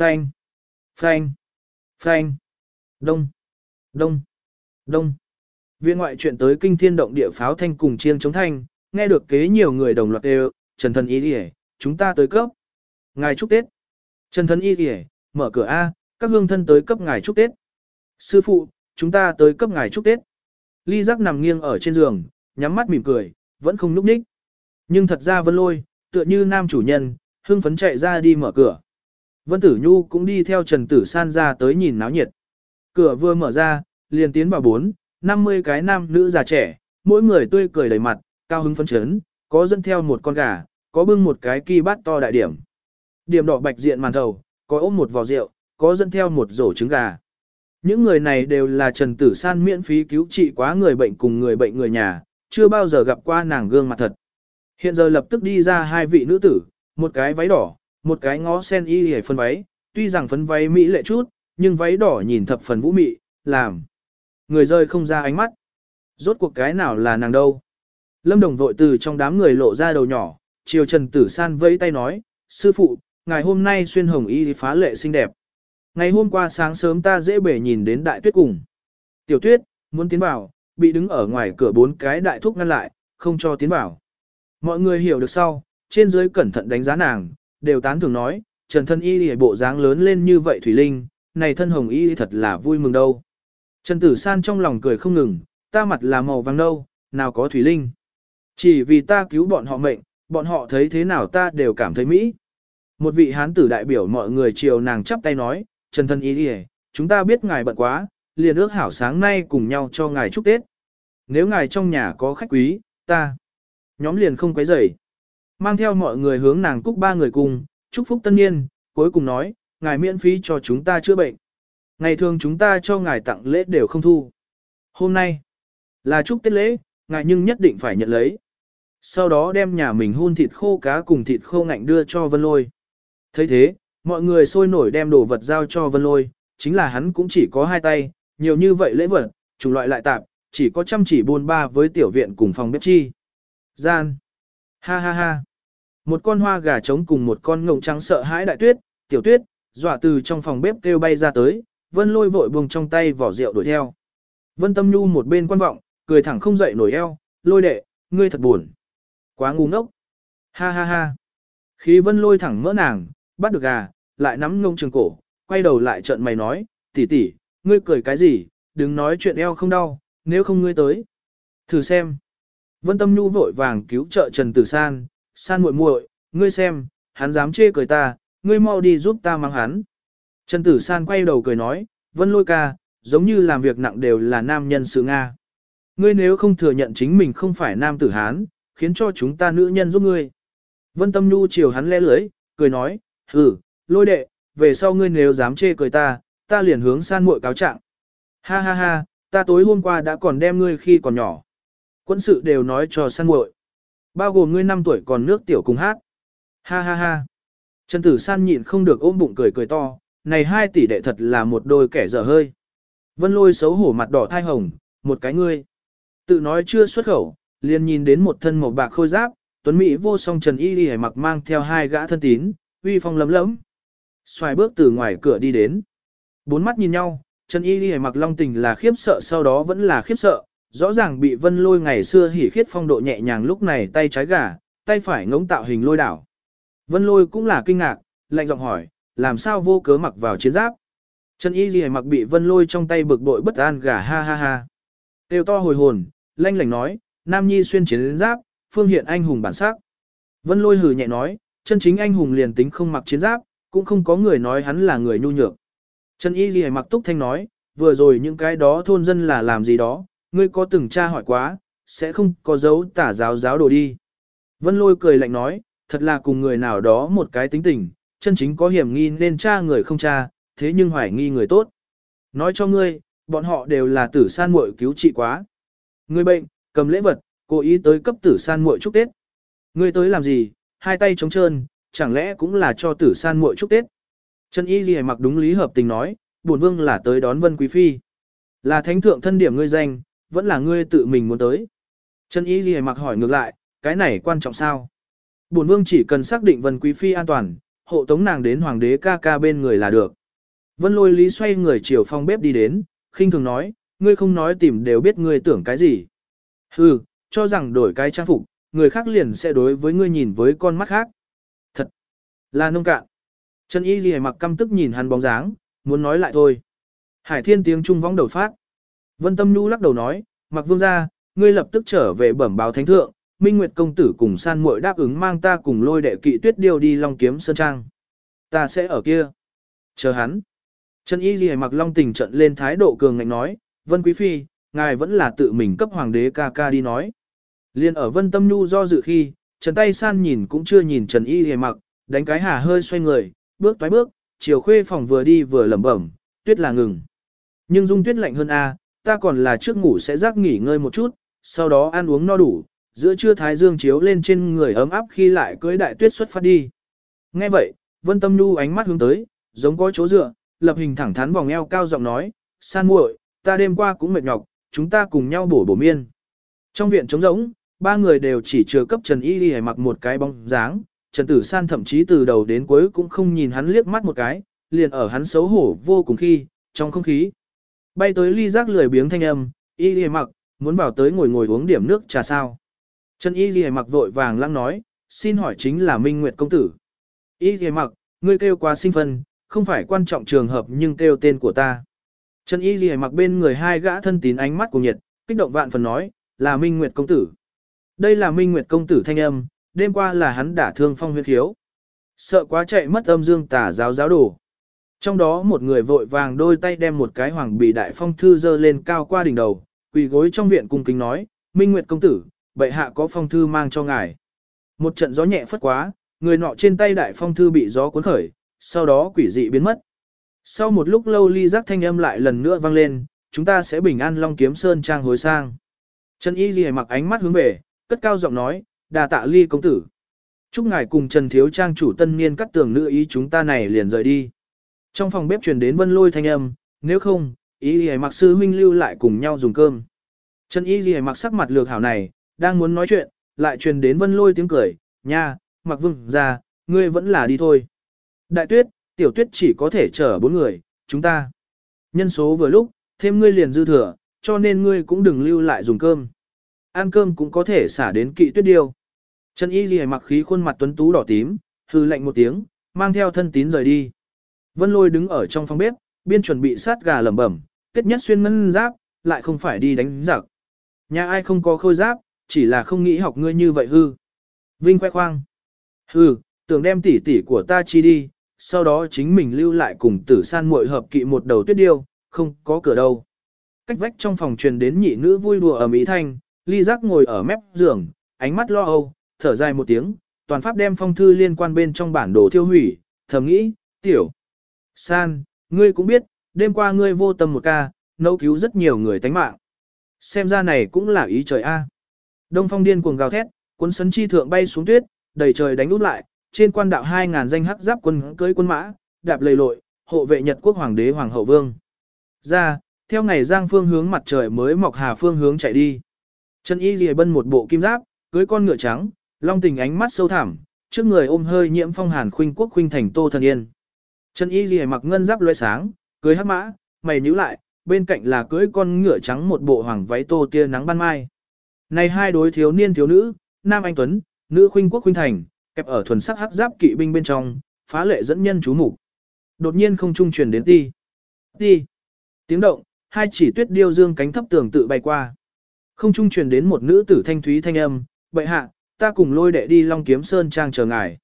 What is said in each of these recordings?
Phanh, phanh, phanh, đông, đông, đông. Viện ngoại chuyện tới kinh thiên động địa pháo thanh cùng chiêng chống thanh, nghe được kế nhiều người đồng loạt đều, Trần Thần Y Điề, chúng ta tới cấp. Ngài chúc Tết. Trần Thần Y Điề, mở cửa A, các hương thân tới cấp ngài chúc Tết. Sư phụ, chúng ta tới cấp ngài chúc Tết. Ly giác nằm nghiêng ở trên giường, nhắm mắt mỉm cười, vẫn không núp ních. Nhưng thật ra vân lôi, tựa như nam chủ nhân, hưng phấn chạy ra đi mở cửa. Vân Tử Nhu cũng đi theo Trần Tử San ra tới nhìn náo nhiệt. Cửa vừa mở ra, liền tiến vào bốn, 50 cái nam nữ già trẻ, mỗi người tươi cười đầy mặt, cao hứng phấn chấn, có dẫn theo một con gà, có bưng một cái kỳ bát to đại điểm. Điểm đỏ bạch diện màn thầu, có ôm một vò rượu, có dẫn theo một rổ trứng gà. Những người này đều là Trần Tử San miễn phí cứu trị quá người bệnh cùng người bệnh người nhà, chưa bao giờ gặp qua nàng gương mặt thật. Hiện giờ lập tức đi ra hai vị nữ tử, một cái váy đỏ, một cái ngó sen y hề phân váy, tuy rằng phấn váy mỹ lệ chút, nhưng váy đỏ nhìn thập phần vũ mị, làm. Người rơi không ra ánh mắt. Rốt cuộc cái nào là nàng đâu. Lâm Đồng vội từ trong đám người lộ ra đầu nhỏ, chiều Trần Tử San vẫy tay nói, sư phụ, ngày hôm nay xuyên hồng y phá lệ xinh đẹp. Ngày hôm qua sáng sớm ta dễ bể nhìn đến đại tuyết cùng. Tiểu tuyết, muốn tiến vào, bị đứng ở ngoài cửa bốn cái đại thúc ngăn lại, không cho tiến vào. Mọi người hiểu được sau, trên dưới cẩn thận đánh giá nàng, đều tán thường nói, Trần thân y lìa bộ dáng lớn lên như vậy Thủy Linh, này thân hồng y thật là vui mừng đâu. Trần Tử San trong lòng cười không ngừng, ta mặt là màu vàng đâu, nào có Thủy Linh. Chỉ vì ta cứu bọn họ mệnh, bọn họ thấy thế nào ta đều cảm thấy mỹ. Một vị hán tử đại biểu mọi người chiều nàng chắp tay nói, Trần thân y lìa, chúng ta biết ngài bận quá, liền ước hảo sáng nay cùng nhau cho ngài chúc Tết. Nếu ngài trong nhà có khách quý, ta nhóm liền không quấy rầy. Mang theo mọi người hướng nàng cúc ba người cùng, chúc phúc tân niên, cuối cùng nói, ngài miễn phí cho chúng ta chữa bệnh. Ngày thường chúng ta cho ngài tặng lễ đều không thu. Hôm nay, là chúc Tết lễ, ngài nhưng nhất định phải nhận lấy. Sau đó đem nhà mình hun thịt khô cá cùng thịt khô ngạnh đưa cho Vân Lôi. thấy thế, mọi người sôi nổi đem đồ vật giao cho Vân Lôi, chính là hắn cũng chỉ có hai tay, nhiều như vậy lễ vật, chủng loại lại tạp, chỉ có chăm chỉ buôn ba với tiểu viện cùng phòng bếp chi. Gian. Ha ha ha. Một con hoa gà trống cùng một con ngỗng trắng sợ hãi đại tuyết, tiểu tuyết, dọa từ trong phòng bếp kêu bay ra tới, vân lôi vội buông trong tay vỏ rượu đuổi theo. Vân tâm nhu một bên quan vọng, cười thẳng không dậy nổi eo, lôi đệ, ngươi thật buồn. Quá ngu ngốc. Ha ha ha. Khi vân lôi thẳng mỡ nàng, bắt được gà, lại nắm ngông trường cổ, quay đầu lại trợn mày nói, tỷ tỷ, ngươi cười cái gì, đừng nói chuyện eo không đau, nếu không ngươi tới. Thử xem. Vân Tâm Nhu vội vàng cứu trợ Trần Tử San, San muội muội, ngươi xem, hắn dám chê cười ta, ngươi mau đi giúp ta mang hắn. Trần Tử San quay đầu cười nói, Vân Lôi ca, giống như làm việc nặng đều là nam nhân sự Nga. Ngươi nếu không thừa nhận chính mình không phải nam tử Hán, khiến cho chúng ta nữ nhân giúp ngươi. Vân Tâm Nhu chiều hắn lẽ lưới, cười nói, ừ, lôi đệ, về sau ngươi nếu dám chê cười ta, ta liền hướng san muội cáo trạng. Ha ha ha, ta tối hôm qua đã còn đem ngươi khi còn nhỏ. Quân sự đều nói cho san muội. Bao gồm ngươi năm tuổi còn nước tiểu cùng hát. Ha ha ha. Trần Tử San nhịn không được ôm bụng cười cười to, này hai tỷ đệ thật là một đôi kẻ dở hơi. Vân lôi xấu hổ mặt đỏ thai hồng, một cái ngươi. Tự nói chưa xuất khẩu, liền nhìn đến một thân màu bạc khôi giáp, tuấn Mỹ vô song Trần Y Ghi mặc mang theo hai gã thân tín, uy phong lấm lấm. Xoài bước từ ngoài cửa đi đến. Bốn mắt nhìn nhau, Trần Y Ghi mặc long tình là khiếp sợ sau đó vẫn là khiếp sợ, rõ ràng bị vân lôi ngày xưa hỉ khiết phong độ nhẹ nhàng lúc này tay trái gà, tay phải ngống tạo hình lôi đảo. Vân lôi cũng là kinh ngạc, lạnh giọng hỏi, làm sao vô cớ mặc vào chiến giáp. Trần Y gì mặc bị vân lôi trong tay bực bội bất an gà ha ha ha. Tiêu to hồi hồn, lanh lảnh nói, Nam Nhi xuyên chiến giáp, phương hiện anh hùng bản sắc. Vân lôi hừ nhẹ nói, chân chính anh hùng liền tính không mặc chiến giáp, cũng không có người nói hắn là người nhu nhược. Trần Y gì mặc túc thanh nói, vừa rồi những cái đó thôn dân là làm gì đó, ngươi có từng tra hỏi quá, sẽ không có dấu tả giáo giáo đồ đi. Vân lôi cười lạnh nói, thật là cùng người nào đó một cái tính tình, chân chính có hiểm nghi nên tra người không tra, thế nhưng hoài nghi người tốt. Nói cho ngươi, bọn họ đều là tử san muội cứu trị quá. Ngươi bệnh, cầm lễ vật, cố ý tới cấp tử san muội chúc Tết. Ngươi tới làm gì, hai tay trống trơn, chẳng lẽ cũng là cho tử san muội chúc Tết. Chân Y gì mặc đúng lý hợp tình nói, bổn vương là tới đón Vân Quý Phi. Là thánh thượng thân điểm ngươi danh, vẫn là ngươi tự mình muốn tới. Trần Y Ghi mặc hỏi ngược lại, cái này quan trọng sao? Bổn vương chỉ cần xác định Vân Quý Phi an toàn, hộ tống nàng đến hoàng đế ca ca bên người là được. Vân lôi lý xoay người chiều phòng bếp đi đến, khinh thường nói, ngươi không nói tìm đều biết ngươi tưởng cái gì. Hừ, cho rằng đổi cái trang phục, người khác liền sẽ đối với ngươi nhìn với con mắt khác. Thật là nông cạn. Trần Y Ghi mặc căm tức nhìn hắn bóng dáng, muốn nói lại thôi. Hải thiên tiếng trung vong đầu phát. Vân Tâm Nhu lắc đầu nói, mặc vương ra, ngươi lập tức trở về bẩm báo thánh thượng, Minh Nguyệt công tử cùng san muội đáp ứng mang ta cùng lôi đệ kỵ tuyết điêu đi long kiếm sơn trang. Ta sẽ ở kia. Chờ hắn. Trần Y Ghi mặc long tình trận lên thái độ cường ngạnh nói, Vân Quý Phi, ngài vẫn là tự mình cấp hoàng đế ca ca đi nói. Liên ở Vân Tâm Nhu do dự khi, Trần Tay San nhìn cũng chưa nhìn Trần Y Ghi mặc, đánh cái hà hơi xoay người, bước toái bước, chiều khuê phòng vừa đi vừa lẩm bẩm, tuyết là ngừng. Nhưng dung tuyết lạnh hơn a, ta còn là trước ngủ sẽ rác nghỉ ngơi một chút, sau đó ăn uống no đủ, giữa trưa thái dương chiếu lên trên người ấm áp khi lại cưới đại tuyết xuất phát đi. Nghe vậy, Vân Tâm Nhu ánh mắt hướng tới, giống có chỗ dựa, lập hình thẳng thắn vòng eo cao giọng nói, san muội, ta đêm qua cũng mệt nhọc, chúng ta cùng nhau bổ bổ miên. Trong viện trống rỗng, ba người đều chỉ chừa cấp Trần Y Y mặc một cái bóng dáng, Trần Tử San thậm chí từ đầu đến cuối cũng không nhìn hắn liếc mắt một cái, liền ở hắn xấu hổ vô cùng khi, trong không khí. Bay tới ly rác lười biếng thanh âm, Y Y mặc, muốn vào tới ngồi ngồi uống điểm nước trà sao. Trần Y Y mặc vội vàng lăng nói, xin hỏi chính là Minh Nguyệt Công Tử. Y Y mặc, ngươi kêu quá sinh phân, không phải quan trọng trường hợp nhưng kêu tên của ta. Trần Y Ghi mặc bên người hai gã thân tín ánh mắt của nhiệt, kích động vạn phần nói, là Minh Nguyệt Công Tử. Đây là Minh Nguyệt Công Tử thanh âm, đêm qua là hắn đả thương phong huyết khiếu. Sợ quá chạy mất âm dương tả giáo giáo đồ. Trong đó một người vội vàng đôi tay đem một cái hoàng bì đại phong thư dơ lên cao qua đỉnh đầu, quỳ gối trong viện cung kính nói, Minh Nguyệt Công Tử, bệ hạ có phong thư mang cho ngài. Một trận gió nhẹ phất quá, người nọ trên tay đại phong thư bị gió cuốn khởi, sau đó quỷ dị biến mất. Sau một lúc lâu ly giác thanh âm lại lần nữa vang lên, chúng ta sẽ bình an long kiếm sơn trang hối sang. Trần Y Ghi mặc ánh mắt hướng về, cất cao giọng nói, đà tạ ly công tử. Chúc ngài cùng Trần Thiếu Trang chủ tân niên cắt tường nữ ý chúng ta này liền rời đi. Trong phòng bếp truyền đến vân lôi thanh âm, nếu không, Y gì mặc sư huynh lưu lại cùng nhau dùng cơm. Trần Y gì mặc sắc mặt lược hảo này, đang muốn nói chuyện, lại truyền đến vân lôi tiếng cười, nha, mặc vương ra, ngươi vẫn là đi thôi. Đại tuyết, tiểu tuyết chỉ có thể chở bốn người, chúng ta. Nhân số vừa lúc, thêm ngươi liền dư thừa, cho nên ngươi cũng đừng lưu lại dùng cơm. Ăn cơm cũng có thể xả đến kỵ tuyết điêu. Trần Y gì mặc khí khuôn mặt tuấn tú đỏ tím, hư lạnh một tiếng, mang theo thân tín rời đi. Vân lôi đứng ở trong phòng bếp, biên chuẩn bị sát gà lẩm bẩm, kết nhất xuyên ngân giáp, lại không phải đi đánh giặc. Nhà ai không có khôi giáp, chỉ là không nghĩ học ngươi như vậy hư. Vinh khoe khoang. Hư, tưởng đem tỷ tỷ của ta chi đi, sau đó chính mình lưu lại cùng tử san muội hợp kỵ một đầu tuyết điêu, không có cửa đâu. Cách vách trong phòng truyền đến nhị nữ vui đùa ở Mỹ Thanh, ly giác ngồi ở mép giường, ánh mắt lo âu, thở dài một tiếng, toàn pháp đem phong thư liên quan bên trong bản đồ thiêu hủy, thầm nghĩ, tiểu. San, ngươi cũng biết, đêm qua ngươi vô tâm một ca, nấu cứu rất nhiều người tánh mạng. Xem ra này cũng là ý trời a. Đông phong điên cuồng gào thét, cuốn sấn chi thượng bay xuống tuyết, đầy trời đánh út lại, trên quan đạo 2.000 danh hắc giáp quân cưới quân mã, đạp lầy lội, hộ vệ Nhật quốc hoàng đế hoàng hậu vương. Ra, theo ngày giang phương hướng mặt trời mới mọc hà phương hướng chạy đi. Trần Y Lìa bân một bộ kim giáp, cưới con ngựa trắng, long tình ánh mắt sâu thẳm, trước người ôm hơi nhiễm phong hàn khuynh quốc khuynh thành tô thần yên. Trần Y Lìa mặc ngân giáp loe sáng, cưới hắc mã, mày nhíu lại, bên cạnh là cưới con ngựa trắng một bộ hoàng váy tô tia nắng ban mai. Này hai đối thiếu niên thiếu nữ, nam anh tuấn, nữ khuynh quốc khuynh thành, kẹp ở thuần sắc hắc giáp kỵ binh bên trong, phá lệ dẫn nhân chú mục. Đột nhiên không trung truyền đến ti. Ti. Tiếng động, hai chỉ tuyết điêu dương cánh thấp tường tự bay qua. Không trung truyền đến một nữ tử thanh thúy thanh âm, "Bệ hạ, ta cùng lôi đệ đi Long Kiếm Sơn trang chờ ngài."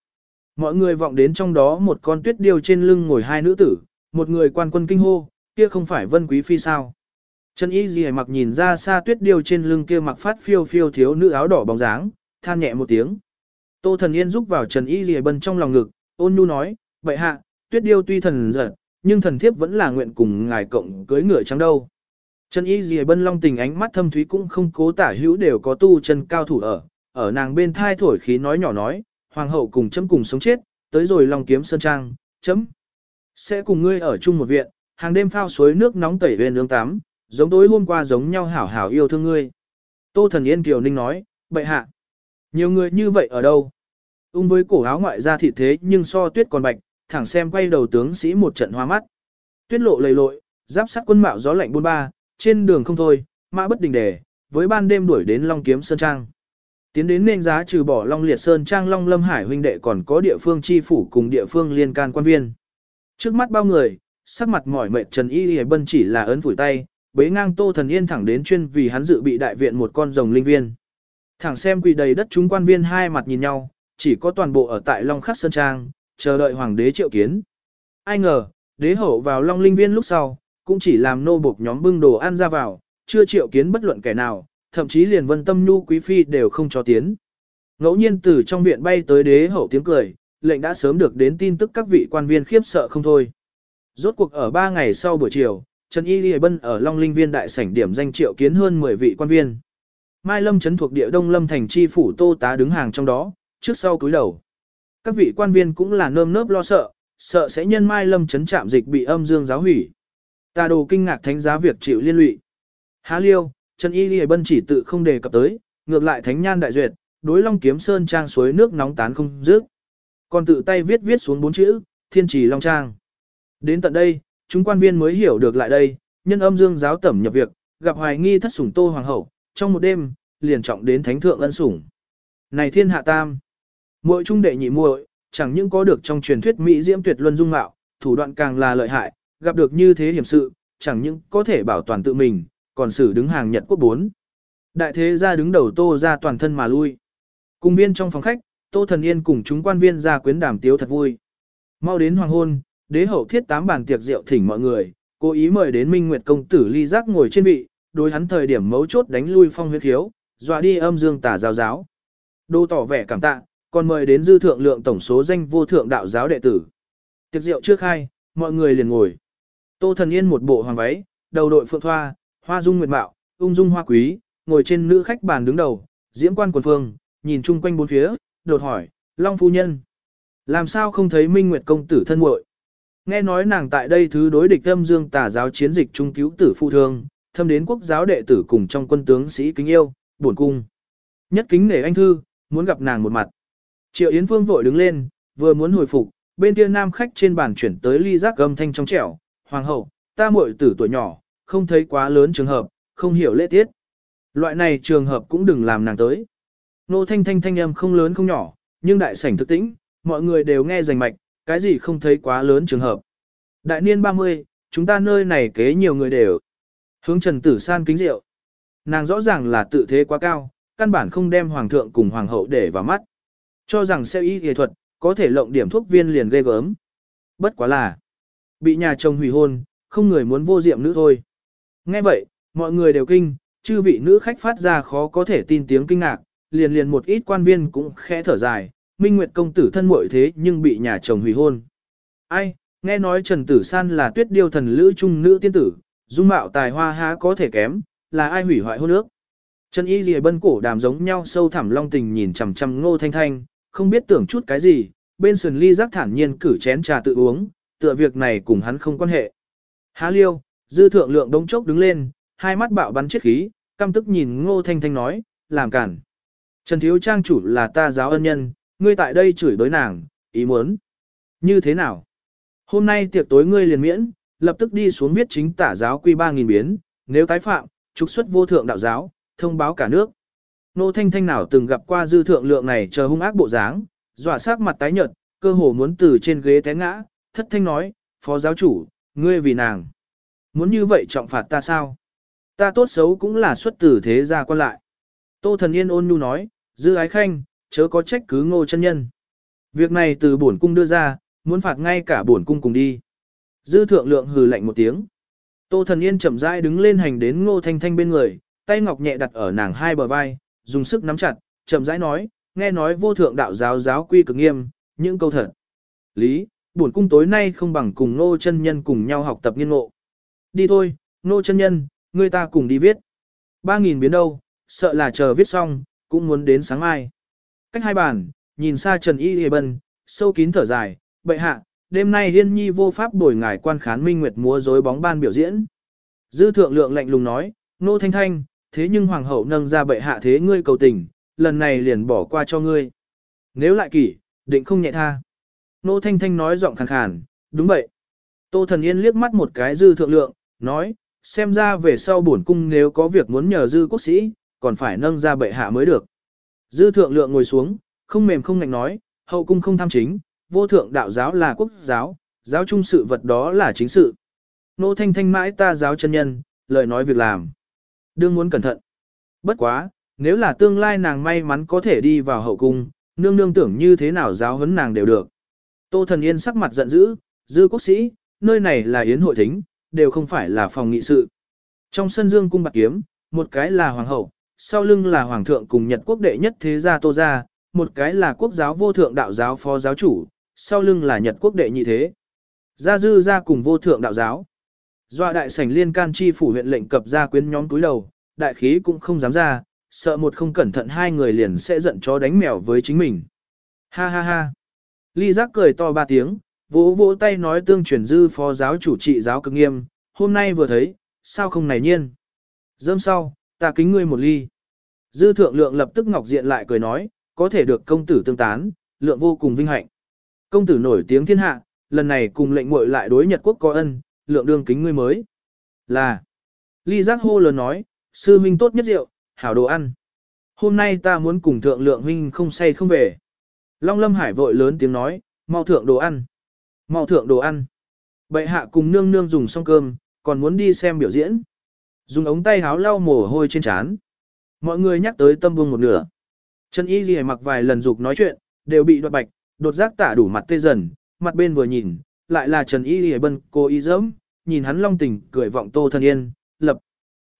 Mọi người vọng đến trong đó một con tuyết điêu trên lưng ngồi hai nữ tử, một người quan quân kinh hô, kia không phải Vân Quý phi sao? Trần Y Dì mặc nhìn ra xa tuyết điêu trên lưng kia mặc phát phiêu phiêu thiếu nữ áo đỏ bóng dáng, than nhẹ một tiếng. Tô Thần Yên giúp vào Trần Y Lìa Bân trong lòng ngực, ôn nhu nói, vậy hạ, tuyết điêu tuy thần giật, nhưng thần thiếp vẫn là nguyện cùng ngài cộng cưới ngựa trắng đâu. Trần Y Lìa Bân long tình ánh mắt thâm thúy cũng không cố tả hữu đều có tu chân cao thủ ở, ở nàng bên thai thổi khí nói nhỏ nói, hoàng hậu cùng chấm cùng sống chết, tới rồi long kiếm sơn trang, chấm. Sẽ cùng ngươi ở chung một viện, hàng đêm phao suối nước nóng tẩy về nướng tắm, giống tối hôm qua giống nhau hảo hảo yêu thương ngươi. Tô Thần Yên Kiều Ninh nói, bệ hạ. Nhiều người như vậy ở đâu? Ung với cổ áo ngoại ra thị thế nhưng so tuyết còn bạch, thẳng xem quay đầu tướng sĩ một trận hoa mắt. Tuyết lộ lầy lội, giáp sắt quân mạo gió lạnh buôn ba, trên đường không thôi, mã bất đình đề, với ban đêm đuổi đến Long Kiếm Sơn Trang. Tiến đến nên giá trừ bỏ Long Liệt Sơn Trang Long Lâm Hải huynh đệ còn có địa phương chi phủ cùng địa phương liên can quan viên. Trước mắt bao người, sắc mặt mỏi mệt Trần Y Y Bân chỉ là ấn phủi tay, bế ngang Tô Thần Yên thẳng đến chuyên vì hắn dự bị đại viện một con rồng linh viên. Thẳng xem quỳ đầy đất chúng quan viên hai mặt nhìn nhau, chỉ có toàn bộ ở tại Long Khắc Sơn Trang, chờ đợi hoàng đế triệu kiến. Ai ngờ, đế hậu vào Long Linh Viên lúc sau, cũng chỉ làm nô bộc nhóm bưng đồ ăn ra vào, chưa triệu kiến bất luận kẻ nào, thậm chí liền vân tâm nhu quý phi đều không cho tiến. Ngẫu nhiên từ trong viện bay tới đế hậu tiếng cười, lệnh đã sớm được đến tin tức các vị quan viên khiếp sợ không thôi. Rốt cuộc ở 3 ngày sau buổi chiều, Trần Y Lì Bân ở Long Linh Viên đại sảnh điểm danh triệu kiến hơn 10 vị quan viên. Mai Lâm trấn thuộc địa Đông Lâm thành chi phủ Tô Tá đứng hàng trong đó, trước sau cúi đầu. Các vị quan viên cũng là nơm nớp lo sợ, sợ sẽ nhân Mai Lâm trấn chạm dịch bị âm dương giáo hủy. Tà đồ kinh ngạc thánh giá việc chịu liên lụy. Há liêu, Trần Y Lì Bân chỉ tự không đề cập tới, ngược lại thánh nhan đại duyệt, đối long kiếm sơn trang suối nước nóng tán không dứt. Còn tự tay viết viết xuống bốn chữ, thiên trì long trang. Đến tận đây, chúng quan viên mới hiểu được lại đây, nhân âm dương giáo tẩm nhập việc, gặp hoài nghi thất sủng tô hoàng hậu, trong một đêm, liền trọng đến thánh thượng ân sủng. Này thiên hạ tam, muội trung đệ nhị muội, chẳng những có được trong truyền thuyết mỹ diễm tuyệt luân dung mạo, thủ đoạn càng là lợi hại, gặp được như thế hiểm sự, chẳng những có thể bảo toàn tự mình, còn xử đứng hàng Nhật quốc bốn. Đại thế gia đứng đầu Tô ra toàn thân mà lui. Cùng viên trong phòng khách, Tô Thần Yên cùng chúng quan viên ra quyến đàm tiếu thật vui. Mau đến hoàng hôn, đế hậu thiết tám bàn tiệc rượu thỉnh mọi người, cố ý mời đến Minh Nguyệt công tử ly giác ngồi trên vị, đối hắn thời điểm mấu chốt đánh lui phong huyết thiếu dọa đi âm dương tà giáo giáo. Đô tỏ vẻ cảm tạ, còn mời đến dư thượng lượng tổng số danh vô thượng đạo giáo đệ tử. Tiệc rượu chưa khai, mọi người liền ngồi. Tô Thần Yên một bộ hoàng váy, đầu đội phượng thoa, hoa dung nguyệt mạo, ung dung hoa quý, ngồi trên nữ khách bàn đứng đầu, diễm quan quần phương, nhìn chung quanh bốn phía, đột hỏi, Long phu nhân, làm sao không thấy Minh Nguyệt công tử thân muội? Nghe nói nàng tại đây thứ đối địch âm dương tà giáo chiến dịch trung cứu tử phụ thương, thâm đến quốc giáo đệ tử cùng trong quân tướng sĩ kính yêu, buồn cung. Nhất kính nể anh thư, muốn gặp nàng một mặt. Triệu Yến Phương vội đứng lên, vừa muốn hồi phục, bên kia nam khách trên bàn chuyển tới ly giác âm thanh trong trẻo, hoàng hậu, ta muội tử tuổi nhỏ, không thấy quá lớn trường hợp, không hiểu lễ tiết. Loại này trường hợp cũng đừng làm nàng tới. Nô thanh thanh thanh âm không lớn không nhỏ, nhưng đại sảnh thực tĩnh, mọi người đều nghe rành mạch, cái gì không thấy quá lớn trường hợp. Đại niên 30, chúng ta nơi này kế nhiều người đều. Hướng Trần Tử San kính rượu. Nàng rõ ràng là tự thế quá cao, căn bản không đem hoàng thượng cùng hoàng hậu để vào mắt. Cho rằng xe y nghệ thuật, có thể lộng điểm thuốc viên liền ghê gớm. Bất quá là, bị nhà chồng hủy hôn, không người muốn vô diệm nữ thôi. Nghe vậy, mọi người đều kinh, chư vị nữ khách phát ra khó có thể tin tiếng kinh ngạc, liền liền một ít quan viên cũng khẽ thở dài, Minh Nguyệt công tử thân muội thế nhưng bị nhà chồng hủy hôn. Ai, nghe nói Trần Tử San là tuyết điêu thần lữ trung nữ tiên tử, dung mạo tài hoa há có thể kém, là ai hủy hoại hôn ước. Trần Y Lìa bân cổ đàm giống nhau sâu thẳm long tình nhìn chằm chằm ngô thanh thanh, không biết tưởng chút cái gì, bên sườn ly giác thản nhiên cử chén trà tự uống, tựa việc này cùng hắn không quan hệ. Há liêu, dư thượng lượng đống chốc đứng lên, hai mắt bạo bắn chết khí, căm tức nhìn ngô thanh thanh nói, làm cản. Trần Thiếu Trang chủ là ta giáo ân nhân, ngươi tại đây chửi đối nàng, ý muốn. Như thế nào? Hôm nay tiệc tối ngươi liền miễn, lập tức đi xuống viết chính tả giáo quy 3.000 biến, nếu tái phạm, trục xuất vô thượng đạo giáo, thông báo cả nước. Nô Thanh Thanh nào từng gặp qua dư thượng lượng này chờ hung ác bộ dáng, dọa sắc mặt tái nhợt, cơ hồ muốn từ trên ghế té ngã, thất thanh nói, phó giáo chủ, ngươi vì nàng. Muốn như vậy trọng phạt ta sao? Ta tốt xấu cũng là xuất tử thế gia quan lại. Tô thần yên ôn nhu nói, dư ái khanh, chớ có trách cứ ngô chân nhân. Việc này từ bổn cung đưa ra, muốn phạt ngay cả bổn cung cùng đi. Dư thượng lượng hừ lạnh một tiếng. Tô thần yên chậm rãi đứng lên hành đến ngô thanh thanh bên người, tay ngọc nhẹ đặt ở nàng hai bờ vai, dùng sức nắm chặt, chậm rãi nói, nghe nói vô thượng đạo giáo giáo quy cực nghiêm, những câu thật. Lý, bổn cung tối nay không bằng cùng ngô chân nhân cùng nhau học tập nghiên ngộ. Đi thôi, nô chân nhân, người ta cùng đi viết. Ba nghìn biến đâu, sợ là chờ viết xong, cũng muốn đến sáng mai. Cách hai bàn, nhìn xa Trần Y Hề Bân, sâu kín thở dài, bệ hạ, đêm nay Liên Nhi vô pháp đổi ngài quan khán minh nguyệt múa rối bóng ban biểu diễn. Dư thượng lượng lạnh lùng nói, nô thanh thanh, thế nhưng hoàng hậu nâng ra bệ hạ thế ngươi cầu tình, lần này liền bỏ qua cho ngươi. Nếu lại kỷ, định không nhẹ tha. Nô Thanh Thanh nói giọng khàn khàn, đúng vậy. Tô Thần Yên liếc mắt một cái dư thượng lượng, nói, xem ra về sau bổn cung nếu có việc muốn nhờ dư quốc sĩ, còn phải nâng ra bệ hạ mới được. Dư thượng lượng ngồi xuống, không mềm không ngạnh nói, hậu cung không tham chính, vô thượng đạo giáo là quốc giáo, giáo trung sự vật đó là chính sự. Nô Thanh Thanh mãi ta giáo chân nhân, lời nói việc làm. Đương muốn cẩn thận. Bất quá, nếu là tương lai nàng may mắn có thể đi vào hậu cung, nương nương tưởng như thế nào giáo huấn nàng đều được. Tô Thần Yên sắc mặt giận dữ, dư quốc sĩ, nơi này là yến hội thính, đều không phải là phòng nghị sự. Trong sân dương cung bạc kiếm, một cái là hoàng hậu, sau lưng là hoàng thượng cùng nhật quốc đệ nhất thế gia tô gia, một cái là quốc giáo vô thượng đạo giáo phó giáo chủ, sau lưng là nhật quốc đệ nhị thế. Gia dư gia cùng vô thượng đạo giáo. Doa đại sảnh liên can chi phủ huyện lệnh cập gia quyến nhóm túi đầu, đại khí cũng không dám ra, sợ một không cẩn thận hai người liền sẽ giận chó đánh mèo với chính mình. Ha ha ha. Ly giác cười to ba tiếng, vỗ vỗ tay nói tương truyền dư phó giáo chủ trị giáo cực nghiêm, hôm nay vừa thấy, sao không này nhiên. Dâm sau, ta kính ngươi một ly. Dư thượng lượng lập tức ngọc diện lại cười nói, có thể được công tử tương tán, lượng vô cùng vinh hạnh. Công tử nổi tiếng thiên hạ, lần này cùng lệnh muội lại đối Nhật quốc có ân, lượng đương kính ngươi mới. Là, ly giác hô lớn nói, sư minh tốt nhất rượu, hảo đồ ăn. Hôm nay ta muốn cùng thượng lượng huynh không say không về. Long lâm hải vội lớn tiếng nói, mau thượng đồ ăn. Mau thượng đồ ăn. Bệ hạ cùng nương nương dùng xong cơm, còn muốn đi xem biểu diễn. Dùng ống tay háo lau mồ hôi trên trán. Mọi người nhắc tới tâm buông một nửa. Trần Y Ghi mặc vài lần dục nói chuyện, đều bị đoạt bạch, đột giác tả đủ mặt tê dần, mặt bên vừa nhìn, lại là Trần Y Ghi bân cô y dẫm, nhìn hắn long tình, cười vọng tô thân yên, lập.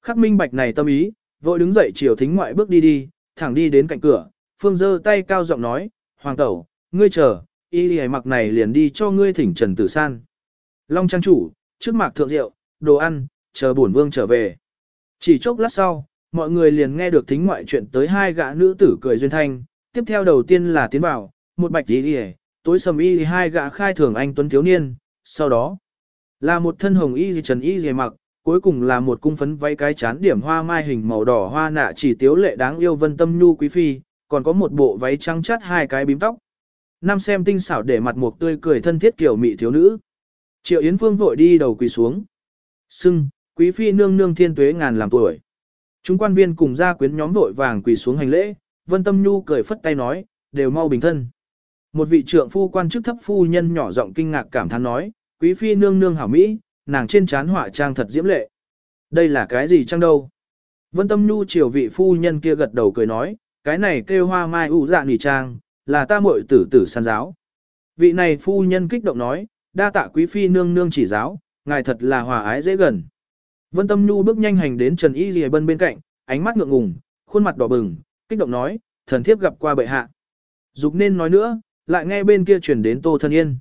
Khắc minh bạch này tâm ý, vội đứng dậy chiều thính ngoại bước đi đi, thẳng đi đến cạnh cửa, phương giơ tay cao giọng nói, hoàng tẩu, ngươi chờ, y lì mặc này liền đi cho ngươi thỉnh trần tử san. Long trang chủ, trước mạc thượng rượu, đồ ăn, chờ bổn vương trở về. Chỉ chốc lát sau, mọi người liền nghe được thính ngoại chuyện tới hai gã nữ tử cười duyên thanh, tiếp theo đầu tiên là tiến bảo, một bạch y lì tối sầm y hai gã khai thường anh tuấn thiếu niên, sau đó là một thân hồng y trần y lì mặc, cuối cùng là một cung phấn váy cái chán điểm hoa mai hình màu đỏ hoa nạ chỉ tiếu lệ đáng yêu vân tâm nhu quý phi, còn có một bộ váy trắng chắt hai cái bím tóc. Năm xem tinh xảo để mặt mục tươi cười thân thiết kiểu mị thiếu nữ. Triệu Yến Phương vội đi đầu quỳ xuống. Sưng, quý phi nương nương thiên tuế ngàn làm tuổi. Chúng quan viên cùng gia quyến nhóm vội vàng quỳ xuống hành lễ, Vân Tâm Nhu cười phất tay nói, đều mau bình thân. Một vị trượng phu quan chức thấp phu nhân nhỏ giọng kinh ngạc cảm thán nói, quý phi nương nương hảo mỹ, nàng trên trán họa trang thật diễm lệ. Đây là cái gì trang đâu? Vân Tâm Nhu chiều vị phu nhân kia gật đầu cười nói, cái này kêu hoa mai ủ dạ nỉ trang, là ta muội tử tử san giáo. Vị này phu nhân kích động nói, đa tạ quý phi nương nương chỉ giáo, ngài thật là hòa ái dễ gần. Vân Tâm Nhu bước nhanh hành đến Trần Y Lì Bân bên cạnh, ánh mắt ngượng ngùng, khuôn mặt đỏ bừng, kích động nói, thần thiếp gặp qua bệ hạ. Dục nên nói nữa, lại nghe bên kia chuyển đến Tô Thân Yên.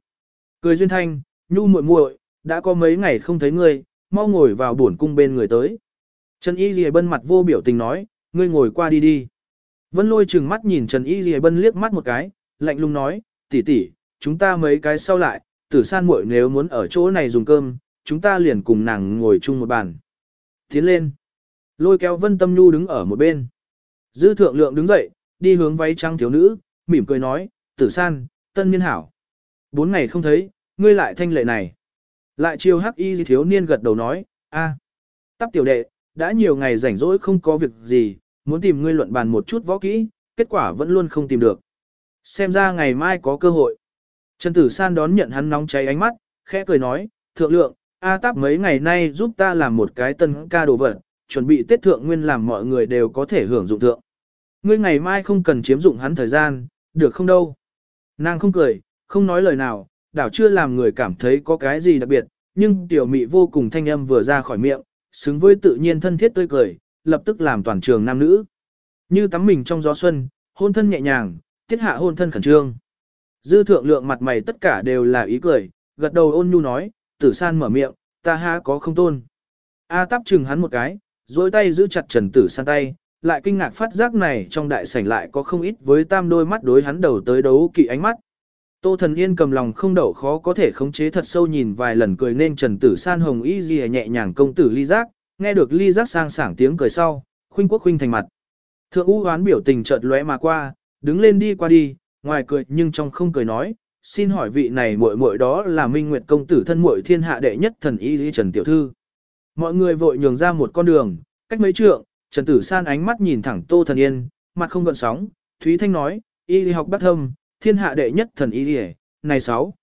Cười duyên thanh, Nhu muội muội, đã có mấy ngày không thấy ngươi, mau ngồi vào buồn cung bên người tới. Trần Y Lì Bân mặt vô biểu tình nói, ngươi ngồi qua đi đi. Vân lôi chừng mắt nhìn Trần Y Lì Bân liếc mắt một cái, lạnh lùng nói, tỷ tỷ, chúng ta mấy cái sau lại, tử san muội nếu muốn ở chỗ này dùng cơm, chúng ta liền cùng nàng ngồi chung một bàn. Tiến lên. Lôi kéo Vân Tâm Nhu đứng ở một bên. Dư thượng lượng đứng dậy, đi hướng váy trắng thiếu nữ, mỉm cười nói, tử san, tân niên hảo. Bốn ngày không thấy, ngươi lại thanh lệ này. Lại chiều hắc y thiếu niên gật đầu nói, a, tắp tiểu đệ, đã nhiều ngày rảnh rỗi không có việc gì, muốn tìm ngươi luận bàn một chút võ kỹ, kết quả vẫn luôn không tìm được. Xem ra ngày mai có cơ hội. Trần Tử San đón nhận hắn nóng cháy ánh mắt, khẽ cười nói, thượng lượng, A Táp mấy ngày nay giúp ta làm một cái tân ca đồ vật, chuẩn bị Tết Thượng Nguyên làm mọi người đều có thể hưởng dụng thượng. Ngươi ngày mai không cần chiếm dụng hắn thời gian, được không đâu. Nàng không cười, không nói lời nào, đảo chưa làm người cảm thấy có cái gì đặc biệt, nhưng tiểu mị vô cùng thanh âm vừa ra khỏi miệng, xứng với tự nhiên thân thiết tươi cười, lập tức làm toàn trường nam nữ. Như tắm mình trong gió xuân, hôn thân nhẹ nhàng, tiết hạ hôn thân khẩn trương. Dư thượng lượng mặt mày tất cả đều là ý cười, gật đầu ôn nhu nói, tử san mở miệng, ta ha có không tôn. A tắp chừng hắn một cái, dối tay giữ chặt trần tử san tay, lại kinh ngạc phát giác này trong đại sảnh lại có không ít với tam đôi mắt đối hắn đầu tới đấu kỵ ánh mắt. Tô thần yên cầm lòng không đậu khó có thể khống chế thật sâu nhìn vài lần cười nên trần tử san hồng y gì nhẹ nhàng công tử ly giác, nghe được ly giác sang sảng tiếng cười sau, khuynh quốc khuynh thành mặt. Thượng u hoán biểu tình chợt lóe mà qua, đứng lên đi qua đi, ngoài cười nhưng trong không cười nói, xin hỏi vị này muội muội đó là Minh Nguyệt công tử thân muội thiên hạ đệ nhất thần y lý Trần tiểu thư. Mọi người vội nhường ra một con đường, cách mấy trượng, Trần Tử San ánh mắt nhìn thẳng Tô Thần Yên, mặt không gợn sóng, Thúy Thanh nói, y lý học bắt thâm, thiên hạ đệ nhất thần y lý này sáu.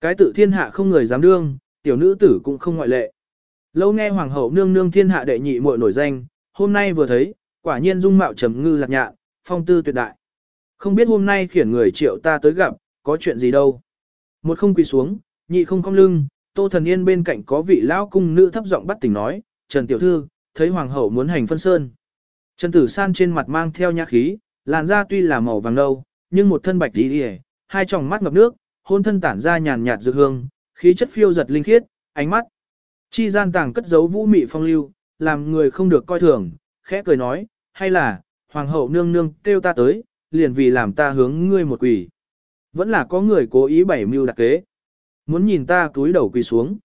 Cái tự thiên hạ không người dám đương, tiểu nữ tử cũng không ngoại lệ. Lâu nghe hoàng hậu nương nương thiên hạ đệ nhị muội nổi danh, hôm nay vừa thấy, quả nhiên dung mạo trầm ngư lạc nhạ, phong tư tuyệt đại. Không biết hôm nay khiển người triệu ta tới gặp, có chuyện gì đâu. Một không quỳ xuống, nhị không cong lưng, tô thần yên bên cạnh có vị lão cung nữ thấp giọng bắt tỉnh nói, Trần Tiểu Thư, thấy hoàng hậu muốn hành phân sơn. Trần Tử San trên mặt mang theo nhã khí, làn da tuy là màu vàng nâu, nhưng một thân bạch đi đi hai tròng mắt ngập nước, hôn thân tản ra nhàn nhạt dược hương, khí chất phiêu giật linh khiết, ánh mắt. Chi gian tàng cất giấu vũ mị phong lưu, làm người không được coi thường, khẽ cười nói, hay là, hoàng hậu nương nương kêu ta tới, liền vì làm ta hướng ngươi một quỷ. Vẫn là có người cố ý bảy mưu đặc kế. Muốn nhìn ta túi đầu quỳ xuống.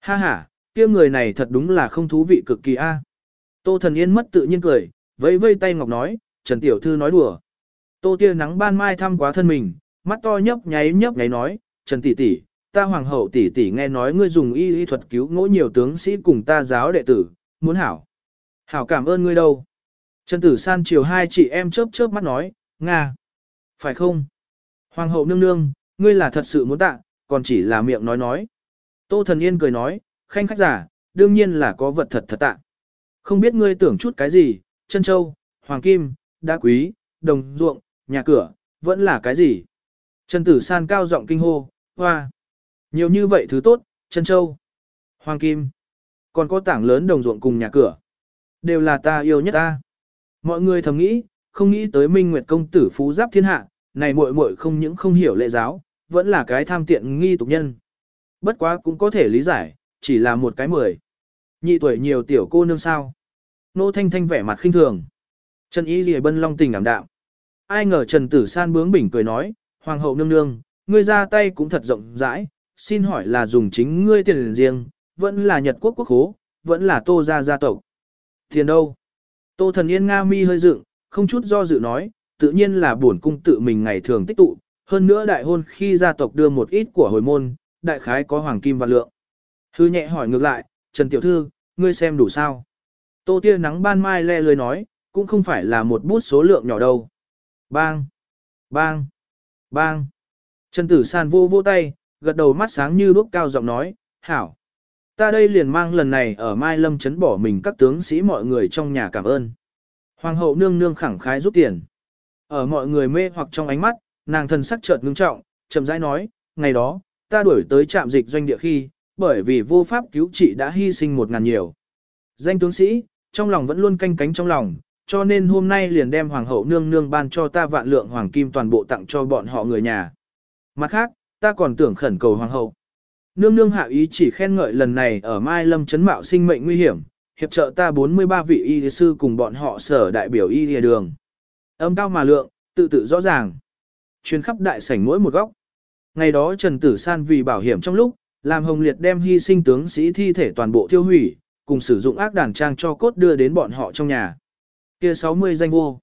Ha ha, kia người này thật đúng là không thú vị cực kỳ a. Tô thần yên mất tự nhiên cười, vẫy vây tay ngọc nói, Trần Tiểu Thư nói đùa. Tô tia nắng ban mai thăm quá thân mình, mắt to nhấp nháy nhấp nháy nói, Trần Tỷ Tỷ, ta hoàng hậu tỷ tỷ nghe nói ngươi dùng y y thuật cứu ngỗ nhiều tướng sĩ cùng ta giáo đệ tử, muốn hảo. Hảo cảm ơn ngươi đâu. Trần Tử San chiều hai chị em chớp chớp mắt nói, Nga. Phải không? Hoàng hậu nương nương, ngươi là thật sự muốn tạ, còn chỉ là miệng nói nói. Tô thần yên cười nói, khanh khách giả, đương nhiên là có vật thật thật tạ. Không biết ngươi tưởng chút cái gì, chân châu, hoàng kim, đá quý, đồng ruộng, nhà cửa, vẫn là cái gì. Trần Tử San cao giọng kinh hô, hoa. Nhiều như vậy thứ tốt, chân châu, hoàng kim, còn có tảng lớn đồng ruộng cùng nhà cửa. Đều là ta yêu nhất ta. Mọi người thầm nghĩ, không nghĩ tới Minh Nguyệt công tử phú giáp thiên hạ, này muội muội không những không hiểu lệ giáo, vẫn là cái tham tiện nghi tục nhân. Bất quá cũng có thể lý giải, chỉ là một cái mười. Nhị tuổi nhiều tiểu cô nương sao. Nô Thanh Thanh vẻ mặt khinh thường. Trần Y Lìa Bân Long tình ảm đạm. Ai ngờ Trần Tử San bướng bỉnh cười nói, Hoàng hậu nương nương, ngươi ra tay cũng thật rộng rãi, xin hỏi là dùng chính ngươi tiền riêng, vẫn là Nhật quốc quốc khố, vẫn là Tô gia gia tộc. Tiền đâu? Tô thần yên Nga mi hơi dựng, không chút do dự nói, tự nhiên là bổn cung tự mình ngày thường tích tụ, hơn nữa đại hôn khi gia tộc đưa một ít của hồi môn, đại khái có hoàng kim và lượng. Hư nhẹ hỏi ngược lại, Trần Tiểu Thư, ngươi xem đủ sao? Tô tia nắng ban mai le lưới nói, cũng không phải là một bút số lượng nhỏ đâu. Bang! Bang! Bang! Trần Tử San vô vô tay, gật đầu mắt sáng như đuốc cao giọng nói, hảo. Ta đây liền mang lần này ở Mai Lâm chấn bỏ mình các tướng sĩ mọi người trong nhà cảm ơn. Hoàng hậu nương nương khẳng khái giúp tiền. Ở mọi người mê hoặc trong ánh mắt, nàng thần sắc chợt ngưng trọng, chậm rãi nói, ngày đó, ta đuổi tới trạm dịch doanh địa khi, bởi vì vô pháp cứu trị đã hy sinh một ngàn nhiều. Danh tướng sĩ, trong lòng vẫn luôn canh cánh trong lòng, cho nên hôm nay liền đem hoàng hậu nương nương ban cho ta vạn lượng hoàng kim toàn bộ tặng cho bọn họ người nhà. Mặt khác, ta còn tưởng khẩn cầu hoàng hậu. Nương nương hạ ý chỉ khen ngợi lần này ở Mai Lâm chấn mạo sinh mệnh nguy hiểm, hiệp trợ ta 43 vị y sư cùng bọn họ sở đại biểu y lìa đường. Âm cao mà lượng, tự tự rõ ràng. Chuyên khắp đại sảnh mỗi một góc. Ngày đó Trần Tử San vì bảo hiểm trong lúc, làm Hồng Liệt đem hy sinh tướng sĩ thi thể toàn bộ tiêu hủy, cùng sử dụng ác đàn trang cho cốt đưa đến bọn họ trong nhà. Kia 60 danh vô.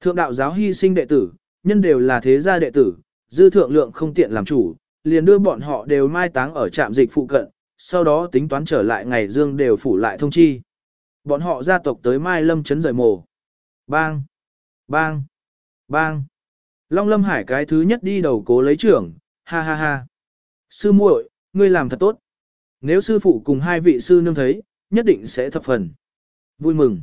Thượng đạo giáo hy sinh đệ tử, nhân đều là thế gia đệ tử, dư thượng lượng không tiện làm chủ, liền đưa bọn họ đều mai táng ở trạm dịch phụ cận, sau đó tính toán trở lại ngày dương đều phủ lại thông chi. Bọn họ gia tộc tới Mai Lâm chấn rời mồ. Bang! Bang! Bang! Long Lâm Hải cái thứ nhất đi đầu cố lấy trưởng, ha ha ha. Sư muội, ngươi làm thật tốt. Nếu sư phụ cùng hai vị sư nương thấy, nhất định sẽ thập phần. Vui mừng.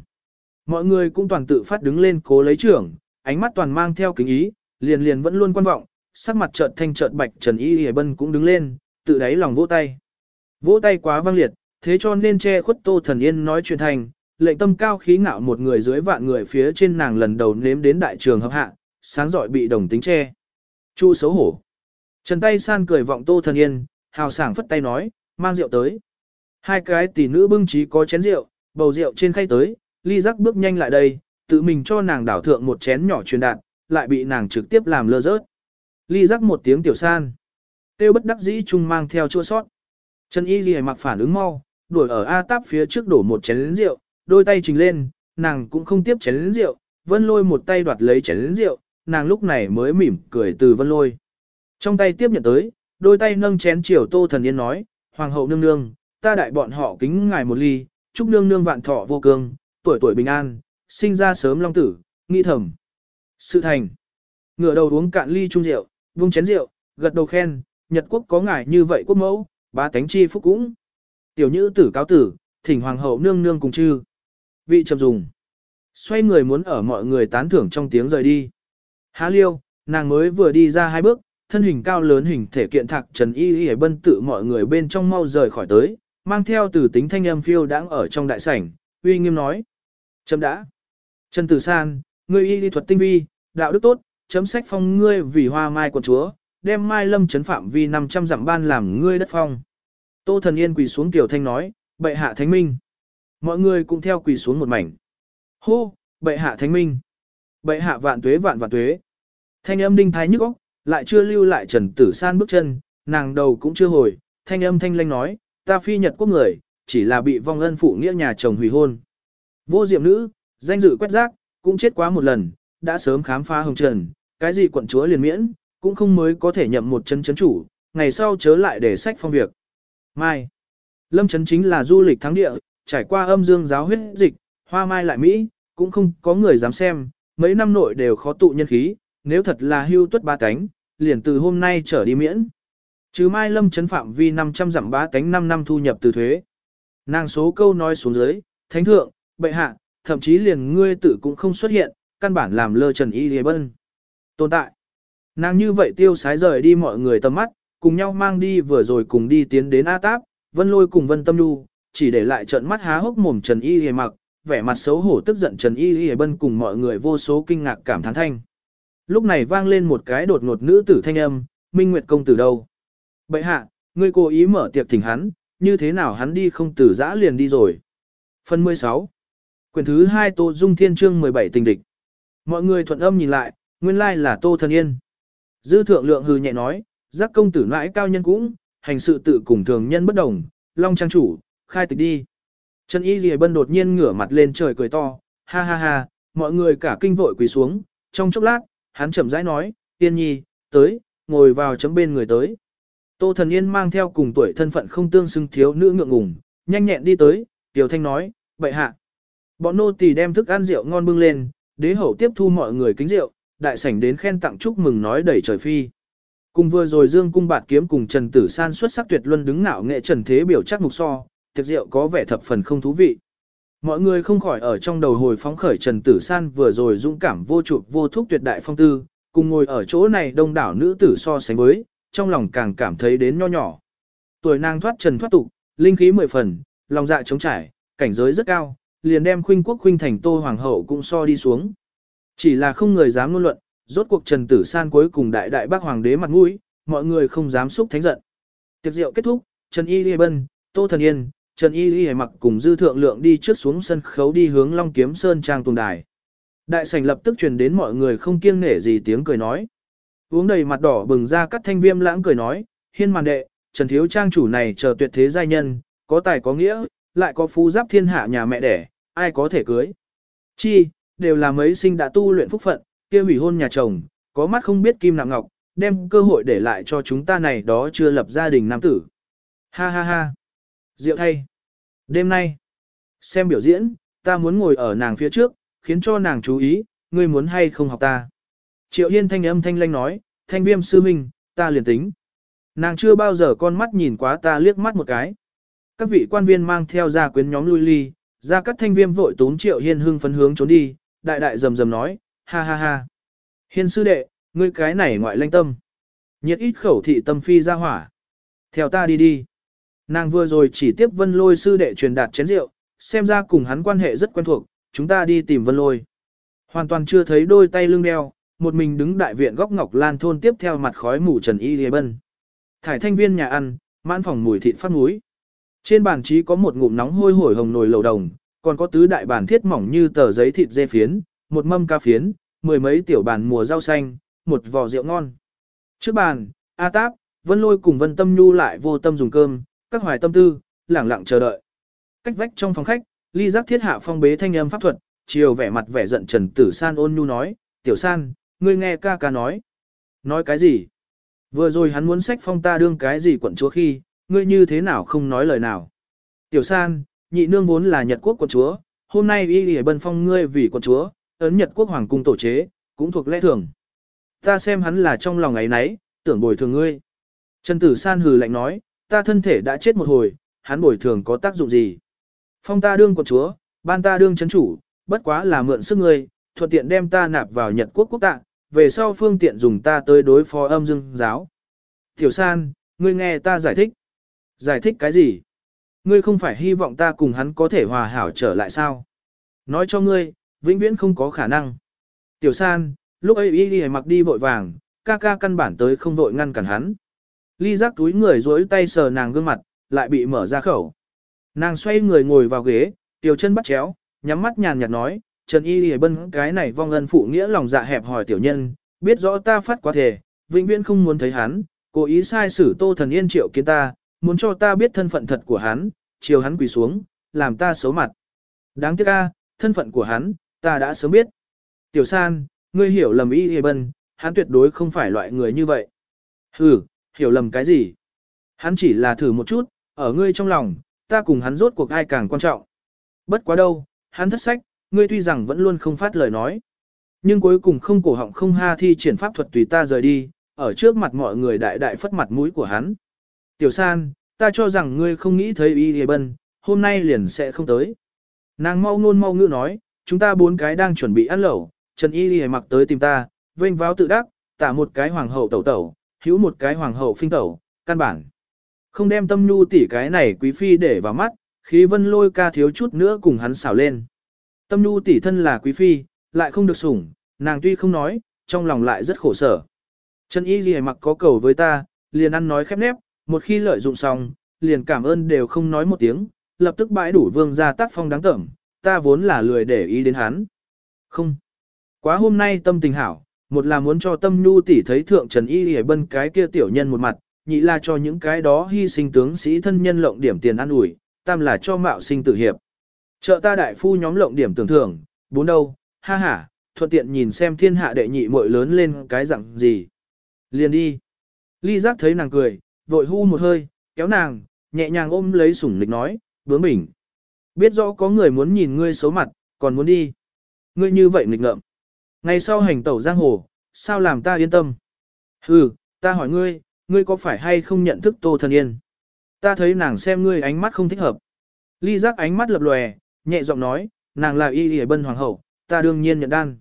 Mọi người cũng toàn tự phát đứng lên cố lấy trưởng, ánh mắt toàn mang theo kính ý, liền liền vẫn luôn quan vọng, sắc mặt chợt thanh chợt bạch Trần Y Y Bân cũng đứng lên, tự đáy lòng vỗ tay. Vỗ tay quá vang liệt, thế cho nên che khuất Tô Thần Yên nói chuyện thành, lệnh tâm cao khí ngạo một người dưới vạn người phía trên nàng lần đầu nếm đến đại trường hợp hạ, sáng giỏi bị đồng tính che. Chu xấu hổ. Trần tay san cười vọng Tô Thần Yên, hào sảng phất tay nói, mang rượu tới. Hai cái tỷ nữ bưng trí có chén rượu, bầu rượu trên khay tới, ly rắc bước nhanh lại đây, tự mình cho nàng đảo thượng một chén nhỏ truyền đạt, lại bị nàng trực tiếp làm lơ rớt. Ly rắc một tiếng tiểu san. Tiêu bất đắc dĩ chung mang theo chua sót. Trần Y Ghi mặc phản ứng mau, đuổi ở A táp phía trước đổ một chén lĩnh rượu, đôi tay trình lên, nàng cũng không tiếp chén lĩnh rượu, vân lôi một tay đoạt lấy chén lĩnh rượu, nàng lúc này mới mỉm cười từ vân lôi. Trong tay tiếp nhận tới, đôi tay nâng chén chiều tô thần yên nói, Hoàng hậu nương nương, ta đại bọn họ kính ngài một ly, chúc nương nương vạn thọ vô cương, tuổi tuổi bình an, sinh ra sớm long tử, nghi thầm. Sự thành. Ngửa đầu uống cạn ly chung rượu, vung chén rượu, gật đầu khen, Nhật quốc có ngài như vậy quốc mẫu, ba tánh chi phúc cũng. Tiểu nữ tử cáo tử, thỉnh hoàng hậu nương nương cùng chư. Vị trầm dùng. Xoay người muốn ở mọi người tán thưởng trong tiếng rời đi. Há liêu, nàng mới vừa đi ra hai bước, thân hình cao lớn hình thể kiện thạc trần y y bân tự mọi người bên trong mau rời khỏi tới, mang theo từ tính thanh âm phiêu đang ở trong đại sảnh, uy nghiêm nói. Chấm đã. Trần Tử San, ngươi y lý thuật tinh vi, đạo đức tốt, chấm sách phong ngươi vì hoa mai quận chúa, đem mai lâm chấn phạm vì 500 dặm ban làm ngươi đất phong. Tô thần yên quỳ xuống tiểu thanh nói, bệ hạ thánh minh. Mọi người cũng theo quỳ xuống một mảnh. Hô, bệ hạ thánh minh. Bệ hạ vạn tuế vạn vạn tuế. Thanh âm đinh thái nhức óc, lại chưa lưu lại Trần Tử San bước chân, nàng đầu cũng chưa hồi, thanh âm thanh lanh nói, ta phi Nhật quốc người, chỉ là bị vong ân phụ nghĩa nhà chồng hủy hôn. Vô diệm nữ, danh dự quét rác, cũng chết quá một lần, đã sớm khám phá hồng trần, cái gì quận chúa liền miễn, cũng không mới có thể nhậm một chân chấn chủ, ngày sau chớ lại để sách phong việc. Mai Lâm Trấn chính là du lịch thắng địa, trải qua âm dương giáo huyết dịch, hoa mai lại Mỹ, cũng không có người dám xem, mấy năm nội đều khó tụ nhân khí, nếu thật là hưu tuất ba cánh, liền từ hôm nay trở đi miễn. Chứ mai lâm chấn phạm vi 500 dặm ba cánh 5 năm thu nhập từ thuế. Nàng số câu nói xuống dưới, thánh thượng, bệ hạ, thậm chí liền ngươi tử cũng không xuất hiện, căn bản làm lơ trần y lìa bân. Tồn tại. Nàng như vậy tiêu sái rời đi mọi người tầm mắt, cùng nhau mang đi vừa rồi cùng đi tiến đến A Táp, Vân Lôi cùng Vân Tâm Nhu, chỉ để lại trận mắt há hốc mồm Trần Y hề mặc, vẻ mặt xấu hổ tức giận Trần Y hề bân cùng mọi người vô số kinh ngạc cảm thán thanh. Lúc này vang lên một cái đột ngột nữ tử thanh âm, Minh Nguyệt công tử đâu? Bệ hạ, ngươi cố ý mở tiệc thỉnh hắn, như thế nào hắn đi không tử dã liền đi rồi. Phần 16 Quyển thứ 2 Tô Dung Thiên Trương 17 tình địch. Mọi người thuận âm nhìn lại, nguyên lai là Tô Thần Yên. Dư thượng lượng hừ nhẹ nói, giác công tử nãi cao nhân cũng, hành sự tự cùng thường nhân bất đồng, long trang chủ, khai tịch đi. Trần Y Lìa Bân đột nhiên ngửa mặt lên trời cười to, ha ha ha, mọi người cả kinh vội quỳ xuống, trong chốc lát, hắn chậm rãi nói, tiên Nhi, tới, ngồi vào chấm bên người tới. Tô Thần Yên mang theo cùng tuổi thân phận không tương xứng thiếu nữ ngượng ngùng, nhanh nhẹn đi tới, Tiểu Thanh nói, vậy hạ. Bọn nô tỳ đem thức ăn rượu ngon bưng lên, đế hậu tiếp thu mọi người kính rượu, đại sảnh đến khen tặng chúc mừng nói đẩy trời phi. Cùng vừa rồi Dương cung bạt kiếm cùng Trần Tử San xuất sắc tuyệt luân đứng ngạo nghệ Trần Thế biểu chắc mục so, tiệc rượu có vẻ thập phần không thú vị. Mọi người không khỏi ở trong đầu hồi phóng khởi Trần Tử San vừa rồi dũng cảm vô trụ vô thúc tuyệt đại phong tư, cùng ngồi ở chỗ này đông đảo nữ tử so sánh với, trong lòng càng cảm thấy đến nho nhỏ. Tuổi nàng thoát trần thoát tục, linh khí mười phần, lòng dạ trống trải, cảnh giới rất cao, liền đem khuynh quốc khuynh thành tô hoàng hậu cũng so đi xuống. Chỉ là không người dám ngôn luận, rốt cuộc Trần Tử San cuối cùng đại đại bác hoàng đế mặt mũi, mọi người không dám xúc thánh giận. Tiệc rượu kết thúc, Trần Y Lê Bân, Tô Thần Yên, Trần Y Lê mặc cùng dư thượng lượng đi trước xuống sân khấu đi hướng Long Kiếm Sơn trang Tùng đài. Đại sảnh lập tức truyền đến mọi người không kiêng nể gì tiếng cười nói. Uống đầy mặt đỏ bừng ra cắt thanh viêm lãng cười nói, hiên màn đệ, Trần Thiếu Trang chủ này chờ tuyệt thế giai nhân, có tài có nghĩa, lại có phú giáp thiên hạ nhà mẹ đẻ, ai có thể cưới. Chi, đều là mấy sinh đã tu luyện phúc phận, kia hủy hôn nhà chồng, có mắt không biết kim nặng ngọc, đem cơ hội để lại cho chúng ta này đó chưa lập gia đình nam tử. Ha ha ha. Diệu thay. Đêm nay, xem biểu diễn, ta muốn ngồi ở nàng phía trước, khiến cho nàng chú ý, ngươi muốn hay không học ta. Triệu Yên thanh âm thanh lanh nói, thanh viêm sư minh, ta liền tính. Nàng chưa bao giờ con mắt nhìn quá ta liếc mắt một cái. Các vị quan viên mang theo gia quyến nhóm lui ly, ra các thanh viêm vội tốn Triệu Hiên hưng phấn hướng trốn đi, đại đại rầm rầm nói, ha ha ha. Hiên sư đệ, ngươi cái này ngoại lanh tâm. Nhiệt ít khẩu thị tâm phi ra hỏa. Theo ta đi đi. Nàng vừa rồi chỉ tiếp vân lôi sư đệ truyền đạt chén rượu, xem ra cùng hắn quan hệ rất quen thuộc, chúng ta đi tìm vân lôi. Hoàn toàn chưa thấy đôi tay lưng đeo, một mình đứng đại viện góc ngọc lan thôn tiếp theo mặt khói mù trần y lê bân. Thải thanh viên nhà ăn, mãn phòng mùi thịt phát muối. Trên bàn trí có một ngụm nóng hôi hổi hồng nồi lầu đồng, còn có tứ đại bàn thiết mỏng như tờ giấy thịt dê phiến, một mâm ca phiến, mười mấy tiểu bàn mùa rau xanh, một vò rượu ngon. Trước bàn, A Táp, Vân Lôi cùng Vân Tâm Nhu lại vô tâm dùng cơm, các hoài tâm tư, lẳng lặng chờ đợi. Cách vách trong phòng khách, ly giác thiết hạ phong bế thanh âm pháp thuật, chiều vẻ mặt vẻ giận Trần Tử San ôn nhu nói, tiểu san, ngươi nghe ca ca nói. Nói cái gì? Vừa rồi hắn muốn sách phong ta đương cái gì quận chúa khi, ngươi như thế nào không nói lời nào. Tiểu san, nhị nương vốn là Nhật quốc quận chúa, hôm nay y lìa bân phong ngươi vì quận chúa, ấn Nhật quốc hoàng cung tổ chế, cũng thuộc lẽ thường. Ta xem hắn là trong lòng ấy nấy, tưởng bồi thường ngươi. Trần tử san hừ lạnh nói, ta thân thể đã chết một hồi, hắn bồi thường có tác dụng gì. Phong ta đương quận chúa, ban ta đương chấn chủ, bất quá là mượn sức ngươi, thuận tiện đem ta nạp vào Nhật quốc quốc tạ, về sau phương tiện dùng ta tới đối phó âm dương giáo. Tiểu san, ngươi nghe ta giải thích. Giải thích cái gì? Ngươi không phải hy vọng ta cùng hắn có thể hòa hảo trở lại sao? Nói cho ngươi, vĩnh viễn không có khả năng. Tiểu san, lúc ấy y đi mặc đi vội vàng, ca ca căn bản tới không vội ngăn cản hắn. Ly giác túi người dối tay sờ nàng gương mặt, lại bị mở ra khẩu. Nàng xoay người ngồi vào ghế, tiểu chân bắt chéo, nhắm mắt nhàn nhạt nói, Trần Y Lì Bân cái này vong ân phụ nghĩa lòng dạ hẹp hỏi tiểu nhân, biết rõ ta phát quá thể, vĩnh viễn không muốn thấy hắn, cố ý sai xử tô thần yên triệu kiến ta, muốn cho ta biết thân phận thật của hắn, chiều hắn quỳ xuống, làm ta xấu mặt. Đáng tiếc a, thân phận của hắn, ta đã sớm biết. Tiểu san, ngươi hiểu lầm Y Hề Bân, hắn tuyệt đối không phải loại người như vậy. Hừ, hiểu lầm cái gì? Hắn chỉ là thử một chút, ở ngươi trong lòng, ta cùng hắn rốt cuộc ai càng quan trọng. Bất quá đâu, hắn thất sách, ngươi tuy rằng vẫn luôn không phát lời nói. Nhưng cuối cùng không cổ họng không ha thi triển pháp thuật tùy ta rời đi, ở trước mặt mọi người đại đại phất mặt mũi của hắn. Tiểu san, ta cho rằng ngươi không nghĩ thấy y hề bân, hôm nay liền sẽ không tới. Nàng mau ngôn mau ngữ nói, chúng ta bốn cái đang chuẩn bị ăn lẩu, Trần y hề mặc tới tìm ta, vênh váo tự đắc, tả một cái hoàng hậu tẩu tẩu, hữu một cái hoàng hậu phinh tẩu, căn bản. Không đem tâm nhu tỷ cái này quý phi để vào mắt, khí vân lôi ca thiếu chút nữa cùng hắn xảo lên. Tâm nhu tỷ thân là quý phi, lại không được sủng, nàng tuy không nói, trong lòng lại rất khổ sở. Trần y gì mặc có cầu với ta, liền ăn nói khép nép, một khi lợi dụng xong, liền cảm ơn đều không nói một tiếng, lập tức bãi đủ vương ra tác phong đáng tẩm, ta vốn là lười để ý đến hắn. Không. Quá hôm nay tâm tình hảo, một là muốn cho tâm nhu tỷ thấy thượng Trần Y Hề Bân cái kia tiểu nhân một mặt, nhị là cho những cái đó hy sinh tướng sĩ thân nhân lộng điểm tiền ăn ủi, tam là cho mạo sinh tử hiệp. Trợ ta đại phu nhóm lộng điểm tưởng thưởng, bốn đâu, ha ha, thuận tiện nhìn xem thiên hạ đệ nhị muội lớn lên cái dạng gì. Liền đi. Ly giác thấy nàng cười, vội hu một hơi, kéo nàng, nhẹ nhàng ôm lấy sủng lịch nói, bướng bỉnh. Biết rõ có người muốn nhìn ngươi xấu mặt, còn muốn đi. Ngươi như vậy nghịch ngợm. Ngày sau hành tẩu giang hồ, sao làm ta yên tâm? Hừ, ta hỏi ngươi, ngươi có phải hay không nhận thức Tô Thần Yên? Ta thấy nàng xem ngươi ánh mắt không thích hợp. Ly giác ánh mắt lập lòe, nhẹ giọng nói, nàng là y y bân hoàng hậu, ta đương nhiên nhận đan.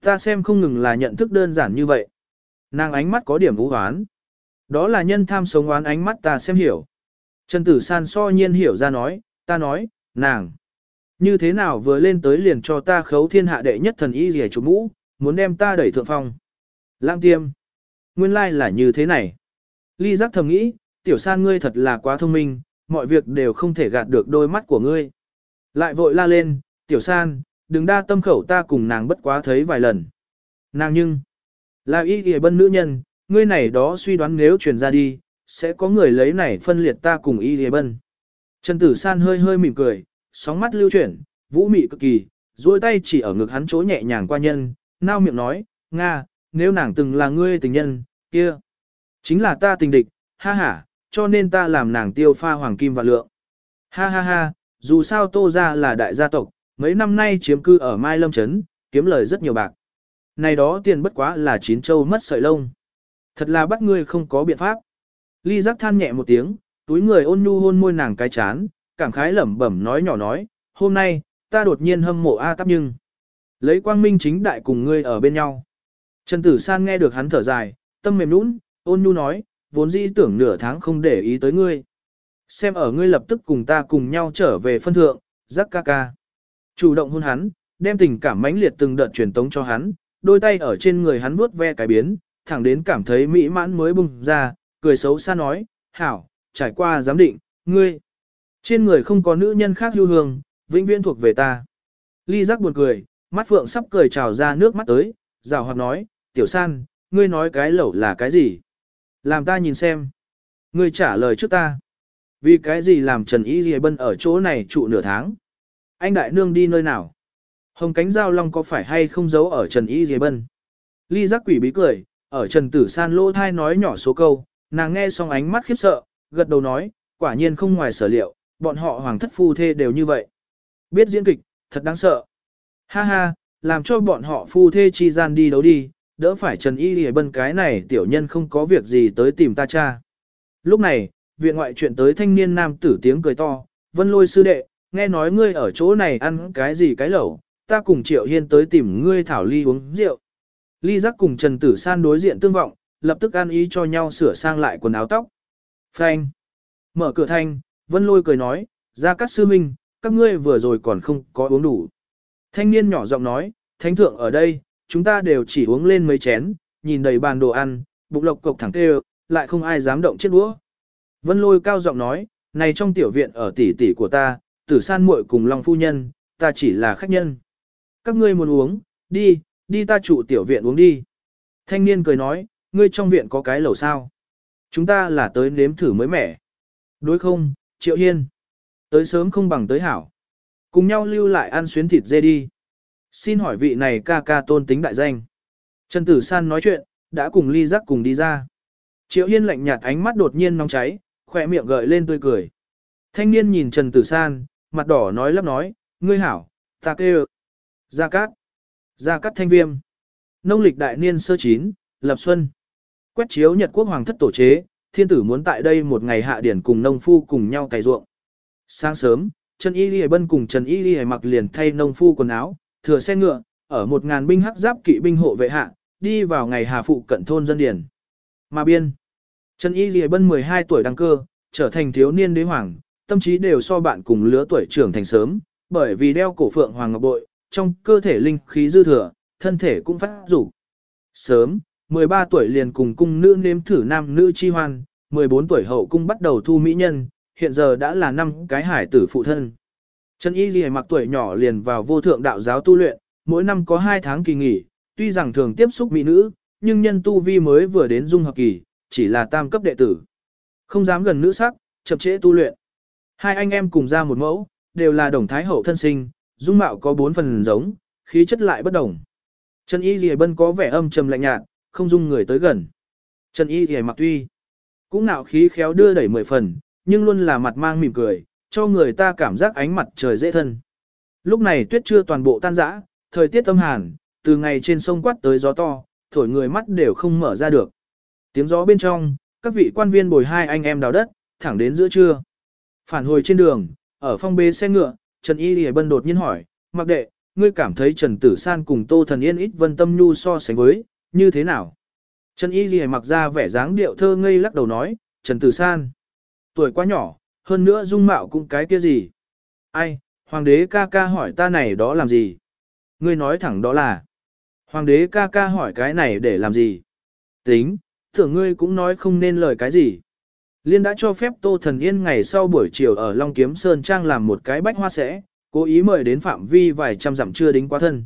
Ta xem không ngừng là nhận thức đơn giản như vậy. Nàng ánh mắt có điểm vũ hoán. Đó là nhân tham sống oán ánh mắt ta xem hiểu. Trần Tử San so nhiên hiểu ra nói, ta nói, nàng. Như thế nào vừa lên tới liền cho ta khấu thiên hạ đệ nhất thần y rìa chủ mũ, muốn đem ta đẩy thượng phong. Lãng tiêm. Nguyên lai like là như thế này. Ly giác thầm nghĩ, tiểu san ngươi thật là quá thông minh, mọi việc đều không thể gạt được đôi mắt của ngươi. Lại vội la lên, tiểu san, đừng đa tâm khẩu ta cùng nàng bất quá thấy vài lần. Nàng nhưng, là y ghề bân nữ nhân, ngươi này đó suy đoán nếu truyền ra đi, sẽ có người lấy này phân liệt ta cùng y hề bân. Trần tử san hơi hơi mỉm cười, sóng mắt lưu chuyển, vũ mị cực kỳ, duỗi tay chỉ ở ngực hắn chỗ nhẹ nhàng qua nhân, nao miệng nói, Nga, nếu nàng từng là ngươi tình nhân, kia, chính là ta tình địch, ha ha, cho nên ta làm nàng tiêu pha hoàng kim và lượng. Ha ha ha, dù sao tô ra là đại gia tộc, mấy năm nay chiếm cư ở Mai Lâm Trấn, kiếm lời rất nhiều bạc. Này đó tiền bất quá là chín châu mất sợi lông. Thật là bắt ngươi không có biện pháp. Ly giác than nhẹ một tiếng, túi người ôn nhu hôn môi nàng cái chán, cảm khái lẩm bẩm nói nhỏ nói, hôm nay, ta đột nhiên hâm mộ A tắp nhưng. Lấy quang minh chính đại cùng ngươi ở bên nhau. Trần Tử San nghe được hắn thở dài, tâm mềm nũng, ôn nhu nói, vốn dĩ tưởng nửa tháng không để ý tới ngươi. Xem ở ngươi lập tức cùng ta cùng nhau trở về phân thượng, giác ca ca. Chủ động hôn hắn, đem tình cảm mãnh liệt từng đợt truyền tống cho hắn, đôi tay ở trên người hắn vuốt ve cái biến, thẳng đến cảm thấy mỹ mãn mới bùng ra, cười xấu xa nói, hảo, trải qua giám định, ngươi. Trên người không có nữ nhân khác hưu hương, vĩnh viễn thuộc về ta. Ly giác buồn cười, mắt phượng sắp cười trào ra nước mắt tới, rào hoặc nói, tiểu san, ngươi nói cái lẩu là cái gì? Làm ta nhìn xem. Ngươi trả lời trước ta. Vì cái gì làm Trần Y Ghi Bân ở chỗ này trụ nửa tháng? Anh đại nương đi nơi nào? Hồng cánh giao long có phải hay không giấu ở Trần Y Ghi Bân? Ly giác quỷ bí cười, ở Trần Tử San lỗ thai nói nhỏ số câu, nàng nghe xong ánh mắt khiếp sợ, gật đầu nói, quả nhiên không ngoài sở liệu, bọn họ hoàng thất phu thê đều như vậy. Biết diễn kịch, thật đáng sợ. Ha ha, làm cho bọn họ phu thê chi gian đi đấu đi, đỡ phải Trần Y Lì Bân cái này tiểu nhân không có việc gì tới tìm ta cha. Lúc này, viện ngoại chuyện tới thanh niên nam tử tiếng cười to, vân lôi sư đệ, nghe nói ngươi ở chỗ này ăn cái gì cái lẩu, ta cùng Triệu Hiên tới tìm ngươi thảo ly uống rượu. Ly giác cùng Trần Tử San đối diện tương vọng, lập tức ăn ý cho nhau sửa sang lại quần áo tóc. Phanh. Mở cửa thanh, vân lôi cười nói, ra các sư minh, các ngươi vừa rồi còn không có uống đủ. Thanh niên nhỏ giọng nói, thánh thượng ở đây, chúng ta đều chỉ uống lên mấy chén, nhìn đầy bàn đồ ăn, bụng lộc cộc thẳng tê lại không ai dám động chiếc đũa. Vân lôi cao giọng nói, này trong tiểu viện ở tỷ tỷ của ta, tử san muội cùng Long phu nhân, ta chỉ là khách nhân. Các ngươi muốn uống, đi, đi ta trụ tiểu viện uống đi. Thanh niên cười nói, ngươi trong viện có cái lẩu sao? Chúng ta là tới nếm thử mới mẻ. Đối không, Triệu Hiên. Tới sớm không bằng tới hảo. Cùng nhau lưu lại ăn xuyến thịt dê đi. Xin hỏi vị này ca ca tôn tính đại danh. Trần Tử San nói chuyện, đã cùng ly giác cùng đi ra. Triệu Hiên lạnh nhạt ánh mắt đột nhiên nóng cháy, khỏe miệng gợi lên tươi cười. Thanh niên nhìn Trần Tử San, mặt đỏ nói lắp nói, ngươi hảo, ta kêu. Gia Cát. Gia cắt Thanh Viêm. Nông lịch đại niên sơ chín, lập xuân. Quét chiếu Nhật Quốc Hoàng thất tổ chế, thiên tử muốn tại đây một ngày hạ điển cùng nông phu cùng nhau cày ruộng. Sáng sớm, Trần Y Lì Bân cùng Trần Y Lì mặc liền thay nông phu quần áo, thừa xe ngựa, ở một ngàn binh hắc giáp kỵ binh hộ vệ hạ, đi vào ngày hà phụ cận thôn dân điển. Mà biên. Trần Y Lì Bân 12 tuổi đăng cơ, trở thành thiếu niên đế hoàng, tâm trí đều so bạn cùng lứa tuổi trưởng thành sớm, bởi vì đeo cổ phượng hoàng ngọc bội, trong cơ thể linh khí dư thừa, thân thể cũng phát rủ. Sớm, 13 tuổi liền cùng cung nữ nếm thử nam nữ chi hoan, 14 tuổi hậu cung bắt đầu thu mỹ nhân, hiện giờ đã là năm cái hải tử phụ thân. Trần Y Ghi mặc tuổi nhỏ liền vào vô thượng đạo giáo tu luyện, mỗi năm có 2 tháng kỳ nghỉ, tuy rằng thường tiếp xúc mỹ nữ, nhưng nhân tu vi mới vừa đến dung hợp kỳ, chỉ là tam cấp đệ tử. Không dám gần nữ sắc, chậm trễ tu luyện. Hai anh em cùng ra một mẫu, đều là đồng thái hậu thân sinh, dung mạo có bốn phần giống, khí chất lại bất đồng. Trần Y Lì Bân có vẻ âm trầm lạnh nhạt, không dung người tới gần. Trần Y Lì mặc tuy, cũng nạo khí khéo đưa đẩy mười phần, nhưng luôn là mặt mang mỉm cười, cho người ta cảm giác ánh mặt trời dễ thân. Lúc này tuyết chưa toàn bộ tan rã, thời tiết âm hàn, từ ngày trên sông quát tới gió to, thổi người mắt đều không mở ra được. Tiếng gió bên trong, các vị quan viên bồi hai anh em đào đất, thẳng đến giữa trưa. Phản hồi trên đường, ở phong bê xe ngựa, Trần Y Lì Bân đột nhiên hỏi, mặc đệ, ngươi cảm thấy Trần Tử San cùng Tô Thần Yên ít vân tâm nhu so sánh với, như thế nào? Trần Y Lì mặc ra vẻ dáng điệu thơ ngây lắc đầu nói, Trần Tử San, tuổi quá nhỏ, hơn nữa dung mạo cũng cái kia gì? Ai, hoàng đế ca ca hỏi ta này đó làm gì? Ngươi nói thẳng đó là, hoàng đế ca ca hỏi cái này để làm gì? Tính, tưởng ngươi cũng nói không nên lời cái gì. Liên đã cho phép Tô Thần Yên ngày sau buổi chiều ở Long Kiếm Sơn Trang làm một cái bách hoa sẽ, cố ý mời đến phạm vi vài trăm dặm chưa đính quá thân.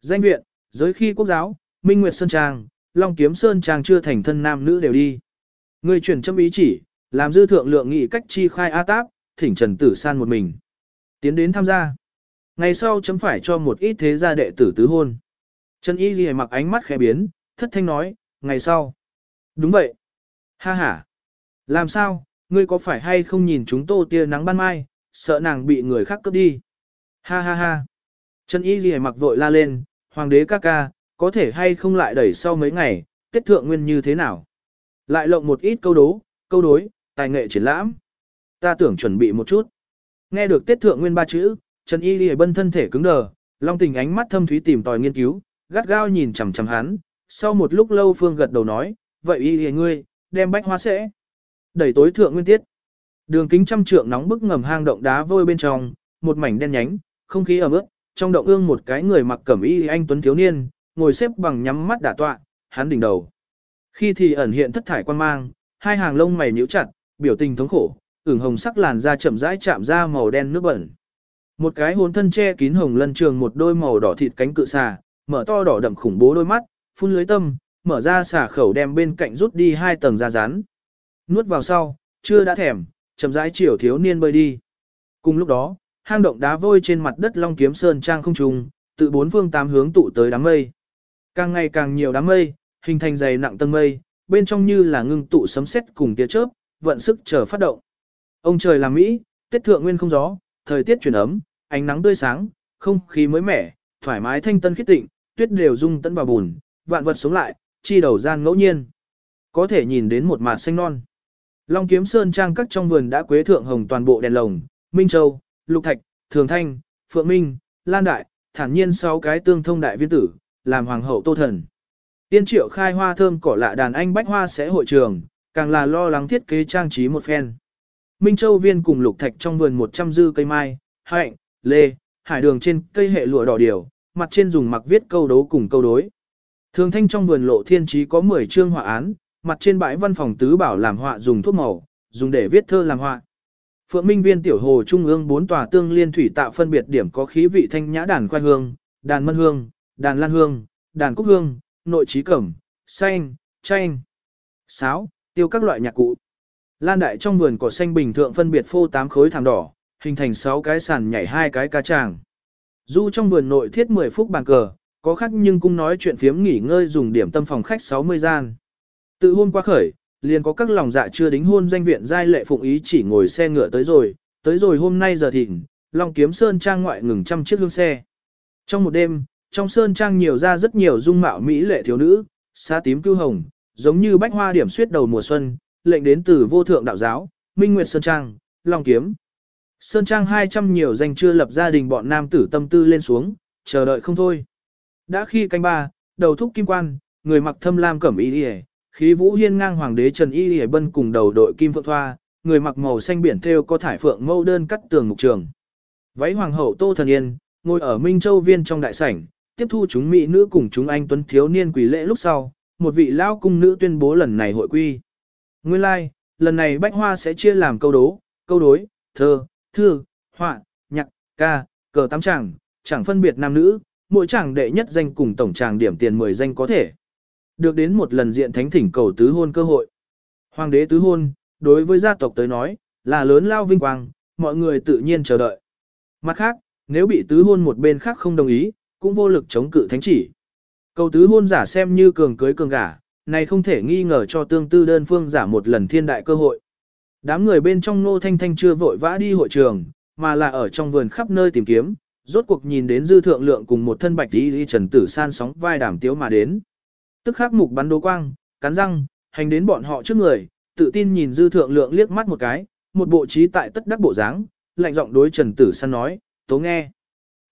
Danh viện, giới khi quốc giáo, Minh Nguyệt Sơn Trang, Long Kiếm Sơn Trang chưa thành thân nam nữ đều đi. Người chuyển châm ý chỉ, làm dư thượng lượng nghị cách chi khai A Táp, thỉnh Trần Tử San một mình. Tiến đến tham gia. Ngày sau chấm phải cho một ít thế gia đệ tử tứ hôn. Trần Y Ghi mặc ánh mắt khẽ biến, thất thanh nói, ngày sau. Đúng vậy. Ha ha. Làm sao, ngươi có phải hay không nhìn chúng tô tia nắng ban mai, sợ nàng bị người khác cướp đi. Ha ha ha. Trần Y Ghi mặc vội la lên, hoàng đế ca ca, có thể hay không lại đẩy sau mấy ngày, tiết thượng nguyên như thế nào. Lại lộng một ít câu đố, câu đối, tài nghệ triển lãm. Ta tưởng chuẩn bị một chút. Nghe được tiết thượng nguyên ba chữ, Trần Y Ghi bân thân thể cứng đờ, long tình ánh mắt thâm thúy tìm tòi nghiên cứu, gắt gao nhìn chằm chằm hắn. Sau một lúc lâu Phương gật đầu nói, vậy Y Ghi ngươi, đem bách hoa sẽ. Đẩy tối thượng nguyên tiết. Đường kính trăm trượng nóng bức ngầm hang động đá vôi bên trong, một mảnh đen nhánh, không khí ẩm ướt, trong động ương một cái người mặc cẩm y anh tuấn thiếu niên, ngồi xếp bằng nhắm mắt đả tọa, hắn đỉnh đầu. Khi thì ẩn hiện thất thải quan mang, hai hàng lông mày nhíu chặt, biểu tình thống khổ, ửng hồng sắc làn da chậm rãi chạm ra màu đen nước bẩn. Một cái hồn thân che kín hồng lân trường một đôi màu đỏ thịt cánh cự xà, mở to đỏ đậm khủng bố đôi mắt, phun lưới tâm, mở ra xả khẩu đem bên cạnh rút đi hai tầng da rán. Nuốt vào sau, chưa đã thèm, chậm rãi chiều thiếu niên bơi đi. Cùng lúc đó, hang động đá vôi trên mặt đất Long Kiếm Sơn trang không trùng, tự bốn phương tám hướng tụ tới đám mây. Càng ngày càng nhiều đám mây, hình thành dày nặng tầng mây, bên trong như là ngưng tụ sấm sét cùng tia chớp, vận sức chờ phát động. Ông trời làm Mỹ, tiết thượng nguyên không gió, thời tiết chuyển ấm, ánh nắng tươi sáng, không khí mới mẻ, thoải mái thanh tân khiết tịnh, tuyết đều dung tận vào bùn, vạn vật sống lại, chi đầu gian ngẫu nhiên. Có thể nhìn đến một mạt xanh non. Long kiếm sơn trang các trong vườn đã quế thượng hồng toàn bộ đèn lồng, Minh Châu, Lục Thạch, Thường Thanh, Phượng Minh, Lan Đại, thản nhiên sáu cái tương thông đại viên tử, làm hoàng hậu tô thần. Tiên triệu khai hoa thơm cỏ lạ đàn anh bách hoa sẽ hội trường, càng là lo lắng thiết kế trang trí một phen. Minh Châu viên cùng lục thạch trong vườn 100 dư cây mai, hạnh, lê, hải đường trên cây hệ lụa đỏ điều, mặt trên dùng mặc viết câu đấu cùng câu đối. Thường thanh trong vườn lộ thiên trí có 10 chương họa án, mặt trên bãi văn phòng tứ bảo làm họa dùng thuốc màu, dùng để viết thơ làm họa. Phượng Minh Viên tiểu hồ trung ương bốn tòa tương liên thủy tạo phân biệt điểm có khí vị thanh nhã đàn khoai hương, đàn mân hương, đàn lan hương, đàn cúc hương, nội trí cẩm, xanh, chanh, sáo, tiêu các loại nhạc cụ. Lan đại trong vườn cỏ xanh bình thượng phân biệt phô tám khối thảm đỏ, hình thành 6 cái sàn nhảy hai cái ca tràng. Du trong vườn nội thiết 10 phút bàn cờ, có khác nhưng cũng nói chuyện phiếm nghỉ ngơi dùng điểm tâm phòng khách 60 gian. Từ hôm qua khởi, liền có các lòng dạ chưa đính hôn danh viện giai lệ phụng ý chỉ ngồi xe ngựa tới rồi, tới rồi hôm nay giờ thịnh, Long Kiếm Sơn Trang ngoại ngừng trăm chiếc hương xe. Trong một đêm, trong Sơn Trang nhiều ra rất nhiều dung mạo mỹ lệ thiếu nữ, xa tím cưu hồng, giống như bách hoa điểm suyết đầu mùa xuân, lệnh đến từ vô thượng đạo giáo, Minh Nguyệt Sơn Trang, Long Kiếm. Sơn Trang 200 nhiều danh chưa lập gia đình bọn nam tử tâm tư lên xuống, chờ đợi không thôi. Đã khi canh ba, đầu thúc kim quan, người mặc thâm lam cẩm y đi khí vũ hiên ngang hoàng đế Trần Y Lì Bân cùng đầu đội kim phượng thoa, người mặc màu xanh biển thêu có thải phượng mâu đơn cắt tường mục trường. Váy hoàng hậu Tô Thần Yên, ngồi ở Minh Châu Viên trong đại sảnh, tiếp thu chúng mỹ nữ cùng chúng anh tuấn thiếu niên quỷ lễ lúc sau, một vị Lão cung nữ tuyên bố lần này hội quy. Nguyên lai, like, lần này bách hoa sẽ chia làm câu đố, câu đối, thơ, thư, họa, nhạc, ca, cờ tám chàng, chẳng phân biệt nam nữ, mỗi chàng đệ nhất danh cùng tổng chàng điểm tiền 10 danh có thể. Được đến một lần diện thánh thỉnh cầu tứ hôn cơ hội. Hoàng đế tứ hôn, đối với gia tộc tới nói, là lớn lao vinh quang, mọi người tự nhiên chờ đợi. Mặt khác, nếu bị tứ hôn một bên khác không đồng ý, cũng vô lực chống cự thánh chỉ. Cầu tứ hôn giả xem như cường cưới cường gả, này không thể nghi ngờ cho tương tư đơn phương giả một lần thiên đại cơ hội. Đám người bên trong nô thanh thanh chưa vội vã đi hội trường, mà là ở trong vườn khắp nơi tìm kiếm, rốt cuộc nhìn đến dư thượng lượng cùng một thân bạch đi trần tử san sóng vai đảm tiếu mà đến. Tức khắc mục bắn đố quang, cắn răng, hành đến bọn họ trước người, tự tin nhìn dư thượng lượng liếc mắt một cái, một bộ trí tại tất đắc bộ dáng, lạnh giọng đối trần tử san nói, tố nghe.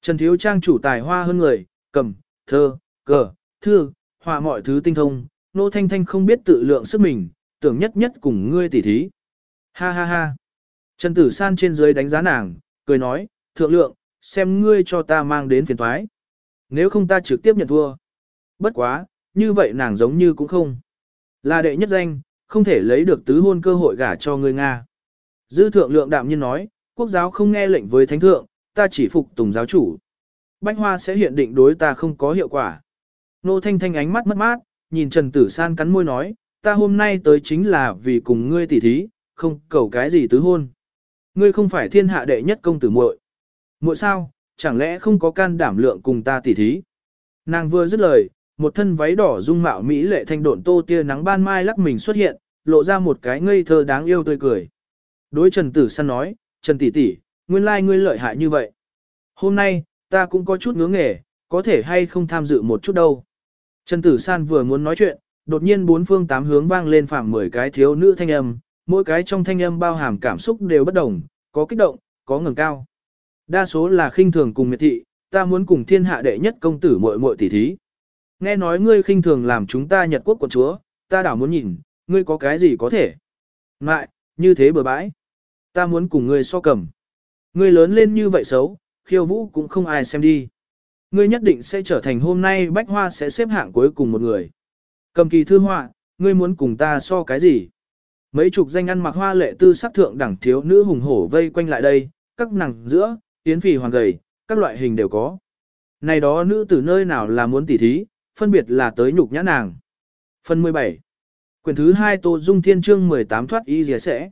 Trần thiếu trang chủ tài hoa hơn người, cầm, thơ, cờ, thư, hòa mọi thứ tinh thông, nô thanh thanh không biết tự lượng sức mình, tưởng nhất nhất cùng ngươi tỉ thí. Ha ha ha. Trần Tử San trên dưới đánh giá nàng, cười nói, thượng lượng, xem ngươi cho ta mang đến phiền thoái. Nếu không ta trực tiếp nhận thua. Bất quá, như vậy nàng giống như cũng không. Là đệ nhất danh, không thể lấy được tứ hôn cơ hội gả cho ngươi Nga. Dư thượng lượng đạm nhiên nói, quốc giáo không nghe lệnh với thánh thượng, ta chỉ phục tùng giáo chủ. Bánh hoa sẽ hiện định đối ta không có hiệu quả. Nô thanh thanh ánh mắt mất mát, nhìn Trần Tử San cắn môi nói, ta hôm nay tới chính là vì cùng ngươi tỉ thí, không cầu cái gì tứ hôn. Ngươi không phải thiên hạ đệ nhất công tử muội. Muội sao, chẳng lẽ không có can đảm lượng cùng ta tỉ thí. Nàng vừa dứt lời, một thân váy đỏ dung mạo mỹ lệ thanh độn tô tia nắng ban mai lắc mình xuất hiện, lộ ra một cái ngây thơ đáng yêu tươi cười. Đối Trần Tử San nói, Trần tỷ tỷ, nguyên lai ngươi lợi hại như vậy. Hôm nay, ta cũng có chút ngứa nghề, có thể hay không tham dự một chút đâu. Trần Tử San vừa muốn nói chuyện, đột nhiên bốn phương tám hướng vang lên phạm 10 cái thiếu nữ thanh âm, mỗi cái trong thanh âm bao hàm cảm xúc đều bất đồng, có kích động, có ngẩng cao. Đa số là khinh thường cùng miệt thị, ta muốn cùng thiên hạ đệ nhất công tử muội muội tỷ thí. Nghe nói ngươi khinh thường làm chúng ta Nhật quốc quận chúa, ta đảo muốn nhìn, ngươi có cái gì có thể. Ngại, như thế bừa bãi. Ta muốn cùng ngươi so cầm. Ngươi lớn lên như vậy xấu, khiêu vũ cũng không ai xem đi. Ngươi nhất định sẽ trở thành hôm nay bách hoa sẽ xếp hạng cuối cùng một người. Cầm kỳ thư họa, ngươi muốn cùng ta so cái gì? Mấy chục danh ăn mặc hoa lệ tư sắc thượng đẳng thiếu nữ hùng hổ vây quanh lại đây, các nàng giữa, tiến phì hoàng gầy, các loại hình đều có. Này đó nữ từ nơi nào là muốn tỉ thí, phân biệt là tới nhục nhã nàng. Phần 17 Quyển thứ 2 Tô Dung Thiên Trương 18 thoát y dìa sẽ.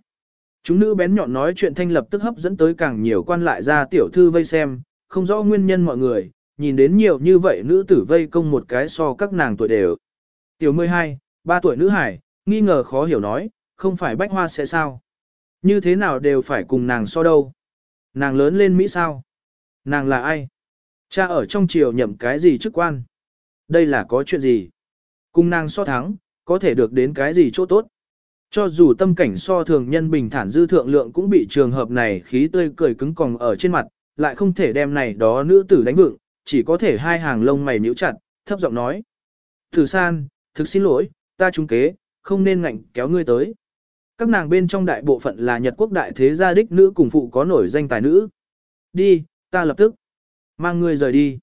Chúng nữ bén nhọn nói chuyện thanh lập tức hấp dẫn tới càng nhiều quan lại ra tiểu thư vây xem, không rõ nguyên nhân mọi người, nhìn đến nhiều như vậy nữ tử vây công một cái so các nàng tuổi đều. Tiểu 12, 3 tuổi nữ hải, nghi ngờ khó hiểu nói, không phải bách hoa sẽ sao? Như thế nào đều phải cùng nàng so đâu? Nàng lớn lên Mỹ sao? Nàng là ai? Cha ở trong triều nhậm cái gì chức quan? Đây là có chuyện gì? cung nàng so thắng, có thể được đến cái gì chỗ tốt? Cho dù tâm cảnh so thường nhân bình thản dư thượng lượng cũng bị trường hợp này khí tươi cười cứng còng ở trên mặt, lại không thể đem này đó nữ tử đánh vựng, chỉ có thể hai hàng lông mày nhíu chặt, thấp giọng nói. Thử san, thực xin lỗi, ta trúng kế, không nên ngạnh kéo ngươi tới. Các nàng bên trong đại bộ phận là Nhật quốc đại thế gia đích nữ cùng phụ có nổi danh tài nữ. Đi, ta lập tức mang ngươi rời đi.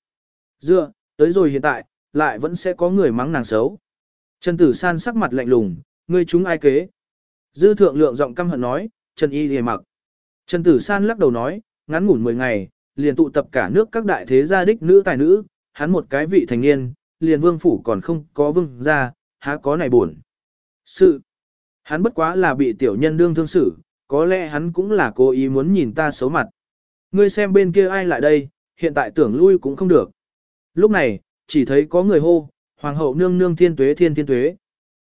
Dựa, tới rồi hiện tại, lại vẫn sẽ có người mắng nàng xấu. Trần Tử San sắc mặt lạnh lùng, ngươi chúng ai kế? Dư thượng lượng giọng căm hận nói, Trần Y lìa mặc. Trần Tử San lắc đầu nói, ngắn ngủn 10 ngày, liền tụ tập cả nước các đại thế gia đích nữ tài nữ, hắn một cái vị thành niên, liền vương phủ còn không có vương gia, há có này buồn. Sự, hắn bất quá là bị tiểu nhân đương thương xử, có lẽ hắn cũng là cố ý muốn nhìn ta xấu mặt. Ngươi xem bên kia ai lại đây, hiện tại tưởng lui cũng không được. Lúc này, chỉ thấy có người hô, hoàng hậu nương nương thiên tuế thiên thiên tuế.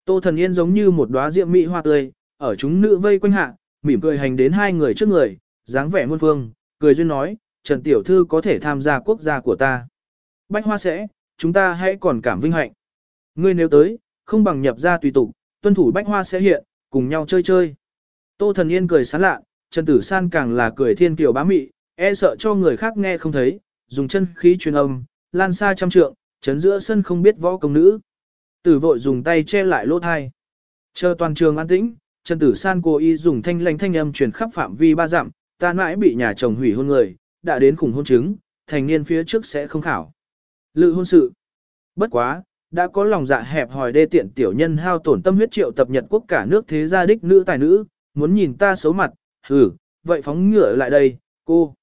Tô thần yên giống như một đóa diệm mỹ hoa tươi, ở chúng nữ vây quanh hạ, mỉm cười hành đến hai người trước người, dáng vẻ muôn phương, cười duyên nói, Trần Tiểu Thư có thể tham gia quốc gia của ta. Bách hoa sẽ, chúng ta hãy còn cảm vinh hạnh. Ngươi nếu tới, không bằng nhập ra tùy tục, tuân thủ bách hoa sẽ hiện, cùng nhau chơi chơi. Tô thần yên cười sán lạ, Trần Tử San càng là cười thiên kiều bá mị, e sợ cho người khác nghe không thấy, dùng chân khí truyền âm, lan xa trăm trượng, chấn giữa sân không biết võ công nữ. Tử vội dùng tay che lại lỗ thai. Chờ toàn trường an tĩnh, Trần Tử San cố ý dùng thanh lãnh thanh âm truyền khắp phạm vi ba dặm, ta mãi bị nhà chồng hủy hôn người, đã đến khủng hôn chứng, thành niên phía trước sẽ không khảo. Lự hôn sự. Bất quá, đã có lòng dạ hẹp hòi đê tiện tiểu nhân hao tổn tâm huyết triệu tập Nhật quốc cả nước thế gia đích nữ tài nữ, muốn nhìn ta xấu mặt, hừ, vậy phóng ngựa lại đây, cô.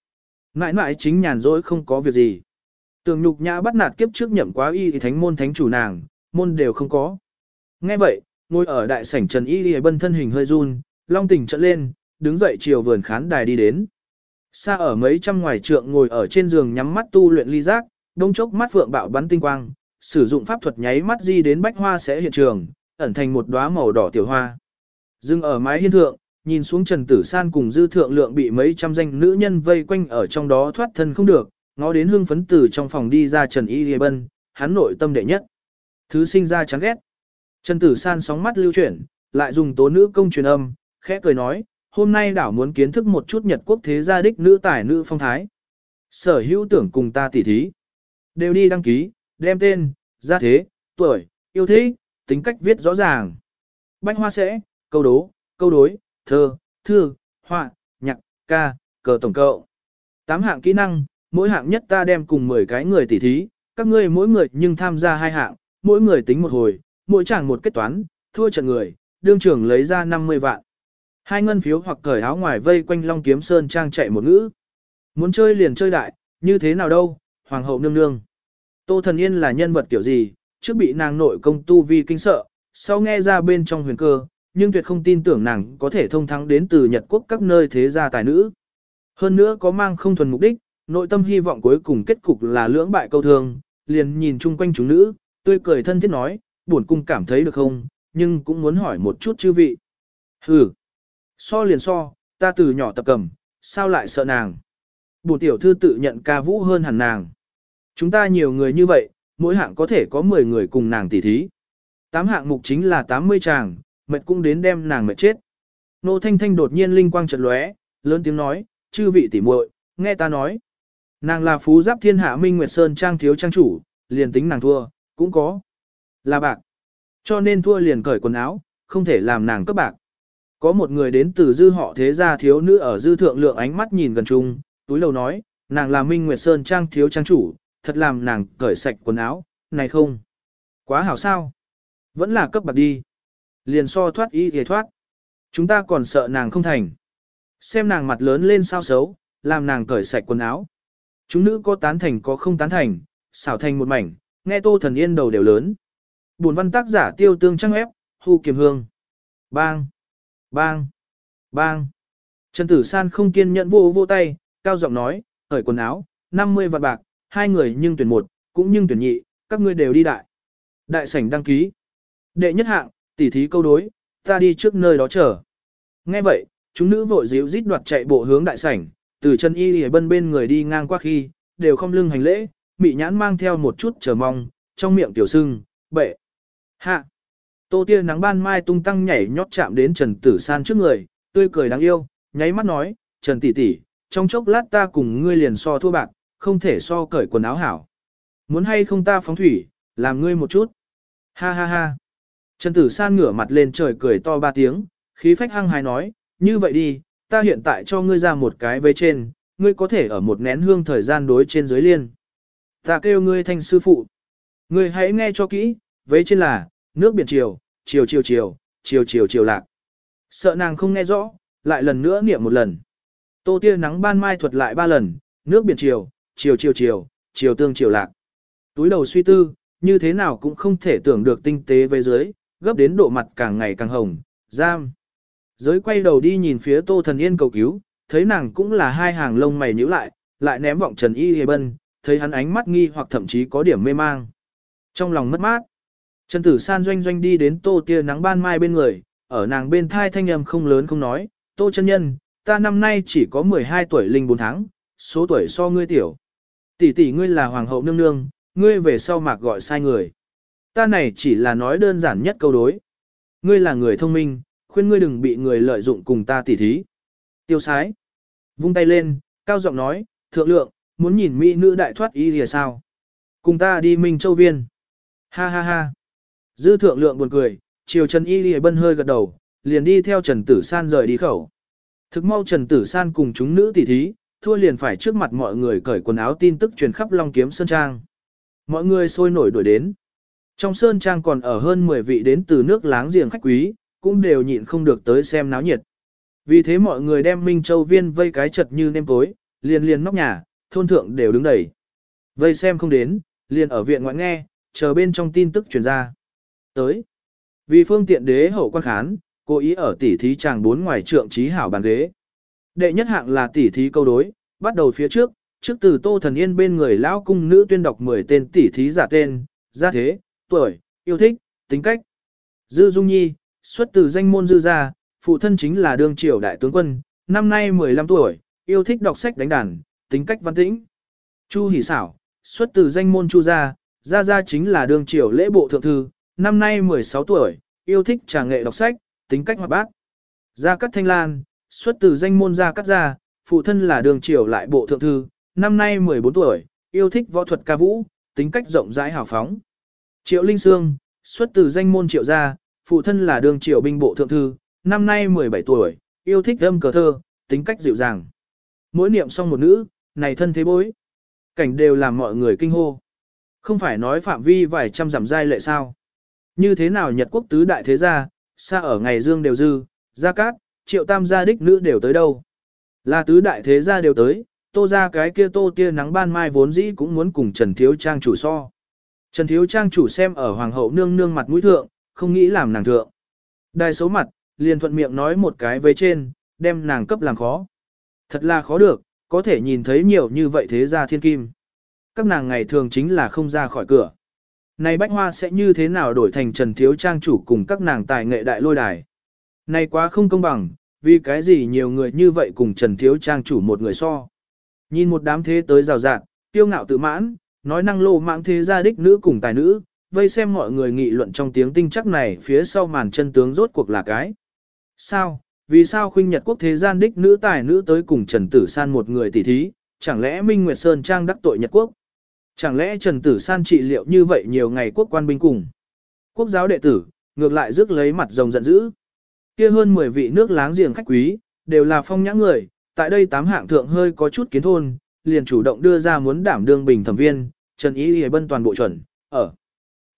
mãi mãi chính nhàn rỗi không có việc gì. Tường nhục nhã bắt nạt kiếp trước nhậm quá y thì thánh môn thánh chủ nàng, môn đều không có. Nghe vậy, ngồi ở đại sảnh Trần Y Lì Bân thân hình hơi run, long tỉnh trận lên, đứng dậy chiều vườn khán đài đi đến. Xa ở mấy trăm ngoài trượng ngồi ở trên giường nhắm mắt tu luyện ly giác, đông chốc mắt vượng bạo bắn tinh quang, sử dụng pháp thuật nháy mắt di đến bách hoa sẽ hiện trường, ẩn thành một đóa màu đỏ tiểu hoa. Dừng ở mái hiên thượng, nhìn xuống Trần Tử San cùng dư thượng lượng bị mấy trăm danh nữ nhân vây quanh ở trong đó thoát thân không được, ngó đến hương phấn tử trong phòng đi ra Trần Y Lê Bân, hắn nội tâm đệ nhất. Thứ sinh ra chán ghét. Trần Tử San sóng mắt lưu chuyển, lại dùng tố nữ công truyền âm, khẽ cười nói, hôm nay đảo muốn kiến thức một chút Nhật quốc thế gia đích nữ tài nữ phong thái. Sở hữu tưởng cùng ta tỉ thí. Đều đi đăng ký, đem tên, gia thế, tuổi, yêu thích, tính cách viết rõ ràng. Bánh hoa sẽ, câu đố, câu đối, thơ, thư, họa, nhạc, ca, cờ tổng cậu. Tám hạng kỹ năng, mỗi hạng nhất ta đem cùng 10 cái người tỉ thí, các ngươi mỗi người nhưng tham gia hai hạng, mỗi người tính một hồi, mỗi chẳng một kết toán, thua trận người, đương trưởng lấy ra 50 vạn. Hai ngân phiếu hoặc cởi áo ngoài vây quanh Long Kiếm Sơn trang chạy một ngữ. Muốn chơi liền chơi đại, như thế nào đâu, hoàng hậu nương nương. Tô Thần Yên là nhân vật kiểu gì, trước bị nàng nội công tu vi kinh sợ, sau nghe ra bên trong huyền cơ, nhưng tuyệt không tin tưởng nàng có thể thông thắng đến từ Nhật quốc các nơi thế gia tài nữ. Hơn nữa có mang không thuần mục đích, nội tâm hy vọng cuối cùng kết cục là lưỡng bại câu thương, liền nhìn chung quanh chúng nữ, tươi cười thân thiết nói, buồn cung cảm thấy được không, nhưng cũng muốn hỏi một chút chư vị. Hừ, so liền so, ta từ nhỏ tập cầm, sao lại sợ nàng. Bùn tiểu thư tự nhận ca vũ hơn hẳn nàng. Chúng ta nhiều người như vậy, mỗi hạng có thể có 10 người cùng nàng tỉ thí. Tám hạng mục chính là 80 chàng, mệt cũng đến đem nàng mệt chết. Nô Thanh Thanh đột nhiên linh quang chợt lóe, lớn tiếng nói, chư vị tỉ muội, nghe ta nói. Nàng là phú giáp thiên hạ Minh Nguyệt Sơn trang thiếu trang chủ, liền tính nàng thua, cũng có. Là bạc. Cho nên thua liền cởi quần áo, không thể làm nàng cấp bạc. Có một người đến từ dư họ thế gia thiếu nữ ở dư thượng lượng ánh mắt nhìn gần chung, túi lầu nói, nàng là Minh Nguyệt Sơn trang thiếu trang chủ, thật làm nàng cởi sạch quần áo, này không. Quá hảo sao. Vẫn là cấp bạc đi. Liền so thoát y thì thoát. Chúng ta còn sợ nàng không thành. Xem nàng mặt lớn lên sao xấu, làm nàng cởi sạch quần áo. Chúng nữ có tán thành có không tán thành, xảo thành một mảnh, nghe tô thần yên đầu đều lớn. Buồn văn tác giả tiêu tương trăng ép, hù kiềm hương. Bang! Bang! Bang! Trần Tử San không kiên nhẫn vô vô tay, cao giọng nói, cởi quần áo, 50 vạn bạc, hai người nhưng tuyển một, cũng nhưng tuyển nhị, các ngươi đều đi đại. Đại sảnh đăng ký. Đệ nhất hạng, tỉ thí câu đối, ta đi trước nơi đó chờ. Nghe vậy, chúng nữ vội díu rít đoạt chạy bộ hướng đại sảnh, từ chân y lìa bân bên người đi ngang qua khi, đều không lưng hành lễ, mị nhãn mang theo một chút chờ mong, trong miệng tiểu sưng, bệ. Hạ. Tô tia nắng ban mai tung tăng nhảy nhót chạm đến Trần Tử San trước người, tươi cười đáng yêu, nháy mắt nói, Trần tỷ tỷ, trong chốc lát ta cùng ngươi liền so thua bạc, không thể so cởi quần áo hảo. Muốn hay không ta phóng thủy, làm ngươi một chút. Ha ha ha. Trần Tử San ngửa mặt lên trời cười to ba tiếng, khí phách hăng hài nói, như vậy đi, ta hiện tại cho ngươi ra một cái vế trên, ngươi có thể ở một nén hương thời gian đối trên dưới liên. Ta kêu ngươi thành sư phụ. Ngươi hãy nghe cho kỹ, vế trên là, nước biển chiều, chiều chiều chiều, chiều chiều chiều lạc. Sợ nàng không nghe rõ, lại lần nữa niệm một lần. Tô tia nắng ban mai thuật lại ba lần, nước biển chiều, chiều chiều chiều, chiều tương chiều lạc. Túi đầu suy tư, như thế nào cũng không thể tưởng được tinh tế về dưới, gấp đến độ mặt càng ngày càng hồng, giam. Giới quay đầu đi nhìn phía Tô Thần Yên cầu cứu, thấy nàng cũng là hai hàng lông mày nhíu lại, lại ném vọng Trần Y Hề Bân, thấy hắn ánh mắt nghi hoặc thậm chí có điểm mê mang. Trong lòng mất mát, Trần Tử San doanh doanh đi đến Tô Tia nắng ban mai bên người, ở nàng bên thai thanh âm không lớn không nói, Tô chân nhân, ta năm nay chỉ có 12 tuổi linh 4 tháng, số tuổi so ngươi tiểu. Tỷ tỷ ngươi là hoàng hậu nương nương, ngươi về sau mạc gọi sai người. Ta này chỉ là nói đơn giản nhất câu đối. Ngươi là người thông minh, khuyên ngươi đừng bị người lợi dụng cùng ta tỉ thí. Tiêu sái. Vung tay lên, cao giọng nói, thượng lượng, muốn nhìn mỹ nữ đại thoát y thì sao? Cùng ta đi Minh Châu Viên. Ha ha ha. Dư thượng lượng buồn cười, chiều Trần Y Lì Bân hơi gật đầu, liền đi theo Trần Tử San rời đi khẩu. Thực mau Trần Tử San cùng chúng nữ tỉ thí, thua liền phải trước mặt mọi người cởi quần áo tin tức truyền khắp Long Kiếm Sơn Trang. Mọi người sôi nổi đuổi đến. Trong Sơn Trang còn ở hơn 10 vị đến từ nước láng giềng khách quý, cũng đều nhịn không được tới xem náo nhiệt. Vì thế mọi người đem Minh Châu Viên vây cái chật như nêm tối, liền liền nóc nhà, thôn thượng đều đứng đầy. Vây xem không đến, liền ở viện ngoại nghe, chờ bên trong tin tức truyền ra. Tới. Vì phương tiện đế hậu quan khán, cố ý ở tỉ thí chàng bốn ngoài trượng trí hảo bàn ghế. Đệ nhất hạng là tỉ thí câu đối, bắt đầu phía trước, trước từ Tô Thần Yên bên người lão cung nữ tuyên đọc 10 tên tỉ thí giả tên, gia thế, tuổi, yêu thích, tính cách. Dư Dung Nhi, xuất từ danh môn dư gia, phụ thân chính là đương triều đại tướng quân, năm nay 15 tuổi, yêu thích đọc sách đánh đàn, tính cách văn tĩnh. Chu Hỷ Sảo, xuất từ danh môn Chu gia, gia gia chính là đương triều lễ bộ thượng thư, năm nay 16 tuổi, yêu thích trà nghệ đọc sách, tính cách hoạt bát. Gia Cát Thanh Lan, xuất từ danh môn Gia Cát gia, phụ thân là đường triều lại bộ thượng thư, năm nay 14 tuổi, yêu thích võ thuật ca vũ, tính cách rộng rãi hào phóng. Triệu Linh Sương, xuất từ danh môn Triệu gia, phụ thân là đường triều binh bộ thượng thư, năm nay 17 tuổi, yêu thích âm cờ thơ, tính cách dịu dàng. Mỗi niệm xong một nữ, này thân thế bối. Cảnh đều làm mọi người kinh hô. Không phải nói phạm vi vài trăm giảm giai lệ sao. Như thế nào Nhật quốc tứ đại thế gia, xa ở ngày dương đều dư, gia cát, triệu tam gia đích nữ đều tới đâu. Là tứ đại thế gia đều tới, tô ra cái kia tô tia nắng ban mai vốn dĩ cũng muốn cùng Trần Thiếu Trang chủ so. Trần Thiếu Trang chủ xem ở hoàng hậu nương nương mặt mũi thượng, không nghĩ làm nàng thượng. Đài xấu mặt, liền thuận miệng nói một cái với trên, đem nàng cấp làm khó. Thật là khó được, có thể nhìn thấy nhiều như vậy thế gia thiên kim. Các nàng ngày thường chính là không ra khỏi cửa. Này bách hoa sẽ như thế nào đổi thành Trần Thiếu Trang chủ cùng các nàng tài nghệ đại lôi đài. Này quá không công bằng, vì cái gì nhiều người như vậy cùng Trần Thiếu Trang chủ một người so. Nhìn một đám thế tới rào rạt, tiêu ngạo tự mãn, nói năng lô mạng thế gia đích nữ cùng tài nữ, vây xem mọi người nghị luận trong tiếng tinh chắc này phía sau màn chân tướng rốt cuộc là cái. Sao, vì sao khuynh Nhật quốc thế gian đích nữ tài nữ tới cùng Trần Tử San một người tỷ thí, chẳng lẽ Minh Nguyệt Sơn Trang đắc tội Nhật quốc? Chẳng lẽ Trần Tử San trị liệu như vậy nhiều ngày quốc quan binh cùng? Quốc giáo đệ tử, ngược lại rước lấy mặt rồng giận dữ. Kia hơn 10 vị nước láng giềng khách quý, đều là phong nhã người, tại đây tám hạng thượng hơi có chút kiến thôn, liền chủ động đưa ra muốn đảm đương bình thẩm viên, Trần Ý Y bân toàn bộ chuẩn, ở.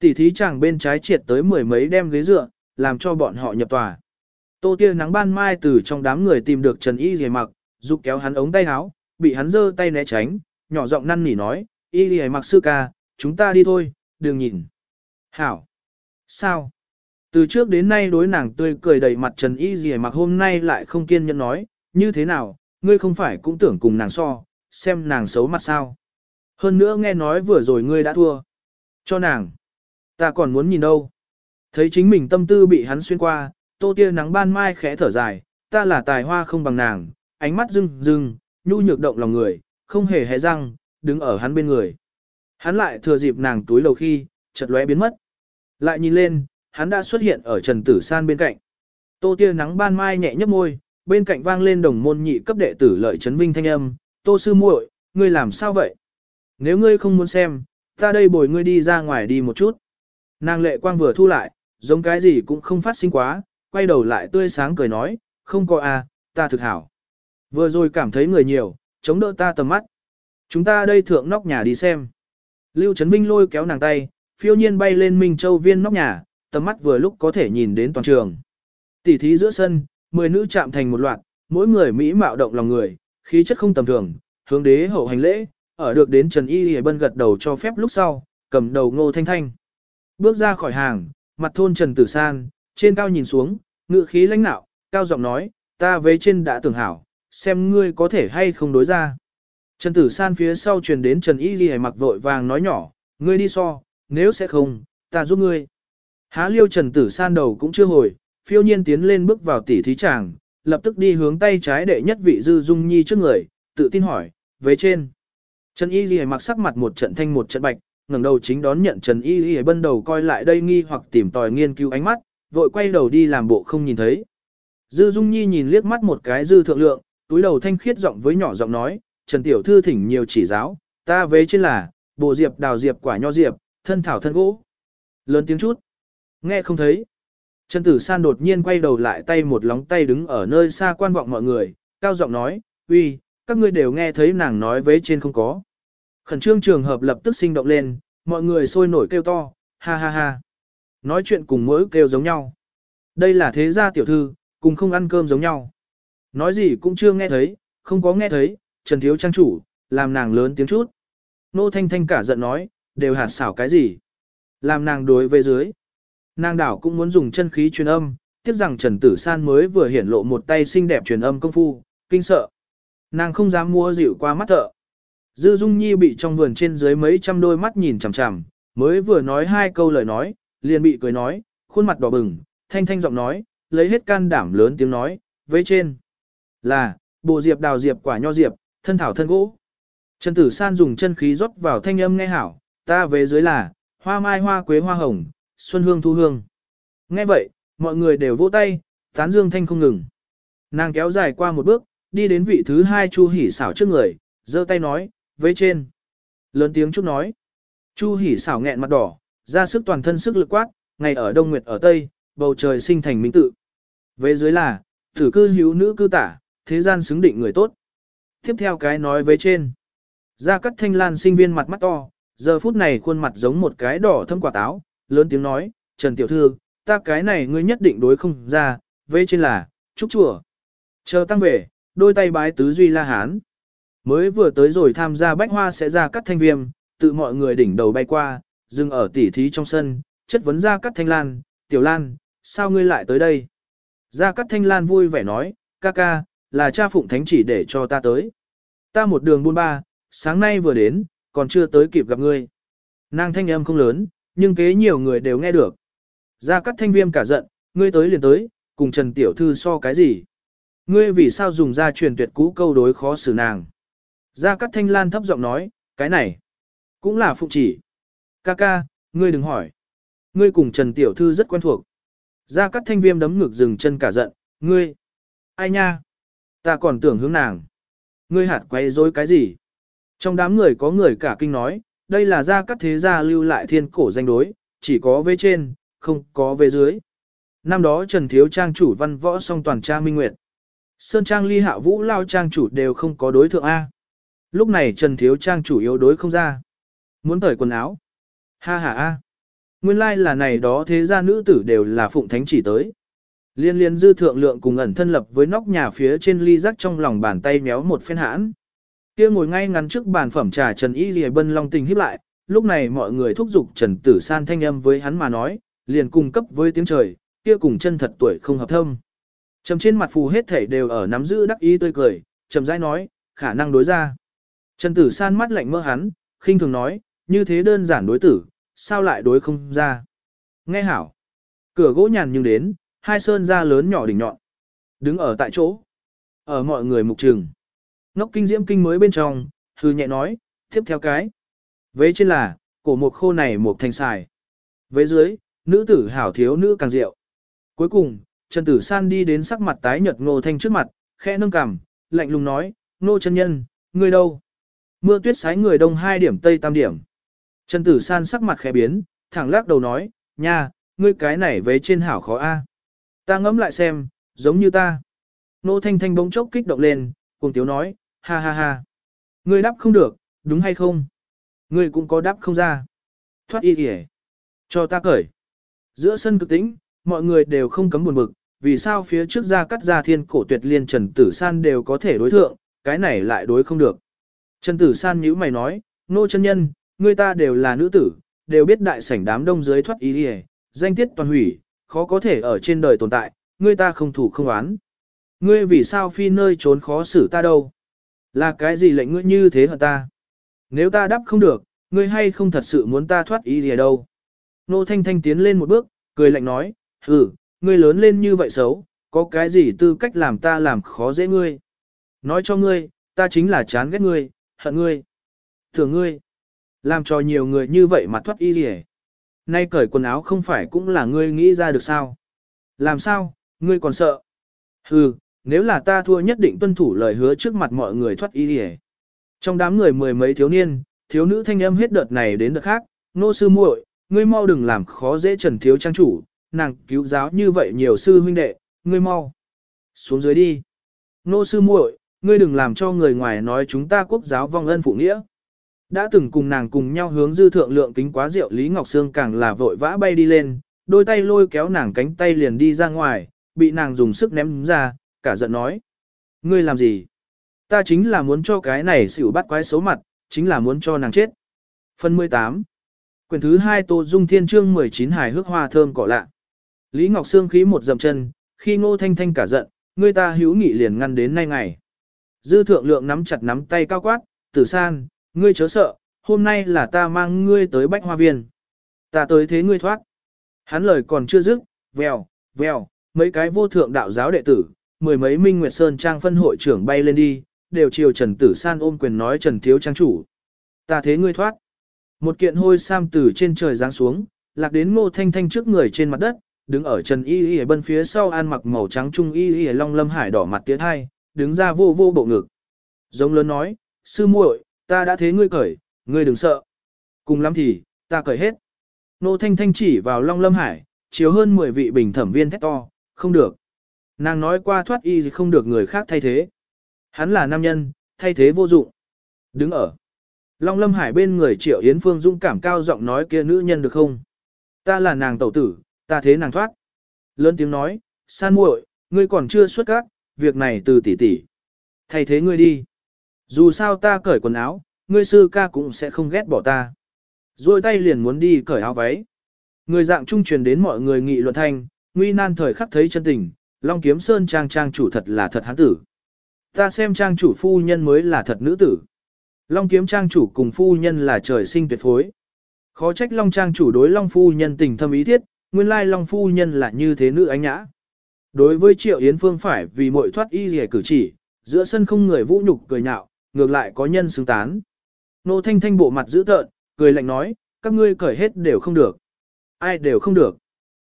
Tỷ thí chàng bên trái triệt tới mười mấy đem ghế dựa, làm cho bọn họ nhập tòa. Tô tia nắng ban mai từ trong đám người tìm được Trần Y Y mặc, giúp kéo hắn ống tay áo, bị hắn giơ tay né tránh, nhỏ giọng năn nỉ nói, Y Y mặc sư ca, chúng ta đi thôi, đừng nhìn. Hảo. Sao? Từ trước đến nay đối nàng tươi cười đầy mặt Trần Y Y mặc hôm nay lại không kiên nhẫn nói, như thế nào, ngươi không phải cũng tưởng cùng nàng so, xem nàng xấu mặt sao. Hơn nữa nghe nói vừa rồi ngươi đã thua. Cho nàng. Ta còn muốn nhìn đâu. Thấy chính mình tâm tư bị hắn xuyên qua, tô tia nắng ban mai khẽ thở dài, ta là tài hoa không bằng nàng, ánh mắt rưng rưng, nhu nhược động lòng người, không hề hé răng, đứng ở hắn bên người. Hắn lại thừa dịp nàng túi lầu khi, chợt lóe biến mất. Lại nhìn lên, hắn đã xuất hiện ở Trần Tử San bên cạnh. Tô tia nắng ban mai nhẹ nhấp môi, bên cạnh vang lên đồng môn nhị cấp đệ tử lợi chấn vinh thanh âm, tô sư muội, ngươi làm sao vậy? Nếu ngươi không muốn xem, ta đây bồi ngươi đi ra ngoài đi một chút. Nàng lệ quang vừa thu lại, giống cái gì cũng không phát sinh quá, quay đầu lại tươi sáng cười nói, không có à, ta thực hảo. Vừa rồi cảm thấy người nhiều, chống đỡ ta tầm mắt. Chúng ta đây thượng nóc nhà đi xem. Lưu Trấn Vinh lôi kéo nàng tay, phiêu nhiên bay lên Minh Châu viên nóc nhà, tầm mắt vừa lúc có thể nhìn đến toàn trường. Tỷ thí giữa sân, mười nữ chạm thành một loạt, mỗi người mỹ mạo động lòng người, khí chất không tầm thường, hướng đế hậu hành lễ, ở được đến Trần Y hề Bân gật đầu cho phép lúc sau, cầm đầu ngô thanh thanh. Bước ra khỏi hàng, mặt thôn Trần Tử San, trên cao nhìn xuống, ngự khí lãnh nạo, cao giọng nói, ta vế trên đã tưởng hảo, xem ngươi có thể hay không đối ra. Trần Tử San phía sau truyền đến Trần Y Ghi mặc vội vàng nói nhỏ, ngươi đi so, nếu sẽ không, ta giúp ngươi. Há liêu Trần Tử San đầu cũng chưa hồi, phiêu nhiên tiến lên bước vào tỉ thí tràng, lập tức đi hướng tay trái đệ nhất vị Dư Dung Nhi trước người, tự tin hỏi, vế trên. Trần Y Ghi mặc sắc mặt một trận thanh một trận bạch, ngẩng đầu chính đón nhận Trần Y y bân đầu coi lại đây nghi hoặc tìm tòi nghiên cứu ánh mắt, vội quay đầu đi làm bộ không nhìn thấy. Dư Dung Nhi nhìn liếc mắt một cái Dư Thượng Lượng, túi đầu thanh khiết giọng với nhỏ giọng nói, Trần Tiểu Thư thỉnh nhiều chỉ giáo, ta vế trên là, bộ diệp đào diệp quả nho diệp, thân thảo thân gỗ. Lớn tiếng chút. Nghe không thấy. Trần Tử San đột nhiên quay đầu lại tay một lóng tay đứng ở nơi xa quan vọng mọi người, cao giọng nói, uy, các ngươi đều nghe thấy nàng nói vế trên không có. Khẩn trương trường hợp lập tức sinh động lên, mọi người sôi nổi kêu to, ha ha ha. Nói chuyện cùng mỗi kêu giống nhau. Đây là thế gia tiểu thư, cùng không ăn cơm giống nhau. Nói gì cũng chưa nghe thấy, không có nghe thấy, Trần Thiếu Trang chủ, làm nàng lớn tiếng chút. Nô Thanh Thanh cả giận nói, đều hạt xảo cái gì. Làm nàng đối với dưới. Nàng đảo cũng muốn dùng chân khí truyền âm, tiếc rằng Trần Tử San mới vừa hiển lộ một tay xinh đẹp truyền âm công phu, kinh sợ. Nàng không dám mua dịu qua mắt thợ. Dư Dung Nhi bị trong vườn trên dưới mấy trăm đôi mắt nhìn chằm chằm, mới vừa nói hai câu lời nói, liền bị cười nói, khuôn mặt đỏ bừng, thanh thanh giọng nói, lấy hết can đảm lớn tiếng nói, với trên là, bộ diệp đào diệp quả nho diệp, thân thảo thân gỗ. Trần Tử San dùng chân khí rót vào thanh âm nghe hảo, ta về dưới là, hoa mai hoa quế hoa hồng, xuân hương thu hương. Nghe vậy, mọi người đều vỗ tay, tán dương thanh không ngừng. Nàng kéo dài qua một bước, đi đến vị thứ hai Chu Hỉ xảo trước người, giơ tay nói, với trên. Lớn tiếng chút nói. Chu Hỉ xảo nghẹn mặt đỏ, ra sức toàn thân sức lực quát, ngày ở Đông Nguyệt ở Tây, bầu trời sinh thành minh tự. Vế dưới là, thử cư hữu nữ cư tả, thế gian xứng định người tốt. Tiếp theo cái nói với trên. ra cắt thanh lan sinh viên mặt mắt to, giờ phút này khuôn mặt giống một cái đỏ thâm quả táo, lớn tiếng nói, Trần Tiểu Thư, ta cái này ngươi nhất định đối không ra, với trên là, chúc chùa. Chờ tăng về, đôi tay bái tứ duy la hán. Mới vừa tới rồi tham gia bách hoa sẽ ra cắt thanh viêm, tự mọi người đỉnh đầu bay qua, dừng ở tỉ thí trong sân, chất vấn ra cắt thanh lan, tiểu lan, sao ngươi lại tới đây? Gia Cát Thanh Lan vui vẻ nói, ca ca, là cha phụng thánh chỉ để cho ta tới. Ta một đường buôn ba, sáng nay vừa đến, còn chưa tới kịp gặp ngươi. Nàng thanh âm không lớn, nhưng kế nhiều người đều nghe được. Gia Cát Thanh Viêm cả giận, ngươi tới liền tới, cùng Trần Tiểu Thư so cái gì? Ngươi vì sao dùng ra truyền tuyệt cũ câu đối khó xử nàng? Gia Cát Thanh Lan thấp giọng nói, cái này, cũng là phụ chỉ. Ca ca, ngươi đừng hỏi. Ngươi cùng Trần Tiểu Thư rất quen thuộc. Gia Cát Thanh Viêm đấm ngực dừng chân cả giận, ngươi, ai nha? Ta còn tưởng hướng nàng. Ngươi hạt quay rối cái gì? Trong đám người có người cả kinh nói, đây là Gia Cát Thế Gia lưu lại thiên cổ danh đối, chỉ có về trên, không có về dưới. Năm đó Trần Thiếu Trang chủ văn võ song toàn cha minh nguyệt. Sơn Trang ly hạ vũ lao trang chủ đều không có đối thượng A. Lúc này Trần Thiếu Trang chủ yếu đối không ra. Muốn tởi quần áo. Ha ha A. Nguyên lai like là này đó thế gia nữ tử đều là phụng thánh chỉ tới. Liên liên dư thượng lượng cùng ẩn thân lập với nóc nhà phía trên ly rắc trong lòng bàn tay méo một phen hãn. Kia ngồi ngay ngắn trước bàn phẩm trà Trần Y Lì Bân Long tình híp lại, lúc này mọi người thúc giục Trần Tử San thanh âm với hắn mà nói, liền cung cấp với tiếng trời, kia cùng chân thật tuổi không hợp thâm. Trầm trên mặt phù hết thể đều ở nắm giữ đắc ý tươi cười, trầm rãi nói, khả năng đối ra. Trần Tử San mắt lạnh mơ hắn, khinh thường nói, như thế đơn giản đối tử, sao lại đối không ra. Nghe hảo. Cửa gỗ nhàn nhưng đến, hai sơn ra lớn nhỏ đỉnh nhọn. Đứng ở tại chỗ. Ở mọi người mục trường. Ngốc kinh diễm kinh mới bên trong, hư nhẹ nói, tiếp theo cái. Vế trên là, cổ một khô này một thành xài. Vế dưới, nữ tử hảo thiếu nữ càng rượu. Cuối cùng, Trần Tử San đi đến sắc mặt tái nhợt Ngô Thanh trước mặt, khẽ nâng cằm, lạnh lùng nói, Ngô chân nhân, ngươi đâu? Mưa tuyết sái người đông hai điểm tây tam điểm. Trần Tử San sắc mặt khẽ biến, thẳng lắc đầu nói, nha, ngươi cái này vế trên hảo khó a. Ta ngẫm lại xem, giống như ta. Nô Thanh Thanh bỗng chốc kích động lên, cùng tiếu nói, ha ha ha. Ngươi đáp không được, đúng hay không? Ngươi cũng có đáp không ra. Thoát y kìa. Cho ta cởi. Giữa sân cực tĩnh, mọi người đều không cấm buồn bực, vì sao phía trước ra cắt ra thiên cổ tuyệt liên Trần Tử San đều có thể đối thượng, cái này lại đối không được. Trần Tử San nhíu mày nói, nô chân nhân, người ta đều là nữ tử, đều biết đại sảnh đám đông dưới thoát ý đi danh tiết toàn hủy, khó có thể ở trên đời tồn tại, người ta không thủ không oán. Ngươi vì sao phi nơi trốn khó xử ta đâu? Là cái gì lệnh ngươi như thế hả ta? Nếu ta đáp không được, ngươi hay không thật sự muốn ta thoát ý gì đâu? Nô Thanh Thanh tiến lên một bước, cười lạnh nói, ừ, ngươi lớn lên như vậy xấu, có cái gì tư cách làm ta làm khó dễ ngươi? Nói cho ngươi, ta chính là chán ghét ngươi, hận ngươi, thường ngươi. Làm cho nhiều người như vậy mà thoát y gì Nay cởi quần áo không phải cũng là ngươi nghĩ ra được sao? Làm sao, ngươi còn sợ? Hừ, nếu là ta thua nhất định tuân thủ lời hứa trước mặt mọi người thoát y đi Trong đám người mười mấy thiếu niên, thiếu nữ thanh âm hết đợt này đến đợt khác, nô sư muội, ngươi mau đừng làm khó dễ trần thiếu trang chủ, nàng cứu giáo như vậy nhiều sư huynh đệ, ngươi mau. Xuống dưới đi. Nô sư muội, ngươi đừng làm cho người ngoài nói chúng ta quốc giáo vong ân phụ nghĩa. Đã từng cùng nàng cùng nhau hướng dư thượng lượng kính quá rượu Lý Ngọc Sương càng là vội vã bay đi lên, đôi tay lôi kéo nàng cánh tay liền đi ra ngoài, bị nàng dùng sức ném ra, cả giận nói. Ngươi làm gì? Ta chính là muốn cho cái này xỉu bắt quái xấu mặt, chính là muốn cho nàng chết. Phần 18 Quyền thứ 2 Tô Dung Thiên Trương 19 hài hước hoa thơm cỏ lạ. Lý Ngọc Sương khí một dầm chân, khi ngô thanh thanh cả giận, ngươi ta hữu nghị liền ngăn đến nay ngày. Dư thượng lượng nắm chặt nắm tay cao quát, tử san, ngươi chớ sợ, hôm nay là ta mang ngươi tới bách hoa viên. Ta tới thế ngươi thoát. Hắn lời còn chưa dứt, vèo, vèo, mấy cái vô thượng đạo giáo đệ tử, mười mấy Minh Nguyệt Sơn Trang phân hội trưởng bay lên đi, đều chiều Trần Tử San ôm quyền nói Trần Thiếu Trang chủ. Ta thế ngươi thoát. Một kiện hôi sam từ trên trời giáng xuống, lạc đến ngô thanh thanh trước người trên mặt đất, đứng ở Trần Y Y ở bên phía sau an mặc màu trắng trung Y Y long lâm hải đỏ mặt tiết hai, đứng ra vô vô bộ ngực. Giống lớn nói, sư muội, ta đã thế ngươi cởi, ngươi đừng sợ. Cùng lắm thì, ta cởi hết. Nô thanh thanh chỉ vào long lâm hải, chiếu hơn 10 vị bình thẩm viên thét to, không được. Nàng nói qua thoát y gì không được người khác thay thế. Hắn là nam nhân, thay thế vô dụng. Đứng ở. Long Lâm Hải bên người Triệu Yến Phương dũng cảm cao giọng nói kia nữ nhân được không? Ta là nàng tẩu tử, ta thế nàng thoát. Lớn tiếng nói, san muội, ngươi còn chưa xuất các, việc này từ tỷ tỷ. Thay thế ngươi đi. Dù sao ta cởi quần áo, ngươi sư ca cũng sẽ không ghét bỏ ta. Rồi tay liền muốn đi cởi áo váy. Người dạng trung truyền đến mọi người nghị luận thanh, nguy nan thời khắc thấy chân tình, Long Kiếm Sơn trang trang chủ thật là thật hán tử. Ta xem trang chủ phu nhân mới là thật nữ tử. Long Kiếm trang chủ cùng phu nhân là trời sinh tuyệt phối. Khó trách Long trang chủ đối Long phu nhân tình thâm ý thiết, nguyên lai Long phu nhân là như thế nữ ánh nhã. Đối với Triệu Yến Phương phải vì mội thoát y rẻ cử chỉ, giữa sân không người vũ nhục cười nhạo, ngược lại có nhân xứng tán. Nô Thanh Thanh bộ mặt dữ tợn, cười lạnh nói, các ngươi cởi hết đều không được. Ai đều không được.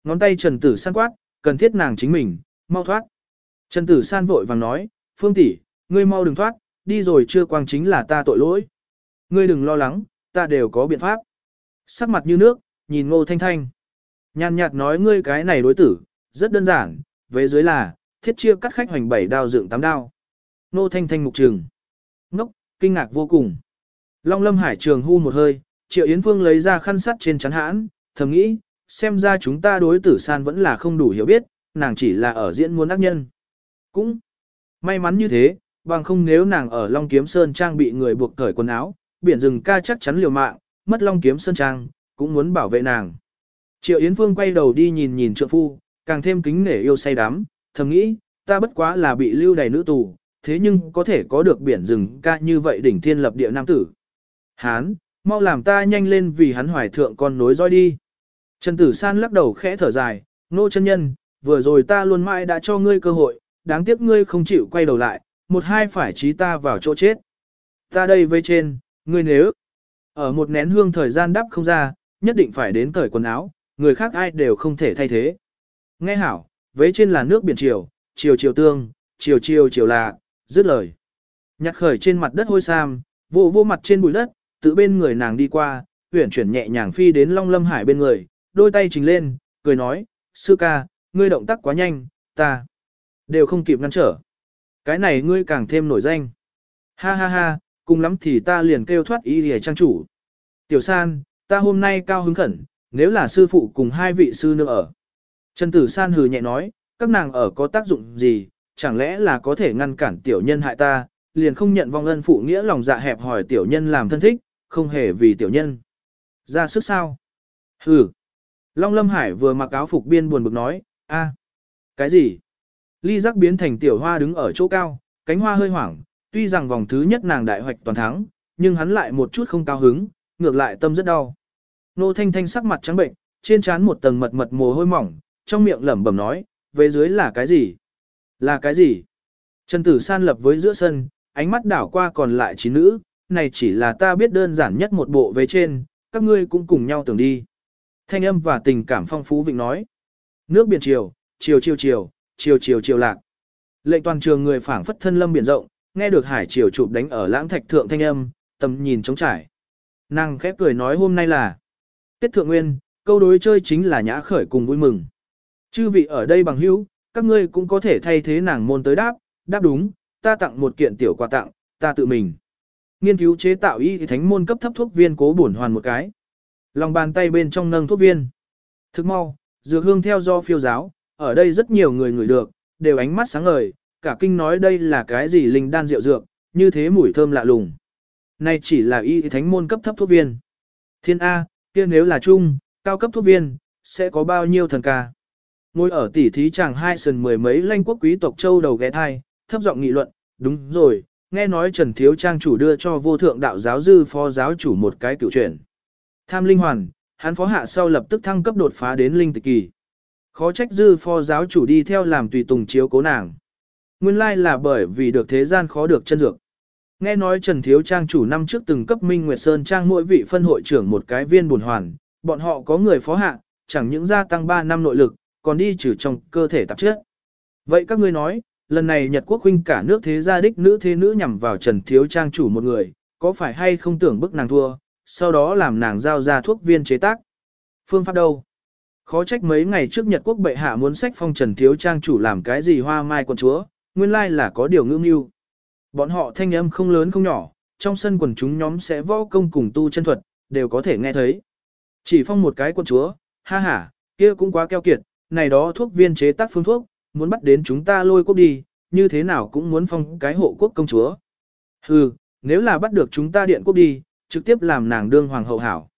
Ngón tay Trần Tử san quát, cần thiết nàng chính mình, mau thoát. Trần Tử San vội vàng nói, Phương tỷ, ngươi mau đừng thoát, đi rồi chưa quang chính là ta tội lỗi. Ngươi đừng lo lắng, ta đều có biện pháp. Sắc mặt như nước, nhìn Ngô Thanh Thanh. Nhàn nhạt nói ngươi cái này đối tử, rất đơn giản, về dưới là, thiết chia cắt khách hoành bảy đao dựng tám đao. nô Thanh Thanh mục trường. Ngốc, kinh ngạc vô cùng. Long Lâm Hải trường hu một hơi, Triệu Yến Phương lấy ra khăn sắt trên chắn hãn, thầm nghĩ, xem ra chúng ta đối tử san vẫn là không đủ hiểu biết, nàng chỉ là ở diễn muốn ác nhân. Cũng may mắn như thế, bằng không nếu nàng ở Long Kiếm Sơn Trang bị người buộc cởi quần áo, biển rừng ca chắc chắn liều mạng, mất Long Kiếm Sơn Trang, cũng muốn bảo vệ nàng. Triệu Yến Phương quay đầu đi nhìn nhìn trượng phu, càng thêm kính nể yêu say đắm, thầm nghĩ, ta bất quá là bị lưu đầy nữ tù, thế nhưng có thể có được biển rừng ca như vậy đỉnh thiên lập địa nam tử. Hán, Mau làm ta nhanh lên vì hắn hoài thượng con nối roi đi. Trần Tử San lắc đầu khẽ thở dài, nô chân nhân, vừa rồi ta luôn mãi đã cho ngươi cơ hội, đáng tiếc ngươi không chịu quay đầu lại, một hai phải trí ta vào chỗ chết. Ta đây với trên, ngươi nếu ở một nén hương thời gian đắp không ra, nhất định phải đến cởi quần áo, người khác ai đều không thể thay thế. Nghe hảo, vế trên là nước biển chiều, chiều chiều tương, chiều chiều chiều là, dứt lời. Nhặt khởi trên mặt đất hôi sam, vô vô mặt trên bụi đất, tự bên người nàng đi qua, huyển chuyển nhẹ nhàng phi đến Long Lâm Hải bên người, đôi tay trình lên, cười nói, sư ca, ngươi động tác quá nhanh, ta đều không kịp ngăn trở. Cái này ngươi càng thêm nổi danh. Ha ha ha, cùng lắm thì ta liền kêu thoát ý hề trang chủ. Tiểu san, ta hôm nay cao hứng khẩn, nếu là sư phụ cùng hai vị sư nữa ở. Trần Tử San hừ nhẹ nói, các nàng ở có tác dụng gì, chẳng lẽ là có thể ngăn cản tiểu nhân hại ta, liền không nhận vong ân phụ nghĩa lòng dạ hẹp hỏi tiểu nhân làm thân thích, không hề vì tiểu nhân. Ra sức sao? Hừ. Long Lâm Hải vừa mặc áo phục biên buồn bực nói, a, cái gì? Ly giác biến thành tiểu hoa đứng ở chỗ cao, cánh hoa hơi hoảng, tuy rằng vòng thứ nhất nàng đại hoạch toàn thắng, nhưng hắn lại một chút không cao hứng, ngược lại tâm rất đau. Nô Thanh Thanh sắc mặt trắng bệnh, trên trán một tầng mật mật mồ hôi mỏng, trong miệng lẩm bẩm nói, về dưới là cái gì? Là cái gì? Trần Tử San lập với giữa sân, ánh mắt đảo qua còn lại chín nữ, này chỉ là ta biết đơn giản nhất một bộ về trên, các ngươi cũng cùng nhau tưởng đi. Thanh âm và tình cảm phong phú vịnh nói. Nước biển chiều, chiều chiều chiều, chiều chiều chiều lạc. Lệnh toàn trường người phảng phất thân lâm biển rộng, nghe được hải chiều chụp đánh ở lãng thạch thượng thanh âm, tầm nhìn trống trải. Nàng khép cười nói hôm nay là Tết Thượng Nguyên, câu đối chơi chính là nhã khởi cùng vui mừng. Chư vị ở đây bằng hữu, các ngươi cũng có thể thay thế nàng môn tới đáp, đáp đúng, ta tặng một kiện tiểu quà tặng, ta tự mình. Nghiên cứu chế tạo y thánh môn cấp thấp thuốc viên cố bổn hoàn một cái. Lòng bàn tay bên trong nâng thuốc viên. Thức mau, dược hương theo do phiêu giáo, ở đây rất nhiều người ngửi được, đều ánh mắt sáng ngời, cả kinh nói đây là cái gì linh đan rượu dược, như thế mùi thơm lạ lùng. Này chỉ là y thánh môn cấp thấp thuốc viên. Thiên A, kia nếu là chung, cao cấp thuốc viên, sẽ có bao nhiêu thần ca. Ngồi ở tỉ thí chàng hai sườn mười mấy lanh quốc quý tộc châu đầu ghé thai, thấp giọng nghị luận, đúng rồi, nghe nói Trần Thiếu Trang chủ đưa cho vô thượng đạo giáo dư phó giáo chủ một cái cựu chuyển. Tham linh hoàn, hắn phó hạ sau lập tức thăng cấp đột phá đến linh tịch kỳ. Khó trách dư phó giáo chủ đi theo làm tùy tùng chiếu cố nàng. Nguyên lai là bởi vì được thế gian khó được chân dược. Nghe nói Trần Thiếu Trang chủ năm trước từng cấp Minh Nguyệt Sơn Trang mỗi vị phân hội trưởng một cái viên buồn hoàn, bọn họ có người phó hạ, chẳng những gia tăng 3 năm nội lực, còn đi trừ trong cơ thể tạp chất. Vậy các ngươi nói, lần này Nhật Quốc huynh cả nước thế gia đích nữ thế nữ nhằm vào Trần Thiếu Trang chủ một người, có phải hay không tưởng bức nàng thua, sau đó làm nàng giao ra thuốc viên chế tác. Phương pháp đâu? Khó trách mấy ngày trước Nhật Quốc bệ hạ muốn sách phong Trần Thiếu Trang chủ làm cái gì hoa mai quần chúa, nguyên lai là có điều ngưỡng mưu. Bọn họ thanh âm không lớn không nhỏ, trong sân quần chúng nhóm sẽ võ công cùng tu chân thuật, đều có thể nghe thấy. Chỉ phong một cái quần chúa, ha ha, kia cũng quá keo kiệt, này đó thuốc viên chế tác phương thuốc, muốn bắt đến chúng ta lôi quốc đi, như thế nào cũng muốn phong cái hộ quốc công chúa. Hừ, nếu là bắt được chúng ta điện quốc đi, trực tiếp làm nàng đương hoàng hậu hảo.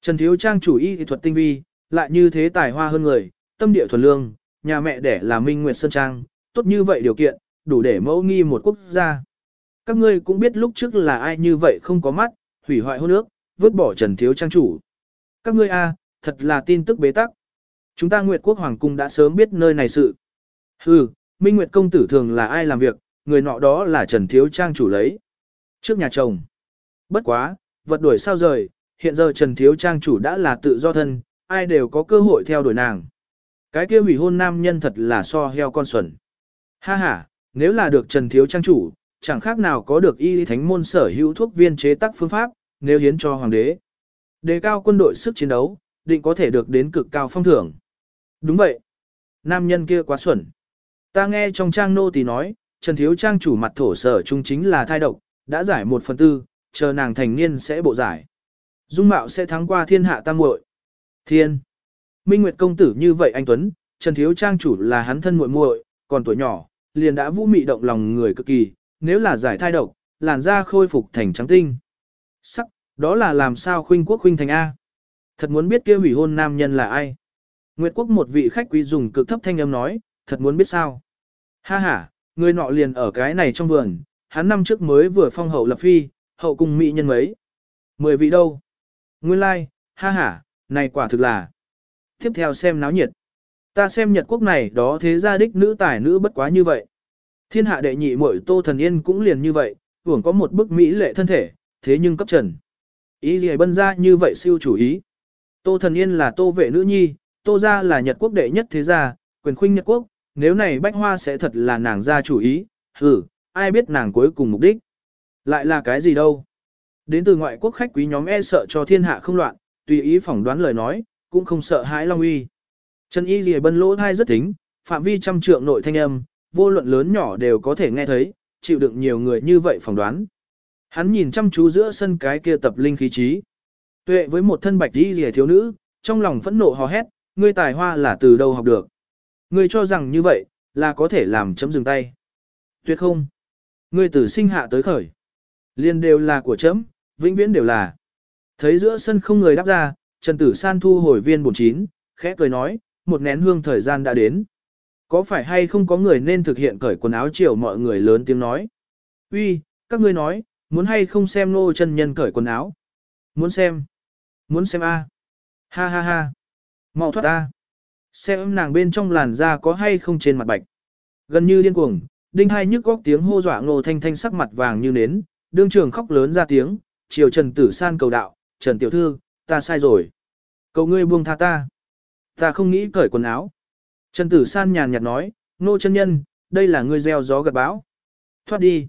Trần Thiếu Trang chủ y thuật tinh vi, lại như thế tài hoa hơn người, tâm địa thuần lương, nhà mẹ đẻ là Minh Nguyệt Sơn Trang, tốt như vậy điều kiện, đủ để mẫu nghi một quốc gia. Các ngươi cũng biết lúc trước là ai như vậy không có mắt, hủy hoại hôn nước vứt bỏ Trần Thiếu Trang chủ. Các ngươi a, thật là tin tức bế tắc. Chúng ta Nguyệt Quốc Hoàng Cung đã sớm biết nơi này sự. Hừ, Minh Nguyệt Công Tử thường là ai làm việc, người nọ đó là Trần Thiếu Trang chủ lấy. Trước nhà chồng. Bất quá, vật đuổi sao rời, hiện giờ Trần Thiếu Trang chủ đã là tự do thân, ai đều có cơ hội theo đuổi nàng. Cái kia hủy hôn nam nhân thật là so heo con xuẩn. Ha ha, nếu là được Trần Thiếu Trang chủ, chẳng khác nào có được y thánh môn sở hữu thuốc viên chế tác phương pháp, nếu hiến cho hoàng đế. Đề cao quân đội sức chiến đấu, định có thể được đến cực cao phong thưởng. Đúng vậy. Nam nhân kia quá xuẩn. Ta nghe trong trang nô tỳ nói, Trần Thiếu Trang chủ mặt thổ sở trung chính là thai độc, đã giải một phần tư, chờ nàng thành niên sẽ bộ giải. Dung mạo sẽ thắng qua thiên hạ tam muội. Thiên. Minh Nguyệt công tử như vậy anh Tuấn, Trần Thiếu Trang chủ là hắn thân muội muội, còn tuổi nhỏ, liền đã vũ mị động lòng người cực kỳ, nếu là giải thai độc, làn da khôi phục thành trắng tinh. Sắc, đó là làm sao khuynh quốc khuynh thành A. Thật muốn biết kia hủy hôn nam nhân là ai. Nguyệt quốc một vị khách quý dùng cực thấp thanh âm nói, thật muốn biết sao. Ha ha, người nọ liền ở cái này trong vườn, hắn năm trước mới vừa phong hậu lập phi, hậu cùng mỹ nhân mấy. Mười vị đâu? Nguyên lai, like, ha ha, này quả thực là. Tiếp theo xem náo nhiệt. Ta xem Nhật quốc này đó thế gia đích nữ tài nữ bất quá như vậy. Thiên hạ đệ nhị muội Tô Thần Yên cũng liền như vậy, hưởng có một bức mỹ lệ thân thể, thế nhưng cấp trần. Ý gì bân ra như vậy siêu chủ ý. Tô Thần Yên là tô vệ nữ nhi, tô gia là Nhật quốc đệ nhất thế gia, quyền khuynh Nhật quốc, nếu này bách hoa sẽ thật là nàng gia chủ ý, hử, ai biết nàng cuối cùng mục đích. Lại là cái gì đâu. Đến từ ngoại quốc khách quý nhóm e sợ cho thiên hạ không loạn, tùy ý phỏng đoán lời nói, cũng không sợ hãi Long Uy. Trần Y Lìa bân lỗ thai rất tính, phạm vi trăm trượng nội thanh âm, vô luận lớn nhỏ đều có thể nghe thấy, chịu đựng nhiều người như vậy phỏng đoán. Hắn nhìn chăm chú giữa sân cái kia tập linh khí trí. Tuệ với một thân bạch y lìa thiếu nữ, trong lòng phẫn nộ hò hét, ngươi tài hoa là từ đâu học được. Ngươi cho rằng như vậy, là có thể làm chấm dừng tay. Tuyệt không. Ngươi từ sinh hạ tới khởi. Liên đều là của chấm, vĩnh viễn đều là. Thấy giữa sân không người đáp ra, Trần Tử San thu hồi viên bổn chín, khẽ cười nói, một nén hương thời gian đã đến. Có phải hay không có người nên thực hiện cởi quần áo chiều mọi người lớn tiếng nói. Uy, các ngươi nói, muốn hay không xem nô chân nhân cởi quần áo? Muốn xem. Muốn xem a. Ha ha ha. Mau thoát ta! Xem nàng bên trong làn da có hay không trên mặt bạch. Gần như điên cuồng, đinh hai nhức góc tiếng hô dọa ngô thanh thanh sắc mặt vàng như nến, đương trường khóc lớn ra tiếng, chiều Trần Tử San cầu đạo, Trần Tiểu Thư, ta sai rồi. Cầu ngươi buông tha ta. Ta không nghĩ cởi quần áo. Trần Tử San nhàn nhạt nói, nô chân nhân, đây là ngươi gieo gió gật bão. Thoát đi.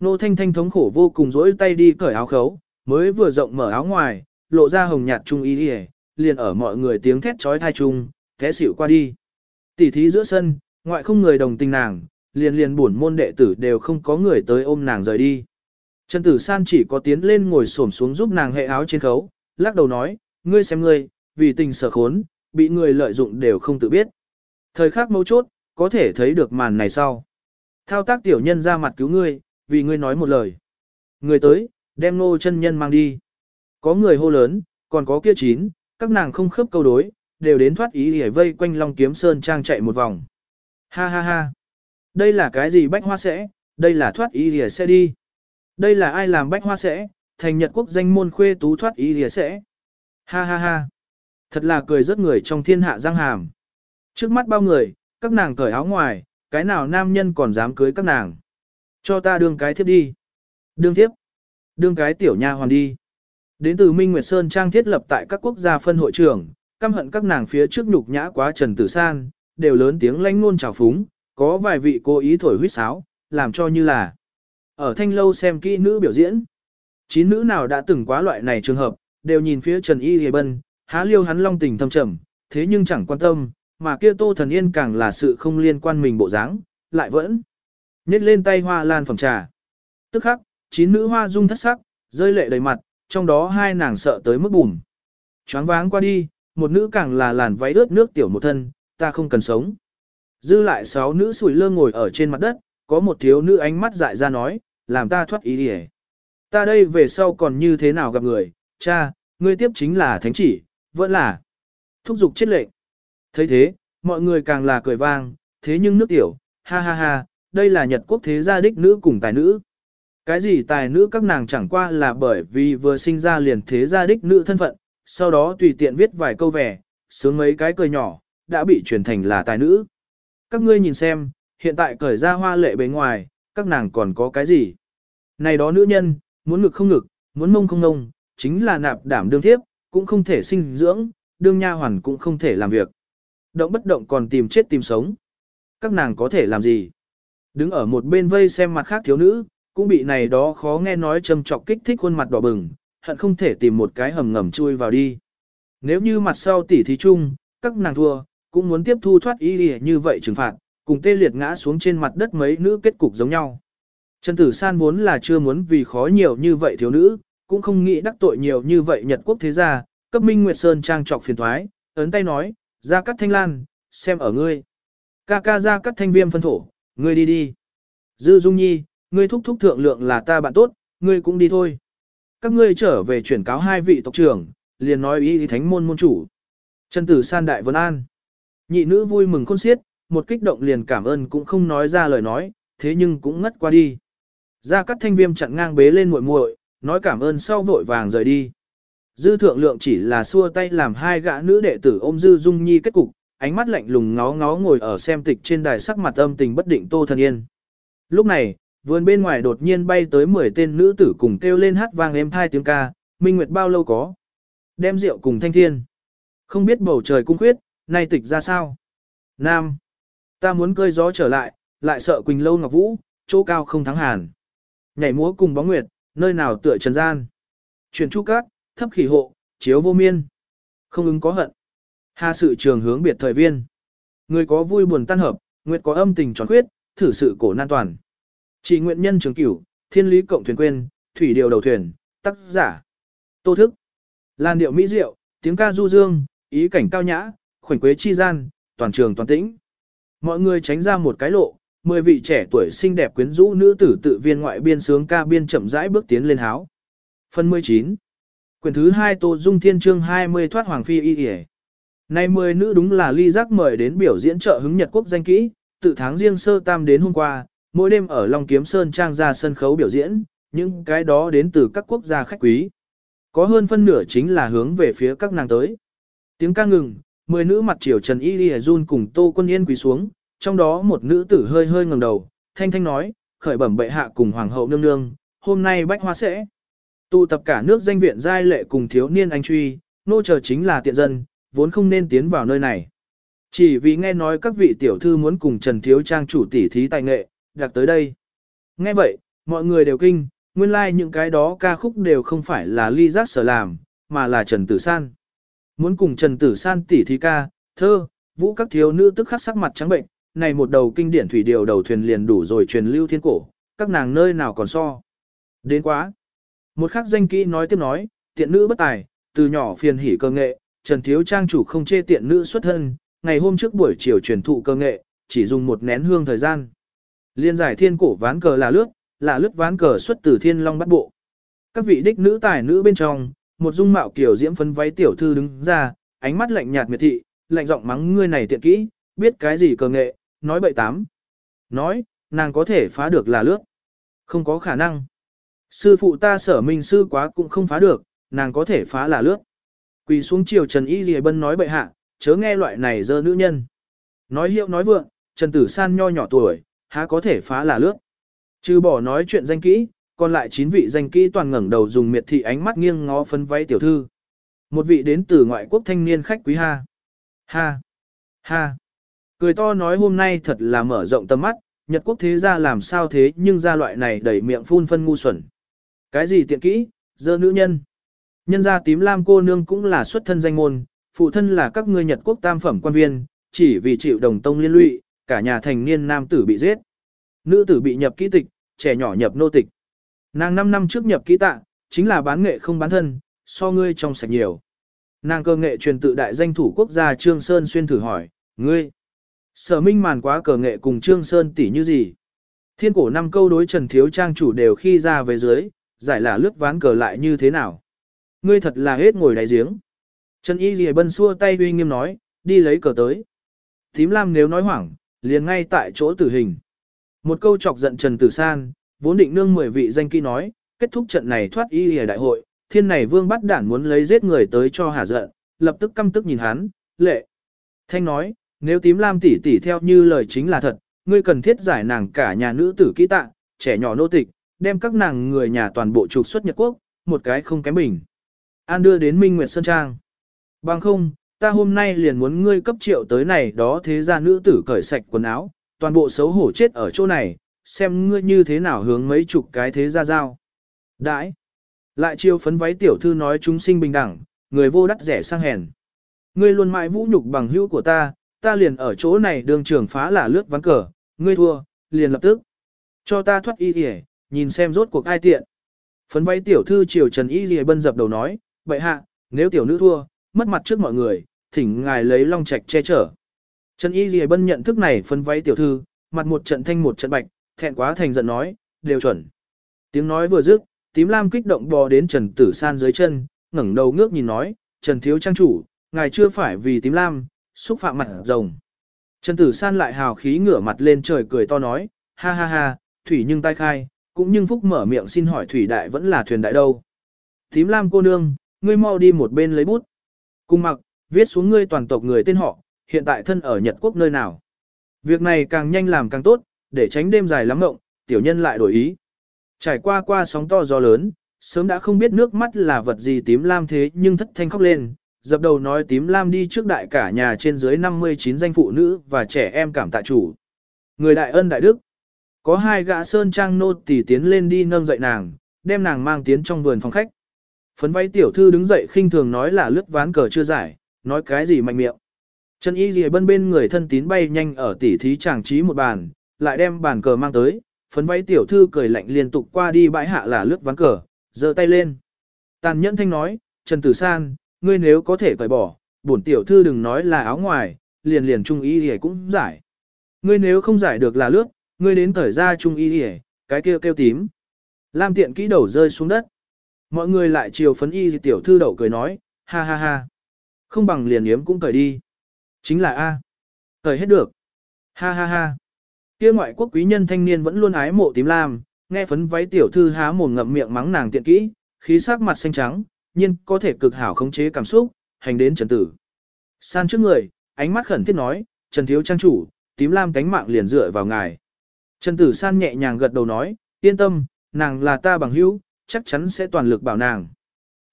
Nô thanh thanh thống khổ vô cùng rỗi tay đi cởi áo khấu, mới vừa rộng mở áo ngoài, lộ ra hồng nhạt trung y đi liền ở mọi người tiếng thét trói thai chung, thế xỉu qua đi. Tỉ thí giữa sân, ngoại không người đồng tình nàng, liền liền buồn môn đệ tử đều không có người tới ôm nàng rời đi. Trần Tử San chỉ có tiến lên ngồi xổm xuống giúp nàng hệ áo trên khấu, lắc đầu nói, ngươi xem ngươi, vì tình sở khốn, bị người lợi dụng đều không tự biết. Thời khắc mấu chốt, có thể thấy được màn này sau. Thao tác tiểu nhân ra mặt cứu ngươi, vì ngươi nói một lời. Người tới, đem nô chân nhân mang đi. Có người hô lớn, còn có kia chín, các nàng không khớp câu đối, đều đến thoát ý để vây quanh Long Kiếm Sơn trang chạy một vòng. Ha ha ha. Đây là cái gì bách hoa sẽ, đây là thoát ý lìa sẽ đi. Đây là ai làm bách hoa sẽ, thành Nhật quốc danh môn khuê tú thoát ý lìa sẽ. Ha ha ha. Thật là cười rất người trong thiên hạ giang hàm. Trước mắt bao người, các nàng cởi áo ngoài, cái nào nam nhân còn dám cưới các nàng. Cho ta đương cái thiếp đi. Đương thiếp. Đương cái tiểu nha hoàn đi. Đến từ Minh Nguyệt Sơn trang thiết lập tại các quốc gia phân hội trưởng, căm hận các nàng phía trước nhục nhã quá Trần Tử San, đều lớn tiếng lanh ngôn trào phúng, có vài vị cố ý thổi huýt sáo, làm cho như là ở thanh lâu xem kỹ nữ biểu diễn. Chín nữ nào đã từng quá loại này trường hợp, đều nhìn phía Trần Y Hề Bân, há liêu hắn long tình thâm trầm, thế nhưng chẳng quan tâm, mà kia Tô Thần Yên càng là sự không liên quan mình bộ dáng, lại vẫn nhét lên tay hoa lan phẩm trà. Tức khắc, chín nữ hoa dung thất sắc, rơi lệ đầy mặt, trong đó hai nàng sợ tới mức bùm. Choáng váng qua đi, một nữ càng là làn váy ướt nước tiểu một thân, ta không cần sống. Dư lại sáu nữ sủi lơ ngồi ở trên mặt đất, có một thiếu nữ ánh mắt dại ra nói, làm ta thoát ý đi Ta đây về sau còn như thế nào gặp người, cha, ngươi tiếp chính là thánh chỉ, vẫn là thúc giục chết lệnh. thấy thế, mọi người càng là cười vang, thế nhưng nước tiểu, ha ha ha, đây là Nhật quốc thế gia đích nữ cùng tài nữ. Cái gì tài nữ các nàng chẳng qua là bởi vì vừa sinh ra liền thế gia đích nữ thân phận, sau đó tùy tiện viết vài câu vẻ, sướng mấy cái cười nhỏ, đã bị truyền thành là tài nữ. Các ngươi nhìn xem, hiện tại cởi ra hoa lệ bề ngoài, các nàng còn có cái gì? Này đó nữ nhân, muốn ngực không ngực, muốn mông không ngông, chính là nạp đảm đương thiếp, cũng không thể sinh dưỡng, đương nha hoàn cũng không thể làm việc. Động bất động còn tìm chết tìm sống. Các nàng có thể làm gì? Đứng ở một bên vây xem mặt khác thiếu nữ, cũng bị này đó khó nghe nói châm trọc kích thích khuôn mặt đỏ bừng, hận không thể tìm một cái hầm ngầm chui vào đi. Nếu như mặt sau tỉ thí chung, các nàng thua, cũng muốn tiếp thu thoát y như vậy trừng phạt, cùng tê liệt ngã xuống trên mặt đất mấy nữ kết cục giống nhau. Trần Tử San vốn là chưa muốn vì khó nhiều như vậy thiếu nữ, cũng không nghĩ đắc tội nhiều như vậy Nhật quốc thế gia, cấp Minh Nguyệt Sơn trang trọc phiền thoái, ấn tay nói, ra cắt thanh lan, xem ở ngươi. Ca ca ra cắt thanh viêm phân thổ, ngươi đi đi. Dư Dung Nhi, ngươi thúc thúc thượng lượng là ta bạn tốt, ngươi cũng đi thôi. Các ngươi trở về chuyển cáo hai vị tộc trưởng, liền nói ý thánh môn môn chủ. Trần Tử San đại vân an. Nhị nữ vui mừng khôn xiết, một kích động liền cảm ơn cũng không nói ra lời nói, thế nhưng cũng ngất qua đi. Ra cắt thanh viêm chặn ngang bế lên muội muội, nói cảm ơn sau vội vàng rời đi. Dư thượng lượng chỉ là xua tay làm hai gã nữ đệ tử ôm Dư Dung Nhi kết cục, ánh mắt lạnh lùng ngó ngó ngồi ở xem tịch trên đài sắc mặt âm tình bất định Tô Thần Yên. Lúc này, vườn bên ngoài đột nhiên bay tới 10 tên nữ tử cùng kêu lên hát vang êm thai tiếng ca, minh nguyệt bao lâu có. Đem rượu cùng thanh thiên. Không biết bầu trời cung khuyết, nay tịch ra sao. Nam. Ta muốn cơi gió trở lại, lại sợ Quỳnh Lâu Ngọc Vũ, chỗ cao không thắng hàn. Nhảy múa cùng bóng nguyệt, nơi nào tựa trần gian. Chuyển chu cát, thấp khỉ hộ, chiếu vô miên. Không ứng có hận. Hà sự trường hướng biệt thời viên. Người có vui buồn tan hợp, nguyệt có âm tình tròn khuyết, thử sự cổ nan toàn. Chỉ nguyện nhân trường cửu, thiên lý cộng thuyền quên, thủy điều đầu thuyền, tác giả. Tô thức. Lan điệu mỹ diệu, tiếng ca du dương, ý cảnh cao nhã, khoảnh quế chi gian, toàn trường toàn tĩnh. Mọi người tránh ra một cái lộ, mười vị trẻ tuổi xinh đẹp quyến rũ nữ tử tự viên ngoại biên sướng ca biên chậm rãi bước tiến lên háo. Phần 19 Quyển thứ 2 Tô Dung Thiên Chương 20 Thoát Hoàng Phi Y Y Nay 10 nữ đúng là ly giác mời đến biểu diễn trợ hứng Nhật Quốc danh kỹ, từ tháng riêng sơ tam đến hôm qua, mỗi đêm ở Long Kiếm Sơn Trang ra sân khấu biểu diễn, những cái đó đến từ các quốc gia khách quý. Có hơn phân nửa chính là hướng về phía các nàng tới. Tiếng ca ngừng, 10 nữ mặt triều Trần Y Lì Jun cùng Tô Quân Yên quỳ xuống, trong đó một nữ tử hơi hơi ngẩng đầu, thanh thanh nói, khởi bẩm bệ hạ cùng hoàng hậu nương nương, hôm nay bách hoa sẽ. Tụ tập cả nước danh viện giai lệ cùng thiếu niên anh truy, nô chờ chính là tiện dân, vốn không nên tiến vào nơi này. Chỉ vì nghe nói các vị tiểu thư muốn cùng Trần Thiếu Trang chủ tỷ thí tài nghệ, đặc tới đây. Nghe vậy, mọi người đều kinh, nguyên lai like những cái đó ca khúc đều không phải là ly giác sở làm, mà là Trần Tử San. Muốn cùng Trần Tử San tỉ thí ca, thơ, vũ các thiếu nữ tức khắc sắc mặt trắng bệnh, này một đầu kinh điển thủy điều đầu thuyền liền đủ rồi truyền lưu thiên cổ, các nàng nơi nào còn so. Đến quá. Một khắc danh kỹ nói tiếp nói, tiện nữ bất tài, từ nhỏ phiền hỉ cơ nghệ, Trần Thiếu Trang chủ không chê tiện nữ xuất thân, ngày hôm trước buổi chiều truyền thụ cơ nghệ, chỉ dùng một nén hương thời gian. Liên giải thiên cổ ván cờ là lướt, là lướt ván cờ xuất từ thiên long bắt bộ. Các vị đích nữ tài nữ bên trong, một dung mạo kiểu diễm phấn váy tiểu thư đứng ra, ánh mắt lạnh nhạt miệt thị, lạnh giọng mắng ngươi này tiện kỹ, biết cái gì cờ nghệ, nói bậy tám. Nói, nàng có thể phá được là lướt. Không có khả năng. Sư phụ ta sở minh sư quá cũng không phá được, nàng có thể phá là lướt. Quỳ xuống chiều Trần Y Dì Bân nói bậy hạ, chớ nghe loại này dơ nữ nhân. Nói hiệu nói vượng, Trần Tử San nho nhỏ tuổi, há có thể phá là lướt. Trừ bỏ nói chuyện danh kỹ, còn lại chín vị danh kỹ toàn ngẩng đầu dùng miệt thị ánh mắt nghiêng ngó phân váy tiểu thư. Một vị đến từ ngoại quốc thanh niên khách quý ha. Ha. Ha. Cười to nói hôm nay thật là mở rộng tầm mắt, Nhật quốc thế gia làm sao thế nhưng gia loại này đẩy miệng phun phân ngu xuẩn. Cái gì tiện kỹ, dơ nữ nhân. Nhân gia tím lam cô nương cũng là xuất thân danh môn, phụ thân là các ngươi Nhật quốc tam phẩm quan viên, chỉ vì chịu đồng tông liên lụy, cả nhà thành niên nam tử bị giết. Nữ tử bị nhập kỹ tịch, trẻ nhỏ nhập nô tịch. Nàng 5 năm trước nhập kỹ tạ, chính là bán nghệ không bán thân, so ngươi trong sạch nhiều. Nàng cơ nghệ truyền tự đại danh thủ quốc gia Trương Sơn xuyên thử hỏi, ngươi. Sở minh màn quá cờ nghệ cùng Trương Sơn tỷ như gì? Thiên cổ năm câu đối Trần Thiếu Trang chủ đều khi ra về dưới, giải là lướt ván cờ lại như thế nào? Ngươi thật là hết ngồi đáy giếng. Trần Y Lì Bân xua tay uy nghiêm nói, đi lấy cờ tới. Tím Lam nếu nói hoảng, liền ngay tại chỗ tử hình. Một câu chọc giận Trần Tử San, vốn định nương mười vị danh kỹ nói, kết thúc trận này thoát Y hề đại hội, thiên này vương bắt đản muốn lấy giết người tới cho hả giận, lập tức căm tức nhìn hắn, lệ. Thanh nói, nếu tím lam tỷ tỷ theo như lời chính là thật, ngươi cần thiết giải nàng cả nhà nữ tử kỹ tạ, trẻ nhỏ nô tịch, đem các nàng người nhà toàn bộ trục xuất Nhật Quốc, một cái không kém bình. An đưa đến Minh Nguyệt Sơn Trang. Bằng không, ta hôm nay liền muốn ngươi cấp triệu tới này đó thế ra nữ tử cởi sạch quần áo, toàn bộ xấu hổ chết ở chỗ này, xem ngươi như thế nào hướng mấy chục cái thế ra giao. Đãi. Lại chiêu phấn váy tiểu thư nói chúng sinh bình đẳng, người vô đắt rẻ sang hèn. Ngươi luôn mãi vũ nhục bằng hữu của ta, ta liền ở chỗ này đường trường phá là lướt ván cờ, ngươi thua, liền lập tức. Cho ta thoát y hề, nhìn xem rốt cuộc ai tiện. Phấn váy tiểu thư triều trần y rìa bân dập đầu nói, vậy hạ, nếu tiểu nữ thua, mất mặt trước mọi người, thỉnh ngài lấy long trạch che chở. Trần y Lì bân nhận thức này phân váy tiểu thư, mặt một trận thanh một trận bạch, thẹn quá thành giận nói, đều chuẩn. Tiếng nói vừa dứt, tím lam kích động bò đến Trần Tử San dưới chân, ngẩng đầu ngước nhìn nói, Trần Thiếu Trang chủ, ngài chưa phải vì tím lam, xúc phạm mặt rồng. Trần Tử San lại hào khí ngửa mặt lên trời cười to nói, ha ha ha, thủy nhưng tai khai, cũng nhưng phúc mở miệng xin hỏi thủy đại vẫn là thuyền đại đâu. Tím lam cô nương, ngươi mau đi một bên lấy bút cung mặc, viết xuống ngươi toàn tộc người tên họ, hiện tại thân ở Nhật Quốc nơi nào. Việc này càng nhanh làm càng tốt, để tránh đêm dài lắm mộng, tiểu nhân lại đổi ý. Trải qua qua sóng to gió lớn, sớm đã không biết nước mắt là vật gì tím lam thế nhưng thất thanh khóc lên, dập đầu nói tím lam đi trước đại cả nhà trên dưới 59 danh phụ nữ và trẻ em cảm tạ chủ. Người đại ân đại đức. Có hai gã sơn trang nô tỳ tiến lên đi nâng dậy nàng, đem nàng mang tiến trong vườn phòng khách. Phấn váy tiểu thư đứng dậy khinh thường nói là lướt ván cờ chưa giải, nói cái gì mạnh miệng. Trần Y Lìa bên bên người thân tín bay nhanh ở tỉ thí chàng trí một bàn, lại đem bàn cờ mang tới, phấn váy tiểu thư cười lạnh liên tục qua đi bãi hạ là lướt ván cờ, giơ tay lên. Tàn nhẫn thanh nói, Trần Tử San, ngươi nếu có thể cởi bỏ, bổn tiểu thư đừng nói là áo ngoài, liền liền trung y lìa cũng giải. Ngươi nếu không giải được là lướt, ngươi đến thời ra trung y lìa, cái kia kêu tím. Lam tiện kỹ đầu rơi xuống đất. Mọi người lại chiều phấn y tiểu thư đậu cười nói, ha ha ha. Không bằng liền yếm cũng cởi đi. Chính là A. Cởi hết được. Ha ha ha. Kia ngoại quốc quý nhân thanh niên vẫn luôn ái mộ tím lam, nghe phấn váy tiểu thư há mồm ngậm miệng mắng nàng tiện kỹ, khí sắc mặt xanh trắng, nhưng có thể cực hảo khống chế cảm xúc, hành đến trần tử. San trước người, ánh mắt khẩn thiết nói, Trần Thiếu Trang chủ, tím lam cánh mạng liền dựa vào ngài. Trần Tử San nhẹ nhàng gật đầu nói, yên tâm, nàng là ta bằng hữu, chắc chắn sẽ toàn lực bảo nàng.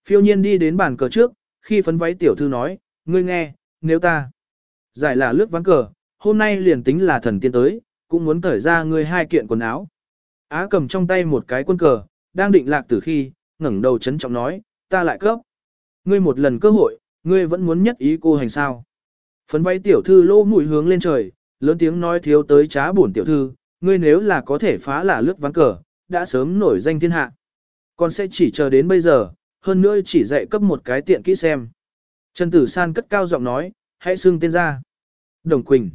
Phiêu nhiên đi đến bàn cờ trước, khi phấn váy tiểu thư nói, ngươi nghe, nếu ta giải là lướt ván cờ, hôm nay liền tính là thần tiên tới, cũng muốn cởi ra ngươi hai kiện quần áo. Á cầm trong tay một cái quân cờ, đang định lạc từ khi, ngẩng đầu chấn trọng nói, ta lại cấp. Ngươi một lần cơ hội, ngươi vẫn muốn nhất ý cô hành sao. Phấn váy tiểu thư lô mũi hướng lên trời, lớn tiếng nói thiếu tới trá bổn tiểu thư, ngươi nếu là có thể phá là lướt ván cờ, đã sớm nổi danh thiên hạ. Con sẽ chỉ chờ đến bây giờ, hơn nữa chỉ dạy cấp một cái tiện kỹ xem. Trần Tử San cất cao giọng nói, hãy xưng tên ra. Đồng Quỳnh.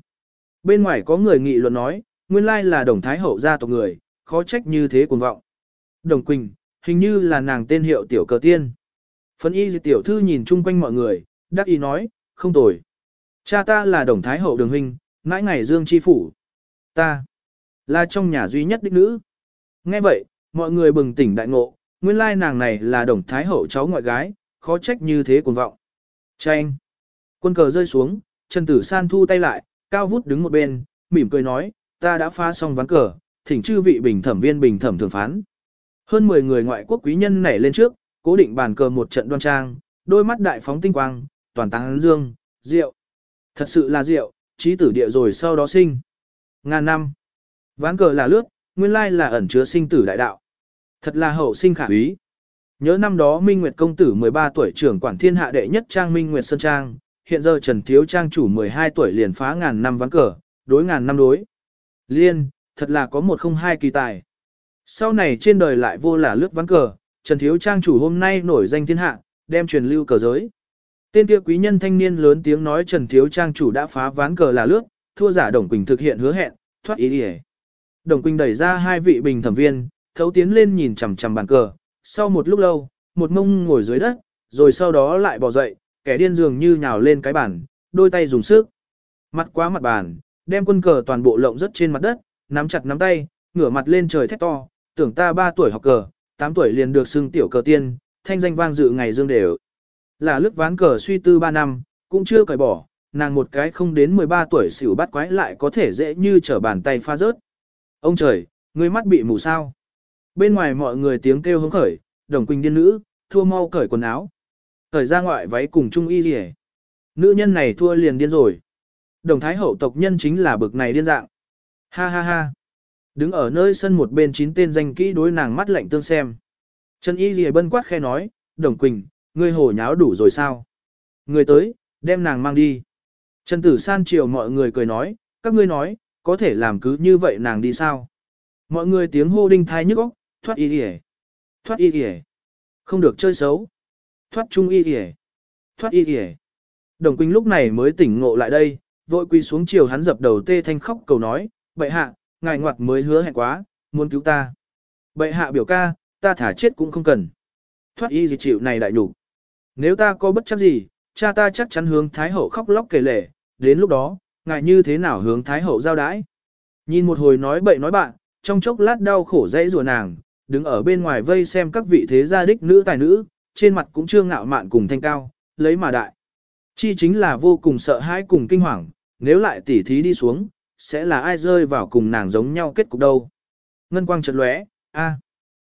Bên ngoài có người nghị luận nói, nguyên lai là đồng thái hậu gia tộc người, khó trách như thế cuồng vọng. Đồng Quỳnh, hình như là nàng tên hiệu tiểu cờ tiên. Phấn y tiểu thư nhìn chung quanh mọi người, đắc ý nói, không tồi. Cha ta là đồng thái hậu đường huynh, mãi ngày dương chi phủ. Ta là trong nhà duy nhất đích nữ. Nghe vậy, mọi người bừng tỉnh đại ngộ, nguyên lai nàng này là đồng thái hậu cháu ngoại gái, khó trách như thế cuồng vọng. Chanh. Quân cờ rơi xuống, Trần Tử San thu tay lại, cao vút đứng một bên, mỉm cười nói, ta đã phá xong ván cờ, thỉnh chư vị bình thẩm viên bình thẩm thường phán. Hơn 10 người ngoại quốc quý nhân nảy lên trước, cố định bàn cờ một trận đoan trang, đôi mắt đại phóng tinh quang, toàn táng dương, rượu. Thật sự là rượu, trí tử địa rồi sau đó sinh. Ngàn năm. Ván cờ là lướt, nguyên lai là ẩn chứa sinh tử đại đạo. Thật là hậu sinh khả úy. Nhớ năm đó Minh Nguyệt công tử 13 tuổi trưởng quản thiên hạ đệ nhất trang Minh Nguyệt Sơn Trang, hiện giờ Trần Thiếu Trang chủ 12 tuổi liền phá ngàn năm ván cờ, đối ngàn năm đối. Liên, thật là có một không hai kỳ tài. Sau này trên đời lại vô là lướt ván cờ, Trần Thiếu Trang chủ hôm nay nổi danh thiên hạ, đem truyền lưu cờ giới. Tên kia quý nhân thanh niên lớn tiếng nói Trần Thiếu Trang chủ đã phá ván cờ là lướt, thua giả Đồng Quỳnh thực hiện hứa hẹn, thoát ý đi Đồng Quỳnh đẩy ra hai vị bình thẩm viên, thấu tiến lên nhìn chằm chằm bàn cờ, sau một lúc lâu, một mông ngồi dưới đất, rồi sau đó lại bò dậy, kẻ điên dường như nhào lên cái bàn, đôi tay dùng sức. Mặt quá mặt bàn, đem quân cờ toàn bộ lộng rất trên mặt đất, nắm chặt nắm tay, ngửa mặt lên trời thét to, tưởng ta 3 tuổi học cờ, 8 tuổi liền được xưng tiểu cờ tiên, thanh danh vang dự ngày dương đều. Là lức ván cờ suy tư 3 năm, cũng chưa cởi bỏ, nàng một cái không đến 13 tuổi xỉu bắt quái lại có thể dễ như trở bàn tay pha rớt. Ông trời, ngươi mắt bị mù sao? Bên ngoài mọi người tiếng kêu hứng khởi, đồng quỳnh điên nữ, thua mau cởi quần áo. Cởi ra ngoại váy cùng chung y gì Nữ nhân này thua liền điên rồi. Đồng thái hậu tộc nhân chính là bực này điên dạng. Ha ha ha. Đứng ở nơi sân một bên chín tên danh kỹ đối nàng mắt lạnh tương xem. Trần Y gì bân quát khe nói, Đồng Quỳnh, ngươi hồ nháo đủ rồi sao? Người tới, đem nàng mang đi. Trần Tử San chiều mọi người cười nói, các ngươi nói, có thể làm cứ như vậy nàng đi sao? Mọi người tiếng hô đinh thai nhức óc, thoát y kìa, thoát y kìa, không được chơi xấu, thoát trung y kìa, thoát y kìa. Đồng Quỳnh lúc này mới tỉnh ngộ lại đây, vội quỳ xuống chiều hắn dập đầu tê thanh khóc cầu nói, bệ hạ, ngài ngoặt mới hứa hẹn quá, muốn cứu ta. Bệ hạ biểu ca, ta thả chết cũng không cần. Thoát y gì chịu này đại đủ. Nếu ta có bất chấp gì, cha ta chắc chắn hướng Thái Hậu khóc lóc kể lể, đến lúc đó, ngài như thế nào hướng Thái Hậu giao đãi. Nhìn một hồi nói bậy nói bạn, trong chốc lát đau khổ dãy rùa nàng, đứng ở bên ngoài vây xem các vị thế gia đích nữ tài nữ, trên mặt cũng chưa ngạo mạn cùng thanh cao, lấy mà đại. Chi chính là vô cùng sợ hãi cùng kinh hoàng, nếu lại tỉ thí đi xuống, sẽ là ai rơi vào cùng nàng giống nhau kết cục đâu. Ngân quang chợt lóe, a.